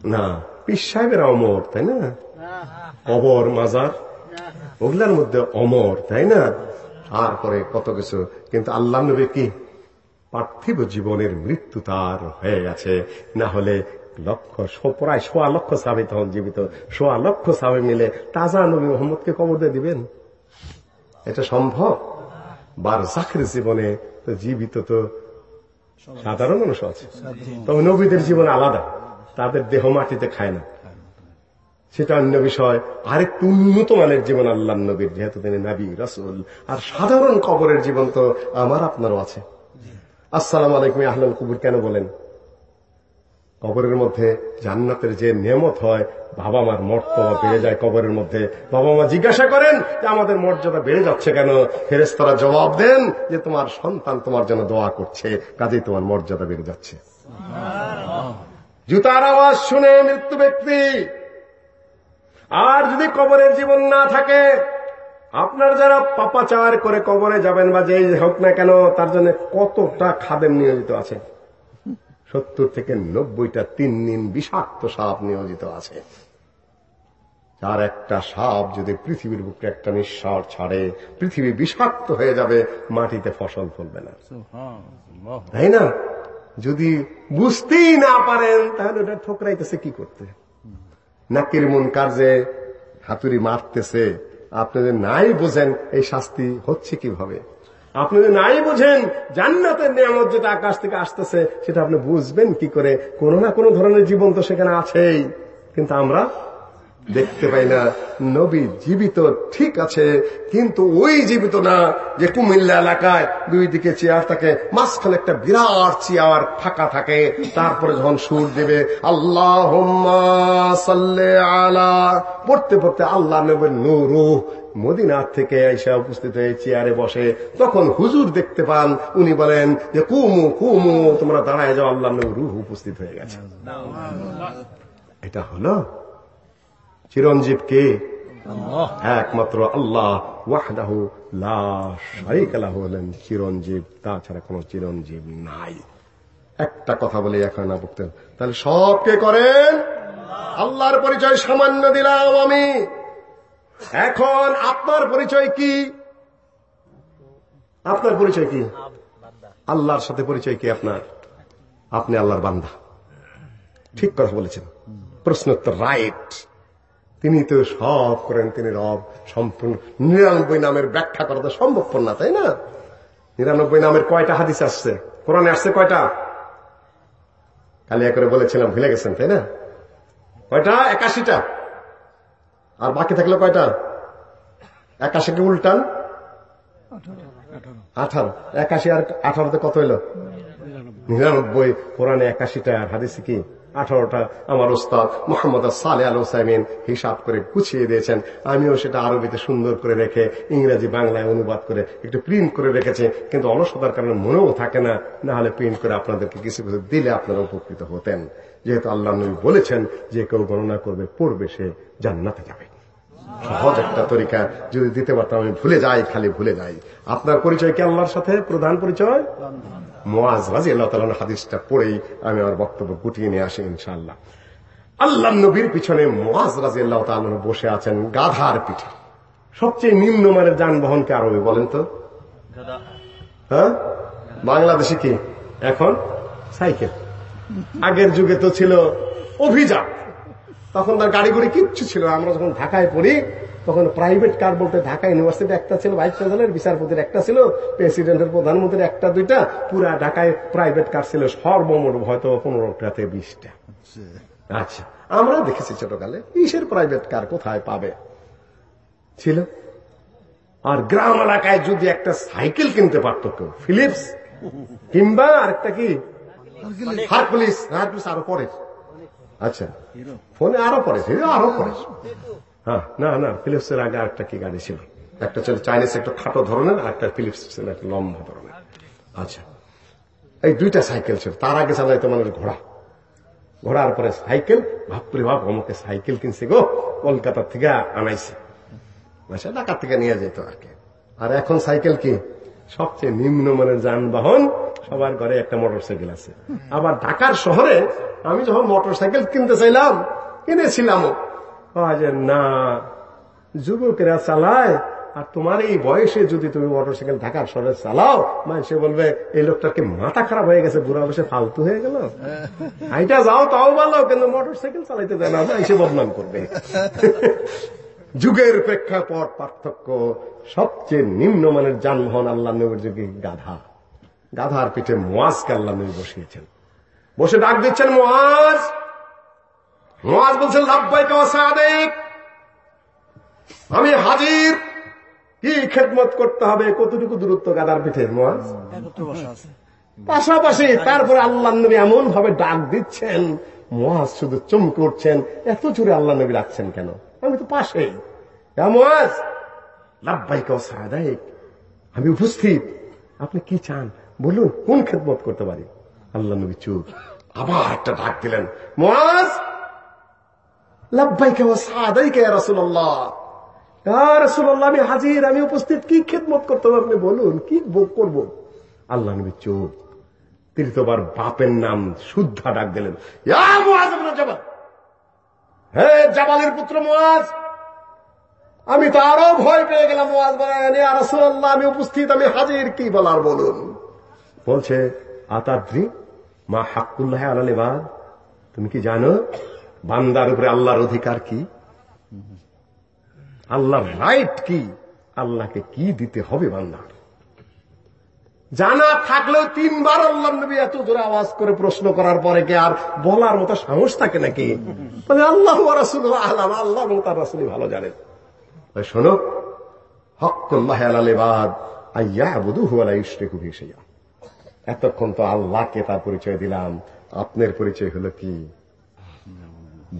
না। পিস সাহেবের অমর তাই না? কবর মাজার ওগুলার মধ্যে অমর তাই না? তারপরে কত কিছু। কিন্তু আল্লাহ নবী কি? পার্থিব জীবনের মৃত্যু তার হয়ে গেছে। না হলে লক্ষ প্রায় সোয়া লক্ষ সাবে তখন জীবিত। সোয়া লক্ষ সাবে মিলে তাজা নবী মোহাম্মদকে কবর দিয়ে দিবেন। এটা সম্ভব? বার জাকের জীবনে তো জীবিত তো সাধারণ মানুষ আছে। তবে নবীদের জীবন আলাদা। তাদের দেহ মাটিতে খায় না। সেটা অন্য বিষয়। আরেকটু উন্নত মানের জীবন আল্লাহ নবীর যেহেতু তিনি নাবি রাসুল। আর সাধারণ কবরের জীবন তো আমার আপনারও আছে। আসসালাম আলাইকুম আহলাল কুবুর কেন বলেন? কবরের মধ্যে জান্নাতের যে নিয়মত হয় বাবা মার মর্তবা বেড়ে যায় কবরের মধ্যে। বাবা মা জিজ্ঞাসা করেন যে আমাদের মর্যাদা বেড়ে যাচ্ছে কেন? ফেরেস্তারা জবাব দেন যে তোমার সন্তান তোমার জন্য দোয়া করছে কাজেই তোমার মর্যাদা বেড়ে যাচ্ছে। জুতার আওয়াজ শুনে মৃত্যু ব্যক্তি আর যদি কবরের জীবন না থাকে আপনার যারা পাপাচার করে কবরে যাবেন বা যেই হোক না কেন তার জন্য কতটা খাদেম নিয়োজিত আছে? সত্তর থেকে নব্বইটা তিন দিন বিষাক্ত সাপ নিয়োজিত আছে। যার একটা সাপ যদি পৃথিবীর বুকে একটা নিঃশ্বাস ছাড়ে পৃথিবী বিষাক্ত হয়ে যাবে মাটিতে ফসল ফলবে না। তাই না? যদি বুঝতেই না পারেন তাহলে ওটা ঠোকরাইতেছে কি করতে? নাকির মন কার্যে হাতুড়ি মারতেছে আপনাদের নাই বোঝেন, এই শাস্তি হচ্ছে কীভাবে? আপনাদের নাই বোঝেন, জান্নাতের নিয়ামত যেটা আকাশ থেকে আসতেছে, সেটা আপনি বুঝবেন কি করে? কোনো না কোনো ধরনের জীবন তো সেখানে আছেই। কিন্তু আমরা দেখতে পাই না নবী জীবিত ঠিক আছে কিন্তু ওই জীবিত না যে কুমিল্লা এলাকায় দুই দিকে চেয়ার থাকে মাঝখানে একটা বিরাট চেয়ার ফাঁকা থাকে তারপরে যখন সুর দেবে আল্লাহ সাল্লে আলা পড়তে পড়তে আল্লাহ নবের নুরু মদিনার থেকে এসে উপস্থিত হয়ে চেয়ারে বসে। তখন হুজুর দেখতে পান উনি বলেন যে কুমু কুমু তোমরা দাঁড়ায় যাও আল্লাহ নবী রুহ উপস্থিত হয়ে গেছে। এটা হলো চিরঞ্জীব কে একমাত্র আল্লাহ ওয়াহদাহু লাহু হলেন চিরঞ্জীব তাছাড়া কোনো চিরঞ্জীব নাই। একটা কথা বলে এখন না বলতেন তাহলে সব কে করেন? আল্লাহর পরিচয় সামান্য দিলাম আমি। এখন আপনার পরিচয় কি? আপনার পরিচয় কি? আল্লাহর সাথে পরিচয় কি আপনার? আপনি আল্লাহর বান্দা। ঠিক কথা বলেছেন। প্রশ্নোত্তর রাইট তিনি তো সব করেন তিনি রব সম্পূর্ণ। নিরানব্বই নামের ব্যাখ্যা করা তো সম্ভবপর না তাই না? নিরানব্বই নামের কয়টা হাদিস আসছে? কোরআনে আসছে কয়টা? কালিয়া করে বলেছিলাম ভুলে গেছেন তাই না? কয়টা? একাশিটা। আর বাকি থাকল কয়টা? একাশিকে উল্টান? আঠারো। একাশি আর আঠারোতে কত হইল? নিরানব্বই। কোরআনে একাশিটা আর হাদিসে কি? আঠারোটা আমার ওস্তাদ মোহাম্মদ সালে আল হোসাইমিন হিসাব করে গুছিয়ে দিয়েছেন। আমিও সেটা আরবিতে সুন্দর করে রেখে, ইংরেজি বাংলায় অনুবাদ করে একটু প্রিন্ট করে রেখেছে। কিন্তু অলসতার কারণে মনেও থাকে না না হলে প্রিন্ট করে আপনাদেরকে কিছু কিছু দিলে আপনারা উপকৃত হতেন। যেহেতু আল্লাহ নবী বলেছেন যে কেউ গণনা করবে, পড়বে, সে জান্নাতে যাবে। সহজ একটা তরিকা, যদি দিতে পারতাম আমি ভুলে যাই, খালি ভুলে যাই। আপনার পরিচয় কি আল্লাহর সাথে? প্রধান পরিচয়? মোয়াজ রাজি আল্লাহ তালার হাদিসটা পড়েই আমি আমার বক্তব্য গুটিয়ে নিয়ে আসি ইনশাল্লাহ আল্লাহ নবীর পিছনে মোয়াজ রাজি আল্লাহ তালন বসে আছেন গাধার পিঠে। সবচেয়ে নিম্নমানের যানবাহনকে আরবি বলেন তো? হ্যাঁ? বাংলাদেশে কি? এখন? সাইকেল। আগের যুগে তো ছিল অভিযান। তখন তার গাড়ি গুড়ি কিচ্ছু ছিল আমরা যখন ঢাকায় পড়ি তখন প্রাইভেট কার বলতে ঢাকা ইউনিভার্সিটি একটা ছিল ভাইস চ্যান্সেলর বিচারপতির একটা ছিল প্রেসিডেন্টের প্রধানমন্ত্রীর একটা দুইটা পুরা ঢাকায় প্রাইভেট কার ছিল সর্বমোট হয়তো পনেরোটাতে বিশটা। আচ্ছা আমরা দেখেছি ছোটকালে কিসের প্রাইভেট কার কোথায় পাবে? ছিল। আর গ্রাম এলাকায় যদি একটা সাইকেল কিনতে পারতো কেউ ফিলিপস কিংবা আরেকটা কি? হারকুলিস হারকুলিস আরও পরে আচ্ছা ফোনে আরও পরে আরও পরে হ্যাঁ না ফিলিপস এর আগে আরেকটা কি গাড়ি ছিল? একটা ছিল চাইনিজ একটা খাটো ধরনের, আর একটা ফিলিপস ছিল একটা লম্বা ধরনের। আচ্ছা এই দুইটা সাইকেল ছিল। তার আগে চালাইতো মানুষ ঘোড়া। ঘোড়ার পরে সাইকেল ভাবপুরে ভাব, অমুকে সাইকেল কিনছে গো, কলকাতা থেকে আনাইছে। আচ্ছা ঢাকা থেকে নিয়ে যেত আগে আর এখন সাইকেল কি? সবচেয়ে নিম্ন নিম্নমানের যানবাহন, সবার ঘরে একটা মোটর সাইকেল আছে। আবার ঢাকার শহরে আমি যখন মোটর সাইকেল কিনতে চাইলাম, কিনেছিলামও। যে, না, যুবকেরা চালায়, আর তোমার এই বয়সে যদি তুমি মোটরসাইকেল ঢাকার শহরে চালাও, মানুষে বলবে, এই লোকটার কি মাথা খারাপ হয়ে গেছে, বুড়া বসে ফালতু হয়ে গেল? হাইটা যাও, তাও ভালো, কিন্তু মোটরসাইকেল চালাইতে দেয় না এসে বদনাম করবে। যুগের প্রেক্ষাপট পার্থক্য, সবচেয়ে নিম্নমানের যানবাহন আল্লাহ নবীর যুগে গাধা। গাধার পিঠে মোয়াজকে আল্লাহ নবী বসিয়েছেন। বসে ডাক দিচ্ছেন, মোয়াজ! মোয়াজ বলছেন লাভবাই কাওয়া আমি হাজির। কি খেদমত করতে হবে? কতটুকু দূরত্ব গাদার পিঠে মোয়াজ পাশাপাশি তারপরে আল্লাহ নবী এমন ভাবে ডাক দিচ্ছেন মোয়াজ শুধু চমকে উঠছেন। এত জোরে আল্লাহ নবী রাখছেন কেন? আমি তো পাশেই। মোয়াজ লাভবাইক আমি উপস্থিত। আপনি কি চান? বলুন, কোন খেদমত করতে পারি? আল্লাহ নবী চুপ। আবার একটা ডাক দিলেন মোয়াজ লাভবাইক সাদাইক রসুল্লাহ রসুল্লাহ আমি হাজির, আমি উপস্থিত। কি খেদমত করতে হবে আপনি বলুন? কি করব? আল্লাহ নবী চুপ। তৃতীয়বার বাপের নাম শুদ্ধা ডাক দিলেন। হে জাবালের পুত্র মোয়াজ আমি তো আরও ভয় পেয়ে গেলাম মোয়াজ আমি উপস্থিত, আমি হাজির। কি বলার বলুন? বলছে, আতাদ্রি মা হাক্কুল্লাহ আলালেবাদ তুমি কি জানো? বান্দার উপরে আল্লাহর অধিকার কি? আল্লাহর রাইট কি? আল্লাহকে কি দিতে হবে বান্দার জানা থাকলেও তিনবার আল্লাহ নবী এত জোরে আওয়াজ করে প্রশ্ন করার পরে কে আর বলার মতো সাহস থাকে নাকি? মানে আল্লাহ রাসুল আল্লাহ এবং তার রাসুলই ভালো জানেন। শোনো এতক্ষণ তো আল্লাহকে তার পরিচয় দিলাম। আপনার পরিচয় হলো কি?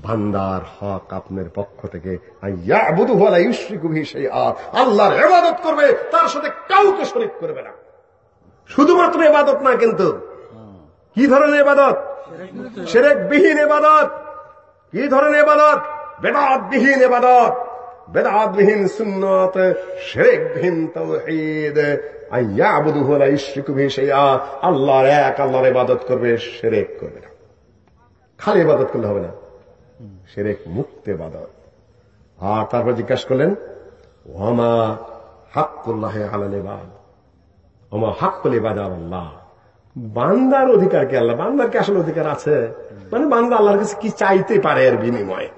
বান্দার হক আপনার পক্ষ থেকে। আল্লাহর এবাদত করবে, তার সাথে কাউকে শরিক করবে না। শুধুমাত্র এবাদত না কিন্তু। কি ধরনের এবাদত সেরেক বিহীন এবাদত কি ধরনের এবাদত বেদাত বিহীন এবাদত বেদাত বিহীন সুন্নত সেরেক বিহীন তৌহিদ আল্লাহর এক আল্লাহর ইবাদত করবে, সেরেক করবে না। খালি ইবাদত করলে হবে না। সেরেক মুক্ত ইবাদত আর তারপর জিজ্ঞাসা করলেন ওমা হাক্কুল্লাহ আলাল ইবাদ? ওমা হাক্কুল ইবাদ আল্লাহ। বান্দার অধিকার কি আল্লাহ? বান্দার কি আসলে অধিকার আছে? মানে বান্দা আল্লাহর কাছে কি চাইতে পারে এর বিনিময়ে?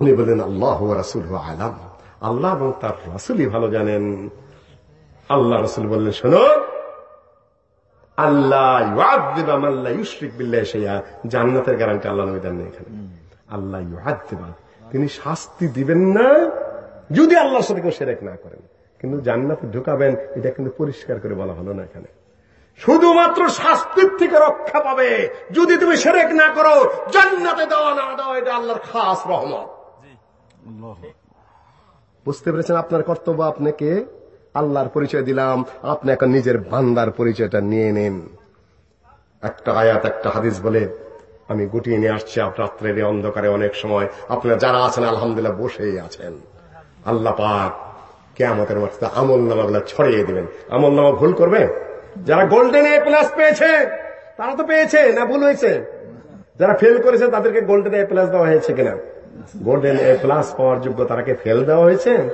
উনি বললেন, আল্লাহ রাসুল আলাম। আল্লাহ এবং তার রাসুলই ভালো জানেন। আল্লাহ রসুল বললেন, শোনো আল্লাহ ইউশরিক বিল্লাহ সেইয়া জান্নাতের গ্যারান্টি আল্লাহ নবী দেন এখানে। আল্লাহ ইউহাদ্দিবা তিনি শাস্তি দিবেন না যদি আল্লাহর সাথে কেউ সেরেক না করেন। কিন্তু জান্নাতে ঢুকাবেন এটা কিন্তু পরিষ্কার করে বলা হলো না এখানে। শুধুমাত্র শাস্তির থেকে রক্ষা পাবে যদি তুমি সেরেক না করো জান্নাতে দেওয়া না দেওয়া এটা আল্লাহর খাস রহমত। বুঝতে পেরেছেন আপনার কর্তব্য আপনাকে? আল্লাহর পরিচয় দিলাম। আপনি এখন নিজের বান্দার পরিচয়টা নিয়ে নেন। একটা আয়াত, একটা হাদিস বলে আমি গুটিয়ে নিয়ে আসছি রাত্রের অন্ধকারে অনেক সময়। আপনারা যারা আছেন, আলহামদুলিল্লাহ বসেই আছেন। আল্লাহ পাক কেমতের মাঠে আমল নামাগুলো ছড়িয়ে দিবেন। আমল নামা ভুল করবে? যারা গোল্ডেন এ প্লাস পেয়েছে, তারা তো পেয়েছে না ভুল হয়েছে? যারা ফেল করেছে, তাদেরকে গোল্ডেন এ প্লাস দেওয়া হয়েছে কিনা? গোল্ডেন এ প্লাস পাওয়ার যোগ্য তারাকে ফেল দেওয়া হয়েছে?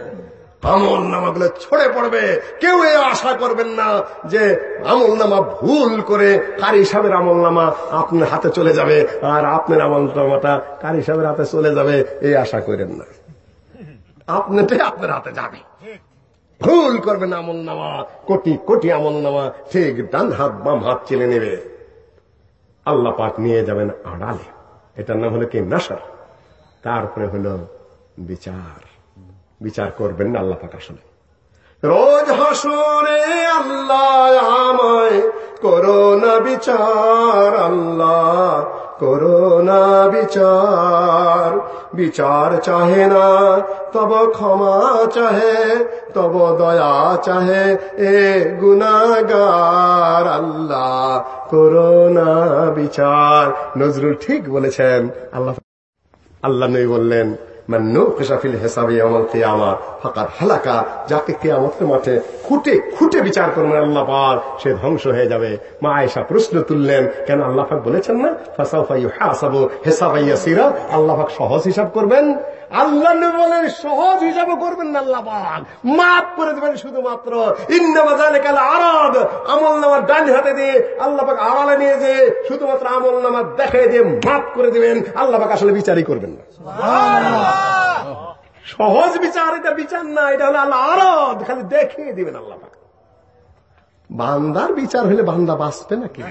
আমল নামাগুলো ছড়ে পড়বে। কেউ এ আশা করবেন না যে আমল নামা ভুল করে কারি সাহেবের আমল নামা আপনার হাতে চলে যাবে আর আপনার আমল নামাটা কারি সাহেবের হাতে চলে যাবে এই আশা করেন না। আপনারটাই আপনার হাতে যাবে। ভুল করবেন আমল নামা, কোটি কোটি আমল নামা, ঠিক ডান হাত, বাম হাত চেলে নেবে। আল্লাহ পাক নিয়ে যাবেন আড়ালে। এটার নাম হলো কি? নাসার। তারপরে হলো বিচার। বিচার করবেন আল্লাহ পাক আসলে। রোজ হাসরে আল্লাহ আমায়, করোনা বিচার আল্লাহ, করোনা বিচার। বিচার চাহে না, তব ক্ষমা চাহে, তব দয়া চাহে, এ গুনাগার আল্লাহ, করোনা বিচার। নজরুল ঠিক বলেছেন, আল্লাহ আল্লাহ নবী বললেন যাকে কেয়ামতের মাঠে খুঁটে খুঁটে বিচার করবেন আল্লাহ পাক, সে ধ্বংস হয়ে যাবে। মা আয়েশা প্রশ্ন তুললেন, কেন আল্লাহ বলেছেন না? ফাসাউফাই হাসাবো হেসাবাইয়া সিরা আল্লাহ সহজ হিসাব করবেন। আল্লাহ বলেন সহজ হিসাবে করবেন না আল্লাহ পাক। মাফ করে দেবেন শুধুমাত্র। ইন্নামাজালিকাল আরাদ। আমল নামার ডান হাতে দিয়ে আল্লাহ পাক আড়ালে নিয়ে যে শুধুমাত্র আমল নামার দেখাই দিয়ে মাফ করে দিবেন আল্লাহ পাক আসলে বিচারই করবেন না। সহজ বিচার এটা বিচার না এটা হলো আল্লাহ আরদ। খালি দেখিয়ে দিবেন আল্লাহ পাক। বান্দার বিচার হলে বান্দা বাঁচবে নাকি?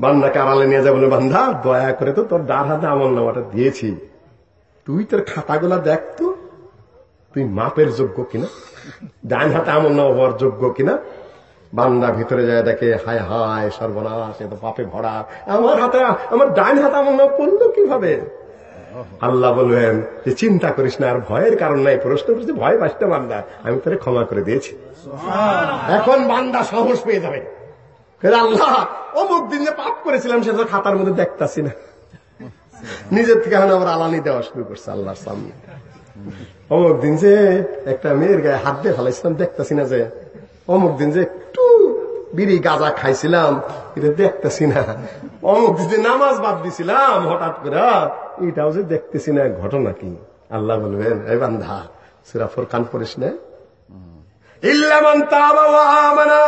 বান্দাকে আড়ালে নিয়ে যাবে বান্দা দয়া করে তো তোর ডার হাতে আমল নামাটা দিয়েছি। তুই তোর খাতাগুলা দেখ তো। তুই মাপের যোগ্য কিনা? ডান হাতে আমল না হওয়ার যোগ্য কিনা? বান্দা ভিতরে যায় দেখে হায় হায় সর্বনাশ এত পাপে ভরা। আমার হাতে আমার ডান হাতে আমল না পড়ল কীভাবে? আল্লাহ বলবেন যে চিন্তা করিস না আর ভয়ের কারণ নাই। প্রশ্ন করছি ভয় পাইতে বান্দা। আমি তোরে ক্ষমা করে দিয়েছি। এখন বান্দা সাহস পেয়ে যাবে। আল্লাহ অমুক দিন যে পাপ করেছিলাম সেটা খাতার মধ্যে দেখতাছি না। নিজের থেকে এখন আবার আলানি দেওয়া শুরু করছে আল্লাহর সামনে। অমুক দিন যে একটা মেয়ের গায়ে হাত দিয়ে ফেলাইছিলাম, দেখতেছি না যে, অমুক দিন যে একটু বিড়ি গাজা খাইছিলাম, এটা দেখতেছি না। অমুক দিন যে নামাজ বাদ দিছিলাম, হঠাৎ করে, এটাও যে দেখতেছি না, ঘটনা কি? আল্লাহ বলবেন এই বান্ধা সুরাফর কান পড়িস না? ইল্লামান তাবা ওয়া আমানা।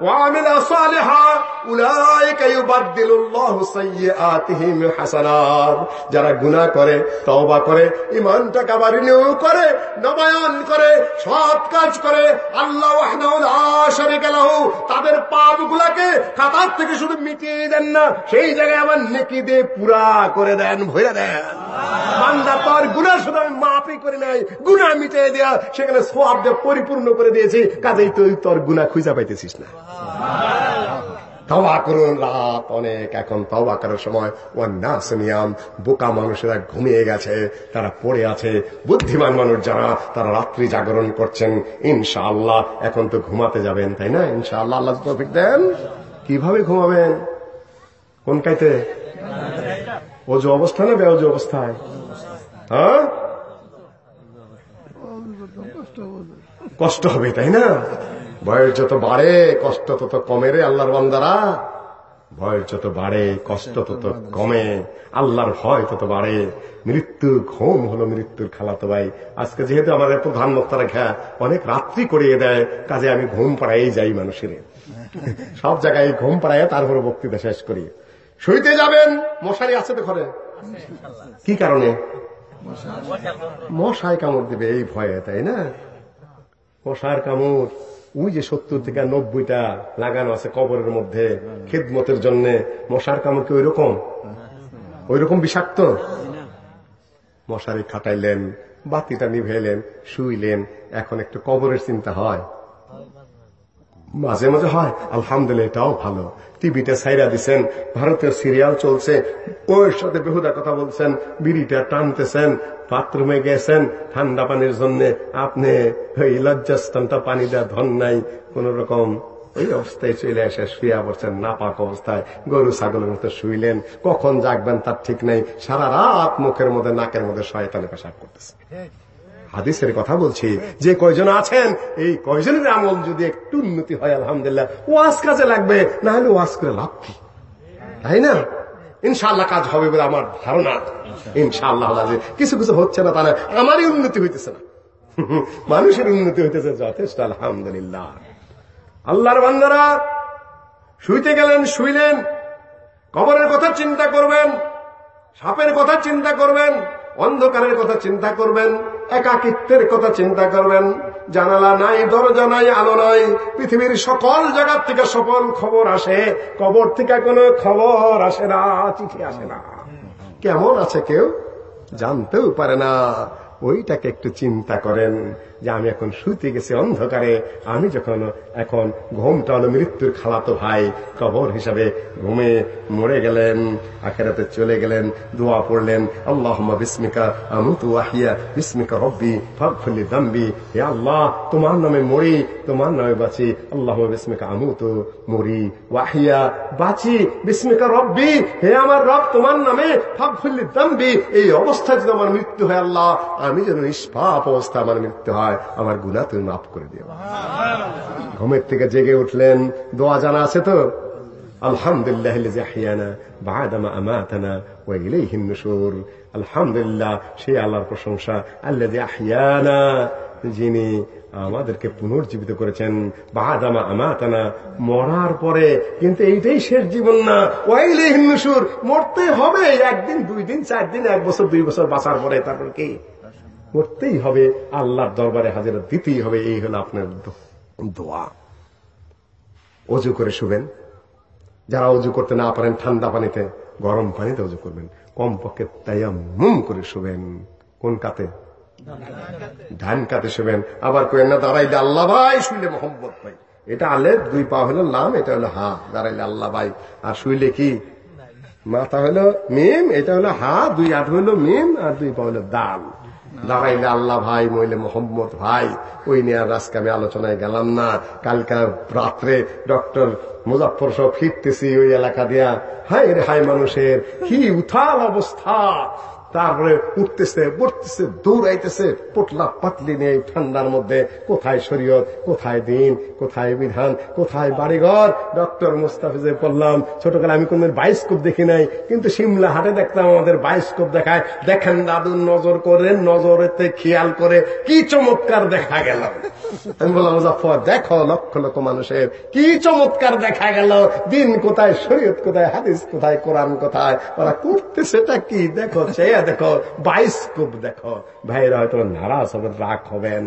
وعمل صالحا اولئك يبدل الله سيئاتهم حسنات যারা গুনাহ করে তওবা করে ঈমানটাকে আবার রিনিউ করে নবায়ন করে সৎ কাজ করে আল্লাহ ওয়াহদাহু লা শারীকা লাহু তাদের পাপগুলোকে খাতার থেকে শুধু মিটিয়ে দেন না সেই জায়গায় আবার নেকি দিয়ে পুরা করে দেন ভরে দেন বান্দা তোর গুনাহ শুধু আমি মাফই করে নাই গুনাহ মিটিয়ে দেয়া সেখানে সওয়াব দিয়ে পরিপূর্ণ করে দিয়েছি কাজেই তুই তোর গুনাহ খুঁজে পাইতেছিস না তবা করুন, রাত অনেক। এখন তবা করার সময় ওয়ান্নাস নিয়াম, বোকা মানুষেরা ঘুমিয়ে গেছে, তারা পড়ে আছে। বুদ্ধিমান মানুষ যারা, তারা রাত্রি জাগরণ করছেন। ইনশাআল্লাহ, এখন তো ঘুমাতে যাবেন, তাই না? ইনশাআল্লাহ, আল্লাহ তৌফিক দেন। কীভাবে ঘুমাবেন? কোন কাইতে? অজু অবস্থা না বেঅজু অবস্থায়? হ্যাঁ? কষ্ট হবে, তাই না? বয়স যত বাড়ে, কষ্ট তত কমে রে আল্লাহর বান্দারা। বয়স যত বাড়ে, কষ্ট তত কমে, আল্লাহর ভয় তত বাড়ে। মৃত্যু ঘুম হলো মৃত্যুর খালাতো ভাই। আজকে যেহেতু আমাদের প্রধান বক্তারা ঘা অনেক রাত্রি করিয়ে দেয়, কাজে আমি ঘুম পাড়াই যাই মানুষের। সব জায়গায় ঘুম পাড়ায় তারপরে বক্তৃতা শেষ করি। শুইতে যাবেন, মশারি আছে তো ঘরে? কি কারণে? মশায় কামড় দিবে, এই ভয়ে, তাই না? মশার কামড়। ওই যে সত্তর থেকে নব্বইটা লাগানো আছে কবরের মধ্যে, খেদমতের জন্য, মশার কামড় কি ওই রকম ওই রকম বিষাক্ত? মশারি খাটাইলেন, বাতিটা নিভেলেন, শুইলেন, এখন একটু কবরের চিন্তা হয়। মাঝে মাঝে হয়, আলহামদুলিল্লাহ এটাও ভালো। টিভিতে সাইরা দিচ্ছেন ভারতীয় সিরিয়াল চলছে, ওর সাথে বেহুদা কথা বলছেন, বিড়িটা টানতেছেন বাথরুমে গেছেন, ঠান্ডা পানির জন্য। আপনি ওই লজ্জাস্থানটা পানি দেওয়া ধন নাই। কোন রকম এই অবস্থায় চলে এসে শুয়ে পড়ছেন, নাপাক অবস্থায়। গরু, ছাগলের মতো শুইলেন। কখন জাগবেন তার ঠিক নাই। সারা রাত মুখের মধ্যে, নাকের মধ্যে শয়তানে পেশাব করতেছে। হাদিসের কথা বলছি, যে কয়জন আছেন, এই কয়জনের আমল যদি একটু উন্নতি হয়, আলহামদুলিল্লাহ, ওয়াজ কাজে লাগবে না হলে ওয়াজ করে লাভ কি? তাই না? ইনশাআল্লাহ কাজ হবে বলে আমার ধারণা ইনশাল্লাহ। কিছু কিছু হচ্ছে না তাহলে আমারই উন্নতি হইতেছে না মানুষের উন্নতি হইতেছে, যথেষ্ট, আলহামদুলিল্লাহ আল্লাহর বান্দারা, শুইতে গেলেন, শুইলেন, কবরের কথা চিন্তা করবেন, সাপের কথা চিন্তা করবেন, অন্ধকারের কথা চিন্তা করবেন একাকিত্বের কথা চিন্তা করবেন। জানালা নাই, দরজা নাই, আলো নাই। পৃথিবীর সকল জায়গার থেকে সকল খবর আসে। কবর থেকে কোনো খবর আসে না, চিঠি আসে না। কেমন আছে কেউ? জানতেও পারে না। ওইটাকে একটু চিন্তা করেন। যে আমি এখন শুতে গেছি অন্ধকারে, আমি যখন এখন ঘুমটা হলো মৃত্যুর খালাতো ভাই কবর হিসাবে ঘুমে মরে গেলেন, আখেরাতে চলে গেলেন, দোয়া পড়লেন আল্লাহ বিস্মিকা আমুতু আহিয়া বিস্মিকা রব্বি ফাগফিরলি দাম্বি, হে আল্লাহ, তোমার নামে মরি, তোমার নামে বাঁচি আল্লাহ বিস্মিকা আমুতু মরি ওয়াহিয়া, বাঁচি, বিস্মিকা রব্বি, হে আমার রব, তোমার নামে ফাগফিরলি দাম্বি, এই অবস্থায় যদি আমার মৃত্যু হয় আল্লাহ, আমি যেন নিষ্পাপ অবস্থা আমার মৃত্যু হয়। হয়, আমার গুণা তুমি মাফ করে দিও। ঘুমের থেকে জেগে উঠলেন, দোয়া জানা আছে তো? সে আল্লাহর প্রশংসা আল্লাহ যিনি আমাদেরকে পুনর্জীবিত করেছেন বাহাদামা আমাতানা, মরার পরে, কিন্তু এইটাই শেষ জীবন না। ওয়াইলে হিন্দুসুর মরতে হবে, একদিন, দুই দিন, চার দিন, এক বছর, দুই বছর বাঁচার পরে, তারপর কি? করতেই হবে, আল্লাহর দরবারে হাজিরা দিতেই হবে, এই হলো আপনার দোয়া। অজু করে শুবেন। যারা অজু করতে না পারেন, ঠান্ডা পানিতে, গরম পানিতে অজু করবেন। কমপক্ষে মুম করে শুবেন। কোন কাতে? ধান কাতে শুবেন। আবার কেন না, দাঁড়াইলে আল্লাহ ভাই, শুইলে মোহাম্মদ ভাই। এটা আলে দুই পা হলো লাম, এটা হলো হা। দাঁড়াইলে আল্লাহ ভাই। আর শুইলে কি? মাথা হলো মিম, এটা হলো হা, দুই আট হলো মিম, আর দুই পা হলো দাল দাঁড়াইলে আল্লাহ ভাই মহিলে মোহাম্মদ ভাই। ওই নিয়ে আজকে আমি আলোচনায় গেলাম না। কালকা রাত্রে ডক্টর মুজাফর সব ফিরতেছি ওই এলাকা দিয়া। হাই রে হাই মানুষের, কি উথাল অবস্থা। তারপরে উঠতেছে পড়তেছে দৌড়াইতেছে, পটলা পাতলি নিয়ে এই ঠান্ডার মধ্যে, কোথায় শরীয়ত, কোথায় দিন, কোথায় বিধান, কোথায় বাড়িঘর? ডক্টর মুস্তাফিজে পড়লাম ছোটকালে আমি কোনদিন বাইস্কোপ দেখি নাই, কিন্তু সিমলা হাটে দেখতাম আমাদের বাইস্কোপ দেখায়। দেখেন দাদু, নজর করেন নজরেতে খেয়াল করে কি চমৎকার দেখা গেল। আমি বললাম মুজাফর দেখো লক্ষ লক্ষ মানুষের কি চমৎকার দেখা গেল। দিন কোথায়, শরীয়ত কোথায়, হাদিস কোথায়, কোরআন কোথায়, ওরা করতেছেটা কি? দেখো চেয়ে দেখো বাইস্কোপ দেখো। ভাইরা হয়তো নারাজ হবেন রাগ হবেন।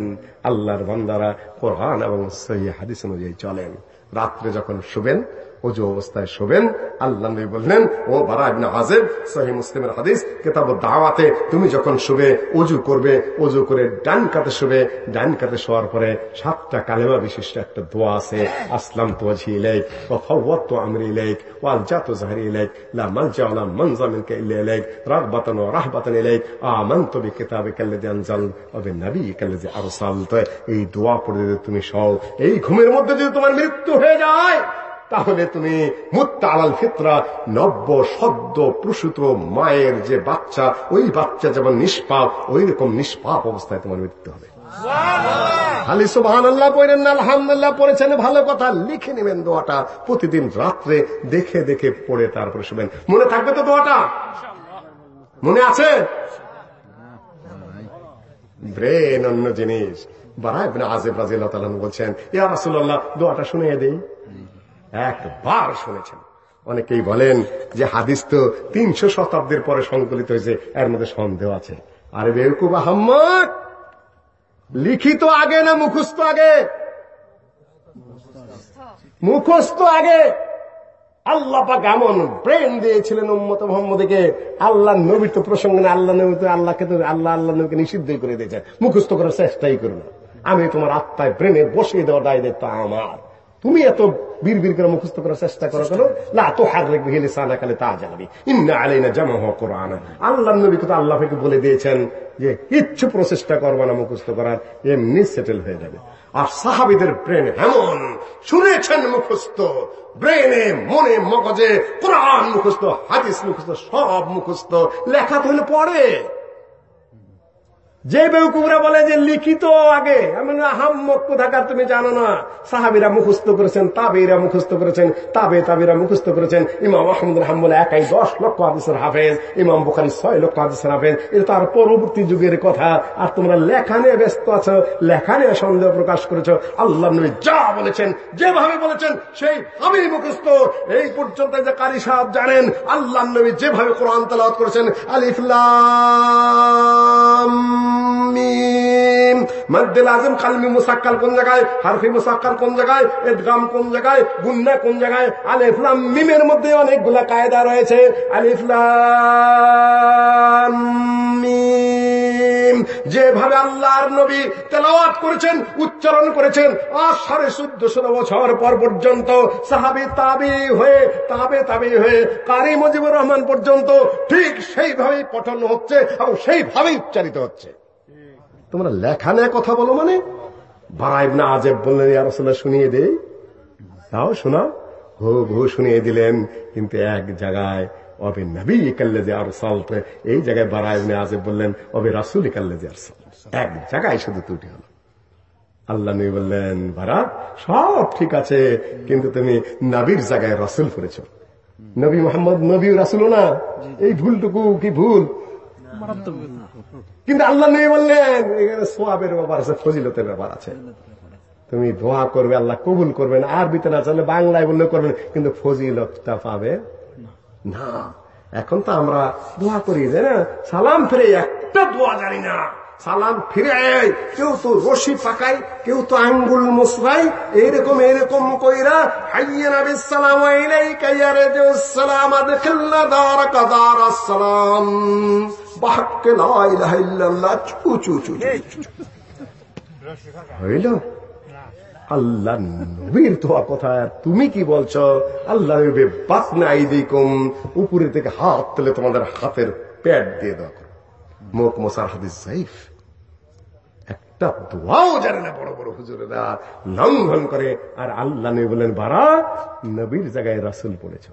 আল্লাহর বন্দারা কোরআন এবং সহি হাদিস অনুযায়ী চলেন। রাত্রে যখন শুবেন অজু অবস্থায় শোবেন। আল্লাহ নবী বললেন, ও বারা ইবনে আযিব, সহিহ মুসলিমের হাদিস কিতাব দাওয়াতে তুমি যখন শুবে, অজু করবে, অজু করে ডান কাতে শুবে, ডান কাতে শোয়ার পরে সাতটা কালেমা বিশিষ্ট একটা দোয়া আছে আসলাম তো ইলাইক ওয়া ফাওয়াদতু আমরি ইলাইক ওয়া আলজাতু যাহরি ইলাইক, লা মালজা ওয়া লা মানজা মিনকা ইল্লা ইলাইক, রাগবাতান ওয়া রাহবাতান ইলাইক, আমানতু বিকিতাবিকা আল্লাযী আনজাল ওয়া বিনাবিয়িকা আল্লাযী আরসালত। এই দোয়া পড়ে তুমি শও, এই ঘুমের মধ্যে যদি তোমার মৃত্যু হয়ে যায় তাহলে তুমি মুত্তালাল ফিতরা, নব্য, সদ্য, প্রসূত মায়ের যে বাচ্চা, ওই বাচ্চা যেমন নিষ্পাপ ওই রকম নিষ্পাপ অবস্থায় তোমার মৃত্যু হবে। খালি সুবাহান আল্লাহ পড়েন না আলহামদুল্লাহ পড়েছেন, ভালো কথা, লিখে নেবেন দোয়াটা। প্রতিদিন রাত্রে দেখে দেখে পড়ে তারপরে শুবেন। মনে থাকবে তো দোয়াটা? মনে আছে? ব্রেন অন্য জিনিস। বারায় আজেব রাজিয়াল বলছেন, ইয়া রাসুল্লাহ দোয়াটা শুনিয়ে দেই। একবার শুনেছেন। অনেকেই বলেন যে হাদিস তো তিনশো শতাব্দীর পরে সংকলিত হয়েছে, এর মধ্যে সন্দেহ আছে। আরে বেউকুব আহম্মদ লিখিত আগে না মুখস্থ আগে? মুখস্থ আগে! আল্লাহ পাক এমন ব্রেন দিয়েছিলেন উম্মত মোহাম্মদকে। আল্লাহ নবী তো প্রসঙ্গে না, আল্লাহ নবী তো আল্লাহকে তো, আল্লাহ আল্লাহ নবীকে নিষিদ্ধই করে দিয়েছেন। মুখস্থ করার চেষ্টাই করো না। আমি তোমার আত্মায় ব্রেনে বসিয়ে দেওয়া দায় দায়িত্ব আমার। তুমি এত বীর বীর করে মুখস্থ করার চেষ্টা করো কেন? না তো হার রেখবে হেলে সানা কালে তা জানাবি ইন্না আলাইনা জামা কোরআন। আল্লাহ নবী তো আল্লাহ বলে দিয়েছেন যে কিচ্ছু প্রচেষ্টা করবে না মুখস্থ করার, এমনি সেটেল হয়ে যাবে। আর সাহাবিদের ব্রেন এমন, শুনেছেন মুখস্থ ব্রেনে মনে মগজে কোরআন মুখস্থ, হাদিস মুখস্থ, সব মুখস্থ। লেখা তো হলে পড়ে। যে বেউকুবরা বলে যে লিখিত আগে, আমি আহাম্মক কোথাকার তুমি জানো না। সাহাবিরা মুখস্থ করেছেন তাবেরা মুখস্থ করেছেন, তাবে তাবিরা মুখস্থ করেছেন। ইমাম আহমদুল হাম্বল একাই দশ লক্ষ হাদিসের হাফেজ, ইমাম বুখারি ছয় লক্ষ হাদিসের হাফেজ। এটা তার পরবর্তী যুগের কথা, আর তোমরা লেখা নিয়ে ব্যস্ত আছো, লেখা নিয়ে সন্দেহ প্রকাশ করেছ। আল্লাহ নবী যা বলেছেন, যেভাবে বলেছেন, সেই আমি মুখস্থ। এই পর্যন্ত যে কারি সাহেব জানেন, আল্লাহ নবী যেভাবে কোরআন তালাত করেছেন আলিফলাম মদ্দেল আজম, কালমি মুসাক্কাল কোন জায়গায়? হারফি মুসাক্কাল কোন জায়গায়? এদগাম কোন জায়গায়? গুন্না কোন জায়গায়? মিমের মধ্যে অনেকগুলা কায়দা রয়েছে। যেভাবে আল্লাহর নবী তেলাওয়াত করেছেন, উচ্চারণ করেছেন আর সাড়ে চোদ্দশো বছর পর পর্যন্ত সাহাবি তাবি হয়ে, তাবে তাবি হয়ে, কারি মুজিবুর রহমান পর্যন্ত ঠিক সেইভাবেই পঠন হচ্ছে এবং সেইভাবেই উচ্চারিত হচ্ছে। তোমরা লেখা নেয় কথা বলো মানে? বারাইব না আজেব বললেন ইয়ারসোল্লাহ শুনিয়ে দেই। তাও শোনা হো ভো শুনিয়ে দিলেন, কিন্তু এক জায়গায়, অবে নবী কাল্লেজে আর সাল্ট এই জায়গায় বারাইবনে আজেব বললেন, অবে রাসুল কাল্লেজে আর এক জায়গায় শুধু ত্রুটি হলো। আল্লাহ নবী বললেন ভাড়া সব ঠিক আছে, কিন্তু তুমি নবীর জায়গায় রাসুল করেছ। নবী মোহাম্মদ নবী রাসুল না। এই ভুলটুকু কি ভুল। কিন্তু আল্লাহ নবী বললেন, এখানে সোয়াবের ব্যাপার আছে, ফজিলতের ব্যাপার আছে। তুমি দোয়া করবে, আল্লাহ কবুল করবেন আরবিতে না চাইলে বাংলায় বললে করবেন, কিন্তু ফজিলতটা পাবে না। এখন তো আমরা দোয়া করি যে না? সালাম ফিরে, একটা দোয়া জানি না। সালাম ফিরে কেউ তো রশি পাকায়, কেউ তো আঙ্গুল মুসরাই এইরকম এইরকম কইরা, হাইয়া বিসালাম ইলাইকা ইয়া রাজুসালাম আদখিলনা দারাকা দারাসসালাম বাহকে লা ইলাহা ইল্লাল্লাহ চু চু চু হইল? আল্লাহ নবীর তোয়া কথা। তুমি কি বলছো? আল্লাহ বাতনা আইদিকুম উপরে থেকে হাত তুলে তোমাদের হাতের প্যাড দিয়ে দাও মুখ মোসার হাদিস সাইফ একটা দোয়াও জানে না বড় বড় হুজুরেরা লঙ্ঘন করে। আর আল্লাহ নবী বলেন বারা নবীর জায়গায় রাসুল পড়েছ।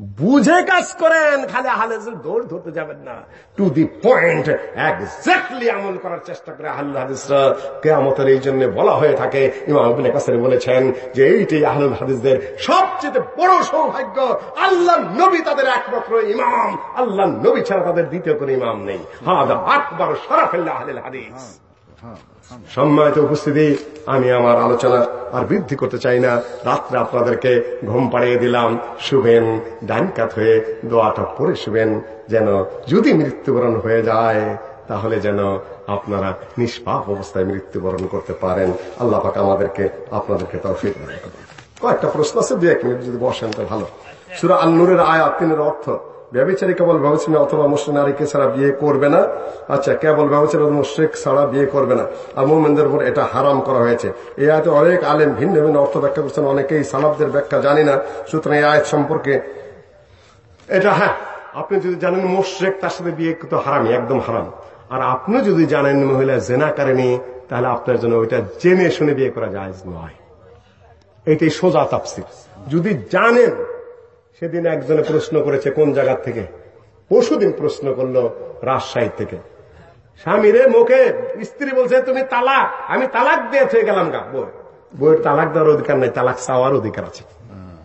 বুঝে কাজ করেন, খালি আহলে দৌড় ধরতে যাবেন না। টু দি পয়েন্ট এক্স্যাক্টলি আমল করার চেষ্টা করে আহ্ল হাদিসরা কেয়ামতের এই জন্য বলা হয়ে থাকে। ইমাম আবিন কাসারি বলেছেন যে এইটাই আহলুল হাদিসদের সবচেয়ে বড় সৌভাগ্য। আল্লাহ নবী তাদের একমাত্র ইমাম। আল্লাহ নবী ছাড়া তাদের দ্বিতীয় কোন ইমাম নেই। হাদ আকবর সরাফেল্লা আহলুল হাদিস। সম্মানিত উপস্থিতি, আমি আমার আলোচনা আর বৃদ্ধি করতে চাই না। রাত্রে আপনাদেরকে ঘুম পাড়িয়ে দিলাম। শুবেন, ডান কাত হয়ে দোয়াটা পরে শুবেন। যেন যদি মৃত্যুবরণ হয়ে যায়, তাহলে যেন আপনারা নিষ্পাপ অবস্থায় মৃত্যুবরণ করতে পারেন। আল্লাহ পাক আমাদেরকে, আপনাদেরকে তাও ফিট কয়েকটা প্রশ্ন আছে দু এক মিনিট যদি বসেন তো ভালো। সুরা আল্নুরের আয়াত তিনের অর্থ ব্যবচারী কেবল ব্যবচারী অথবা মুসলিম নারীকে ছাড়া বিয়ে করবে না। আচ্ছা কেবল ব্যবচারী মুশ্রিক ছাড়া বিয়ে করবে না। আর মোমেনদের উপর এটা হারাম করা হয়েছে। এই আয়তে অনেক আলেম ভিন্ন ভিন্ন অর্থ ব্যাখ্যা করছেন, অনেকেই সালাবদের ব্যাখ্যা জানি না। সুতরাং এই আয়াত সম্পর্কে এটা হ্যাঁ আপনি যদি জানেন মুশ্রেক তার সাথে বিয়ে তো হারামি, একদম হারাম। আর আপনি যদি জানেন মহিলা জেনা কারেনি তাহলে আপনার জন্য ওইটা জেনে শুনে বিয়ে করা যায় নয়। এটাই সোজা তাপসির যদি জানেন সেদিন একজনে প্রশ্ন করেছে, কোন জায়গার থেকে? পরশুদিন প্রশ্ন করল রাজশাহী থেকে। স্বামী রে মুখে, স্ত্রী বলছে, তুমি তালাক। আমি তালাক দিয়ে গেলাম গা। বই বইয়ের তালাক দেওয়ার অধিকার নাই, তালাক চাওয়ার অধিকার আছে।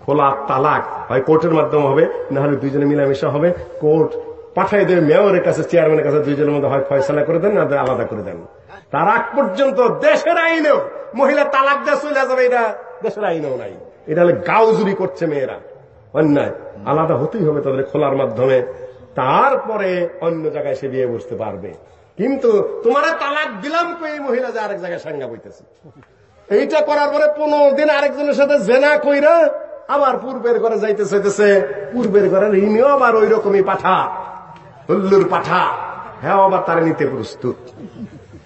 খোলা তালাক হয় কোর্টের মাধ্যমে হবে, না হলে দুইজনে মিলামিশা হবে। কোর্ট পাঠাই দেবে, মেয়রের কাছে, চেয়ারম্যানের কাছে দুইজনের মধ্যে হয় ফয়সলা করে দেন, না আলাদা করে দেন। তার আগ পর্যন্ত দেশের আইনেও মহিলা তালাক দেওয়া চলে যাবে, এটা দেশের আইনেও নাই। এটা হলে গাউজুরি করছে মেয়েরা। অন্যায়। আলাদা হতেই হবে তাদের খোলার মাধ্যমে। তারপরে অন্য জায়গায় সে বিয়ে বসতে পারবে। কিন্তু তোমার তালাক দিলাম এই মহিলা যে আরেক জায়গায় সাঙ্গা বইতেছে। এইটা করার পরে পনেরো দিন আরেকজনের সাথে জেনা কইরা আবার পূর্বের ঘরে যাইতে চাইতেছে। পূর্বের ঘরে ঋণও আবার ওই রকমই পাঠা। হুল্লুর পাঠা। হ্যাঁ আবার তারা নিতে প্রস্তুত।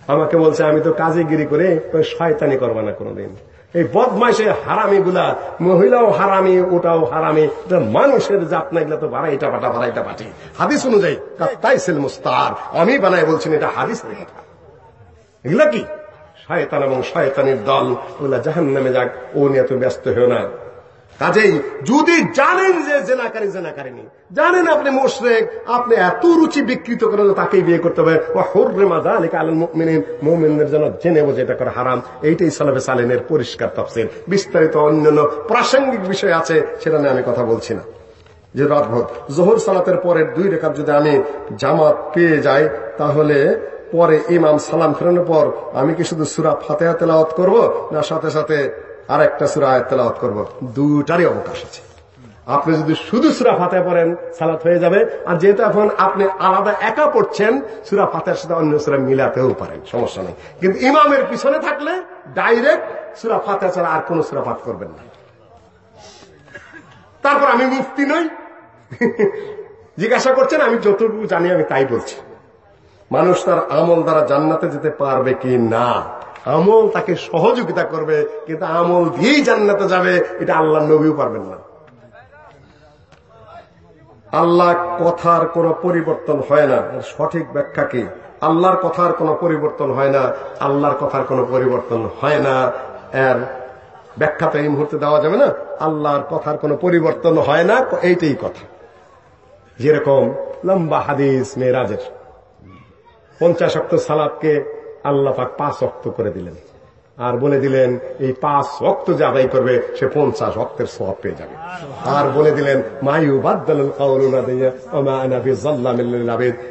আমাকে বলছে, আমি তো কাজে গিরি করে শয়তানি করবা না কোনোদিন। এই বদমাইশে হারামি গুলা, মহিলাও হারামি, ওটাও হারামি মানুষের জাত না তো বাড়া এটা বাটা বাড়া এটা বাটি হাদিস অনুযায়ী তাই সেল মুস্তার আমি বানাই বলছি এটা হাদিস কথা এগুলা কি? শয়তান এবং শয়তানের দল, ওগুলা জাহান নামে যাক, ও নিয়ে তো ব্যস্ত হয়েও না। কাজেই যদি জানেন যে জেনাকারী জেনাকারিনী জানেন আপনি মোশরেক, আপনি এত রুচি বিকৃত করে তাকেই বিয়ে করতে হবে। ও হর্রে মাজা জন্য জেনে বোঝে এটা করে হারাম। এইটাই সালাফে সালেনের পরিষ্কার তফসিল। বিস্তারিত অন্যান্য প্রাসঙ্গিক বিষয় আছে, সেটা নিয়ে আমি কথা বলছি না। যে অদ্ভুত। জোহর সালাতের পরের দুই রেখাত যদি আমি জামাত পেয়ে যাই, তাহলে পরে ইমাম সালাম ফেরানোর পর আমি কি শুধু সুরা ফাতেহা তেলাওয়াত করব, না সাথে সাথে আর একটা সুরা আয়াত তেলাওয়াত করব। দুটারই অবকাশ আছে। আপনি যদি শুধু সুরা ফাতে পড়েন, সালাত হয়ে যাবে। আর যেহেতু এখন আপনি আলাদা একা পড়ছেন, সুরা ফাতের সাথে অন্য সুরা মিলাতেও পারেন, সমস্যা নেই। কিন্তু ইমামের পিছনে থাকলে ডাইরেক্ট সুরা ফাতে ছাড়া আর কোন সুরা পাঠ করবেন না। তারপর আমি মুফতি নই। জিজ্ঞাসা করছেন, আমি যতটুকু জানি আমি তাই বলছি। মানুষ তার আমল দ্বারা জান্নাতে যেতে পারবে কি না? আমল তাকে সহযোগিতা করবে, কিন্তু আমল দিয়েই জান্নাতে যাবে, এটা আল্লাহ নবীও পারবেন না। আল্লাহ কথার কোনো পরিবর্তন হয় না। সঠিক ব্যাখ্যা কি? আল্লাহর কথার কোনো পরিবর্তন হয় না, আল্লাহর কথার কোনো পরিবর্তন হয় না। এর ব্যাখ্যা তো এই মুহূর্তে দেওয়া যাবে না। আল্লাহর কথার কোনো পরিবর্তন হয় না, এইটাই কথা। যেরকম লম্বা হাদিস মেয়েরাজের। পঞ্চাশ সালাদকে আল্লাহ পাক পাঁচ অক্ত করে দিলেন। আর বলে দিলেন, এই পাঁচ অক্ত যে আদায় করবে, সে পঞ্চাশ অক্তের সব পেয়ে যাবে। আর বলে দিলেন মায়ু বাদ্দাল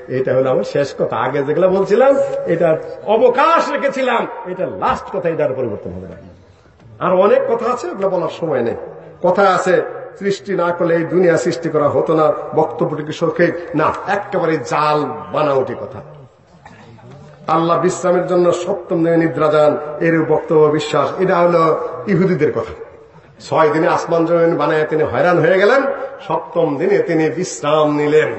এটা হলো আমার শেষ কথা। আগে যেগুলো বলছিলাম, এটা অবকাশ রেখেছিলাম। এটা লাস্ট কথা, এটার পরিবর্তন হবে না। আর অনেক কথা আছে, ওগুলো বলার সময় নেই। কথা আছে, সৃষ্টি না করলে এই দুনিয়া সৃষ্টি করা হতো না। বক্তব্যটিকে সৌখে না, একেবারে জাল বানাওটি কথা। আল্লাহ বিশ্রামের জন্য সপ্তম দিনে নিদ্রা যান এর বক্তব্য বিশ্বাস। এটা হলো ইহুদিদের কথা। ছয় দিনে আসমান জমিন বানায় তিনি হয়রান হয়ে গেলেন, সপ্তম দিনে তিনি বিশ্রাম নিলেন।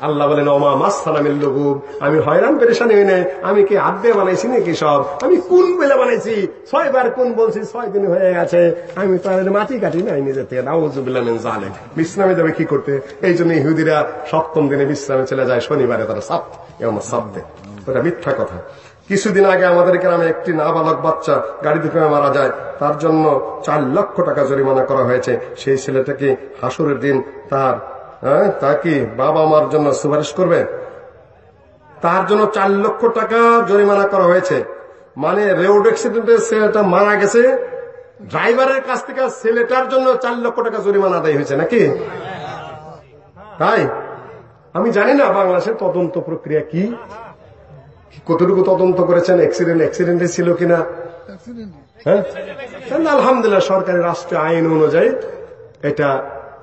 আল্লাহ বলেন, ওমা মাসালামিল্লুগুব আমি হয়রান, পেরেশানি হই নাই। আমি কি আদ্যে বানাইছি নাকি সব? আমি কোন বেলে বানাইছি। ছয়বার কোন বলছি, ছয় দিন হয়ে গেছে। আমি তাদের মাটি কাটি নাই নিজের থেকে। নাউজুবিল্লাহ জানে বিশ্রামে যাবে কি করতে? এই জন্য ইহুদিরা সপ্তম দিনে বিশ্রামে চলে যায়, শনিবারে তারা সাপ এমন সাপতে ওটা মিথ্যা কথা। কিছুদিন আগে আমাদের গ্রামে একটি নাবালক বাচ্চা গাড়ি থেকে মারা যায়। তার জন্য চার লক্ষ টাকা জরিমানা করা হয়েছে। সেই ছেলেটাকে হাসুরের দিন তার হ্যাঁ তা কি বাবা মার জন্য সুপারিশ করবে। তার জন্য চার লক্ষ টাকা জরিমানা করা হয়েছে। মানে রোড অ্যাক্সিডেন্টে ছেলেটা মারা গেছে। ড্রাইভারের কাছ থেকে ছেলেটার জন্য চার লক্ষ টাকা জরিমানা আদায় হয়েছে নাকি? তাই? আমি জানি না বাংলাদেশের তদন্ত প্রক্রিয়া কি। কতটুকু তদন্ত করেছেন? অ্যাক্সিডেন্ট অ্যাক্সিডেন্টে ছিল কিনা? হ্যাঁ? আলহামদুলিল্লাহ সরকারি রাষ্ট্রীয় আইন অনুযায়ী এটা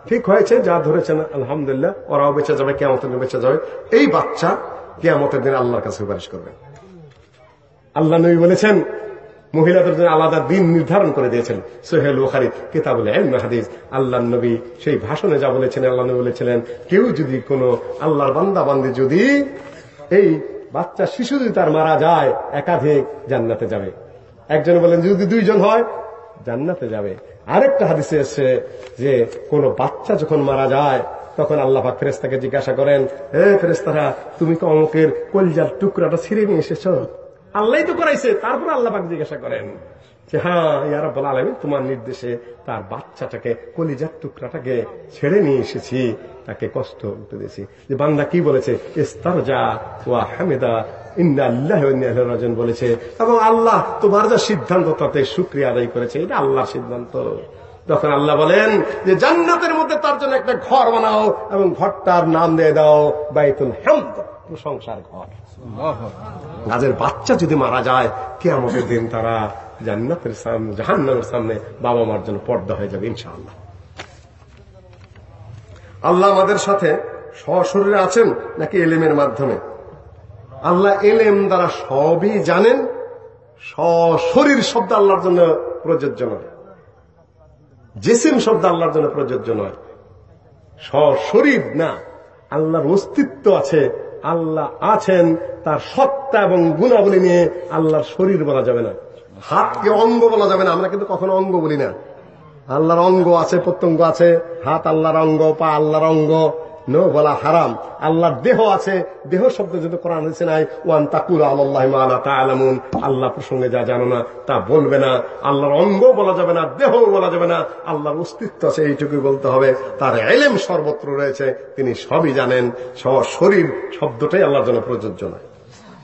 ঠিক হয়েছে, যা ধরেছেন আলহামদুলিল্লাহ। ওরাও বেঁচে যাবে কেমতের দিন বেঁচে যাবে। এই বাচ্চা কেমতের দিন আল্লাহর কাছে সুপারিশ করবে। আল্লাহ নবী বলেছেন, মহিলাদের জন্য আলাদা দিন নির্ধারণ করে দিয়েছেন। সোহেল ওখারি কিতাবুল এলম আল্লাহ নবী সেই ভাষণে যা বলেছেন আল্লাহ নবী বলেছিলেন, কেউ যদি কোন আল্লাহর বান্দা বান্দি যদি এই বাচ্চা শিশু যদি তার মারা যায়, একাধিক জান্নাতে যাবে। একজন বলেন, যদি দুইজন হয়, জান্নাতে যাবে। আরেকটা হাদিসে এসছে যে, কোন বাচ্চা যখন মারা যায়, তখন আল্লাহ ফেরেস্তাকে জিজ্ঞাসা করেন হে ফেরেস্তারা তুমি তো অঙ্কের কলজার টুকরাটা ছিঁড়ে নিয়ে এসেছ? আল্লাহ তো করাইছে, তারপর আল্লাহ জিজ্ঞাসা করেন। যে হ্যাঁ ইয়ারা বলা আলমী তোমার নির্দেশে তার বাচ্চাটাকে, কলিজার টুকরাটাকে ছেড়ে নিয়ে এসেছি, তাকে কষ্ট উঠে দিয়েছি। যে বান্দা কি বলেছে? ইস্তারজা ওয়া হামেদা রাজন বলেছে, এবং আল্লাহ তোমার যা সিদ্ধান্ত, তাতে সুক্রিয়া আদায় করেছে। এটা আল্লাহর সিদ্ধান্ত। তখন আল্লাহ বলেন যে জান্নাতের মধ্যে তার জন্য একটা ঘর বানাও, এবং ঘরটার নাম দিয়ে দাও, বাইতুল হেমদ প্রশংসার ঘর। গাছের বাচ্চা যদি মারা যায় কে আমাদের দিন তারা জান্নাতের সামনে জাহান্নামের সামনে বাবা মার জন্য পর্দা হয়ে যাবে, ইনশাআল্লাহ। আল্লাহ আমাদের সাথে সশরীরে আছেন নাকি এলেমের মাধ্যমে? আল্লাহ এলেম দ্বারা সবই জানেন, সশরীর শব্দ আল্লাহর জন্য প্রযোজ্য নয়। জেসিম শব্দ আল্লাহর জন্য প্রযোজ্য নয়। সশরীর না, আল্লাহর অস্তিত্ব আছে আল্লাহ আছেন, তার সত্তা এবং গুণাবলী নিয়ে আল্লাহর শরীর বলা যাবে না। হাতকে অঙ্গ বলা যাবে না, আমরা কিন্তু কখনো অঙ্গ বলি না। আল্লাহর অঙ্গ আছে, প্রত্যঙ্গ আছে। হাত আল্লাহর অঙ্গ, পা আল্লাহর অঙ্গ। নো বলা হারাম। আল্লাহর দেহ আছে, দেহ শব্দ যদি কোরআন হয়েছে নাই, ওয়ান তাকুল আল্লাহ মালা তা আলামুন আল্লাহ প্রসঙ্গে যা জানো না, তা বলবে না। আল্লাহর অঙ্গ বলা যাবে না, দেহ বলা যাবে না। আল্লাহর অস্তিত্ব আছে এইটুকুই বলতে হবে। তার এলেম সর্বত্র রয়েছে, তিনি সবই জানেন। শরীর শব্দটাই আল্লাহর জন্য প্রযোজ্য নয়।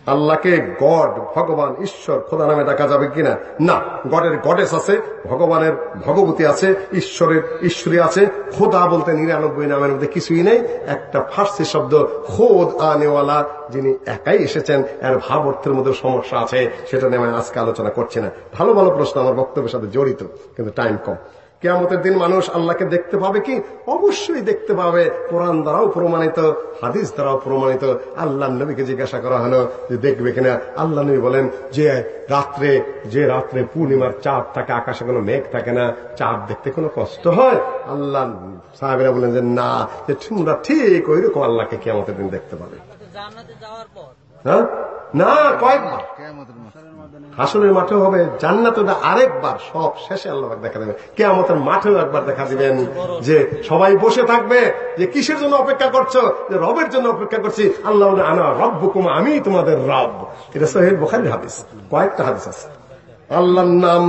আল্লাহকে গড ভগবান, ঈশ্বর, খোদা নামে ডাকা যাবে কিনা? না, গডের গডেস আছে, ভগবানের ভগবতী আছে, ঈশ্বরের ঈশ্বরী আছে, খোদা বলতে নিরানব্বই নামের মধ্যে কিছুই নেই। একটা ফার্সি শব্দ, খোদ আনেওয়ালা, যিনি একাই এসেছেন, এর ভাব অর্থের মধ্যে সমস্যা আছে, সেটা নিয়ে আমি আজকে আলোচনা করছি না। ভালো ভালো প্রশ্ন আমার বক্তব্যের সাথে জড়িত, কিন্তু টাইম কম। কেয়ামতের দিন মানুষ আল্লাহকে দেখতে পাবে কি? অবশ্যই দেখতে পাবে। কোরআন দ্বারাও প্রমাণিত হাদিস দ্বারাও প্রমাণিত। আল্লাহ নবীকে জিজ্ঞাসা করা হলো যে দেখবে কিনা? আল্লাহ নবী বলেন যে রাত্রে যে রাত্রে পূর্ণিমার চাঁদ থাকে আকাশে কোনো মেঘ থাকে না। চাঁদ দেখতে কোনো কষ্ট হয়? আল্লাহ সাহেবেরা বলেন যে না যে তোমরা ঠিক ওই রকম আল্লাহকে কেয়ামতের দিন দেখতে পাবে। হ্যাঁ? না কয়েকবার। হাসনের মাঠেও হবে, জান্নাত আরেকবার সব শেষে আল্লাহ দেখা দেবে কেয়ামতের মাঠেও একবার দেখা দিবেন যে সবাই বসে থাকবে, যে কিসের জন্য অপেক্ষা করছ? যে রবের জন্য অপেক্ষা করছি। আল্লাহ আনা রব হুকুম আমি তোমাদের রব। এটা সোহেল বোখারির হাদিস। কয়েকটা হাদিস আছে। আল্লাহর নাম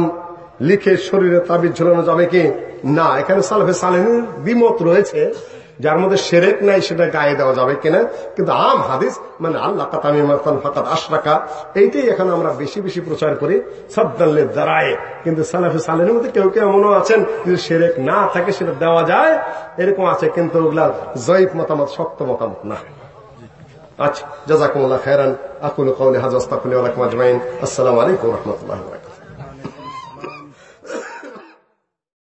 লিখে শরীরে তাবিজ ঝুলানো যাবে কি? না, এখানে সালফে সালেনের বিমত রয়েছে। যার মধ্যে সেরেক নাই, সেটা গায়ে দেওয়া যাবে কিনা। কিন্তু আম হাদিস মানে আল্লাহ কাতামি ফাকাত আশরাকা, এইটাই এখন আমরা বেশি বেশি প্রচার করি। সদ্দাল্লে দাঁড়ায় কিন্তু সালাফে সালের মধ্যে কেউ কেউ এমনও আছেন, যদি সেরেক না থাকে, সেটা দেওয়া যায়। এরকম আছে, কিন্তু ওগুলা জয়ীফ মতামত, শক্ত মতামত না। আচ্ছা জাজাকুমুল্লাহ খেরান আকুল কৌলি হাজ আস্তাকুলি আসসালামু আলাইকুম রহমতুল্লাহ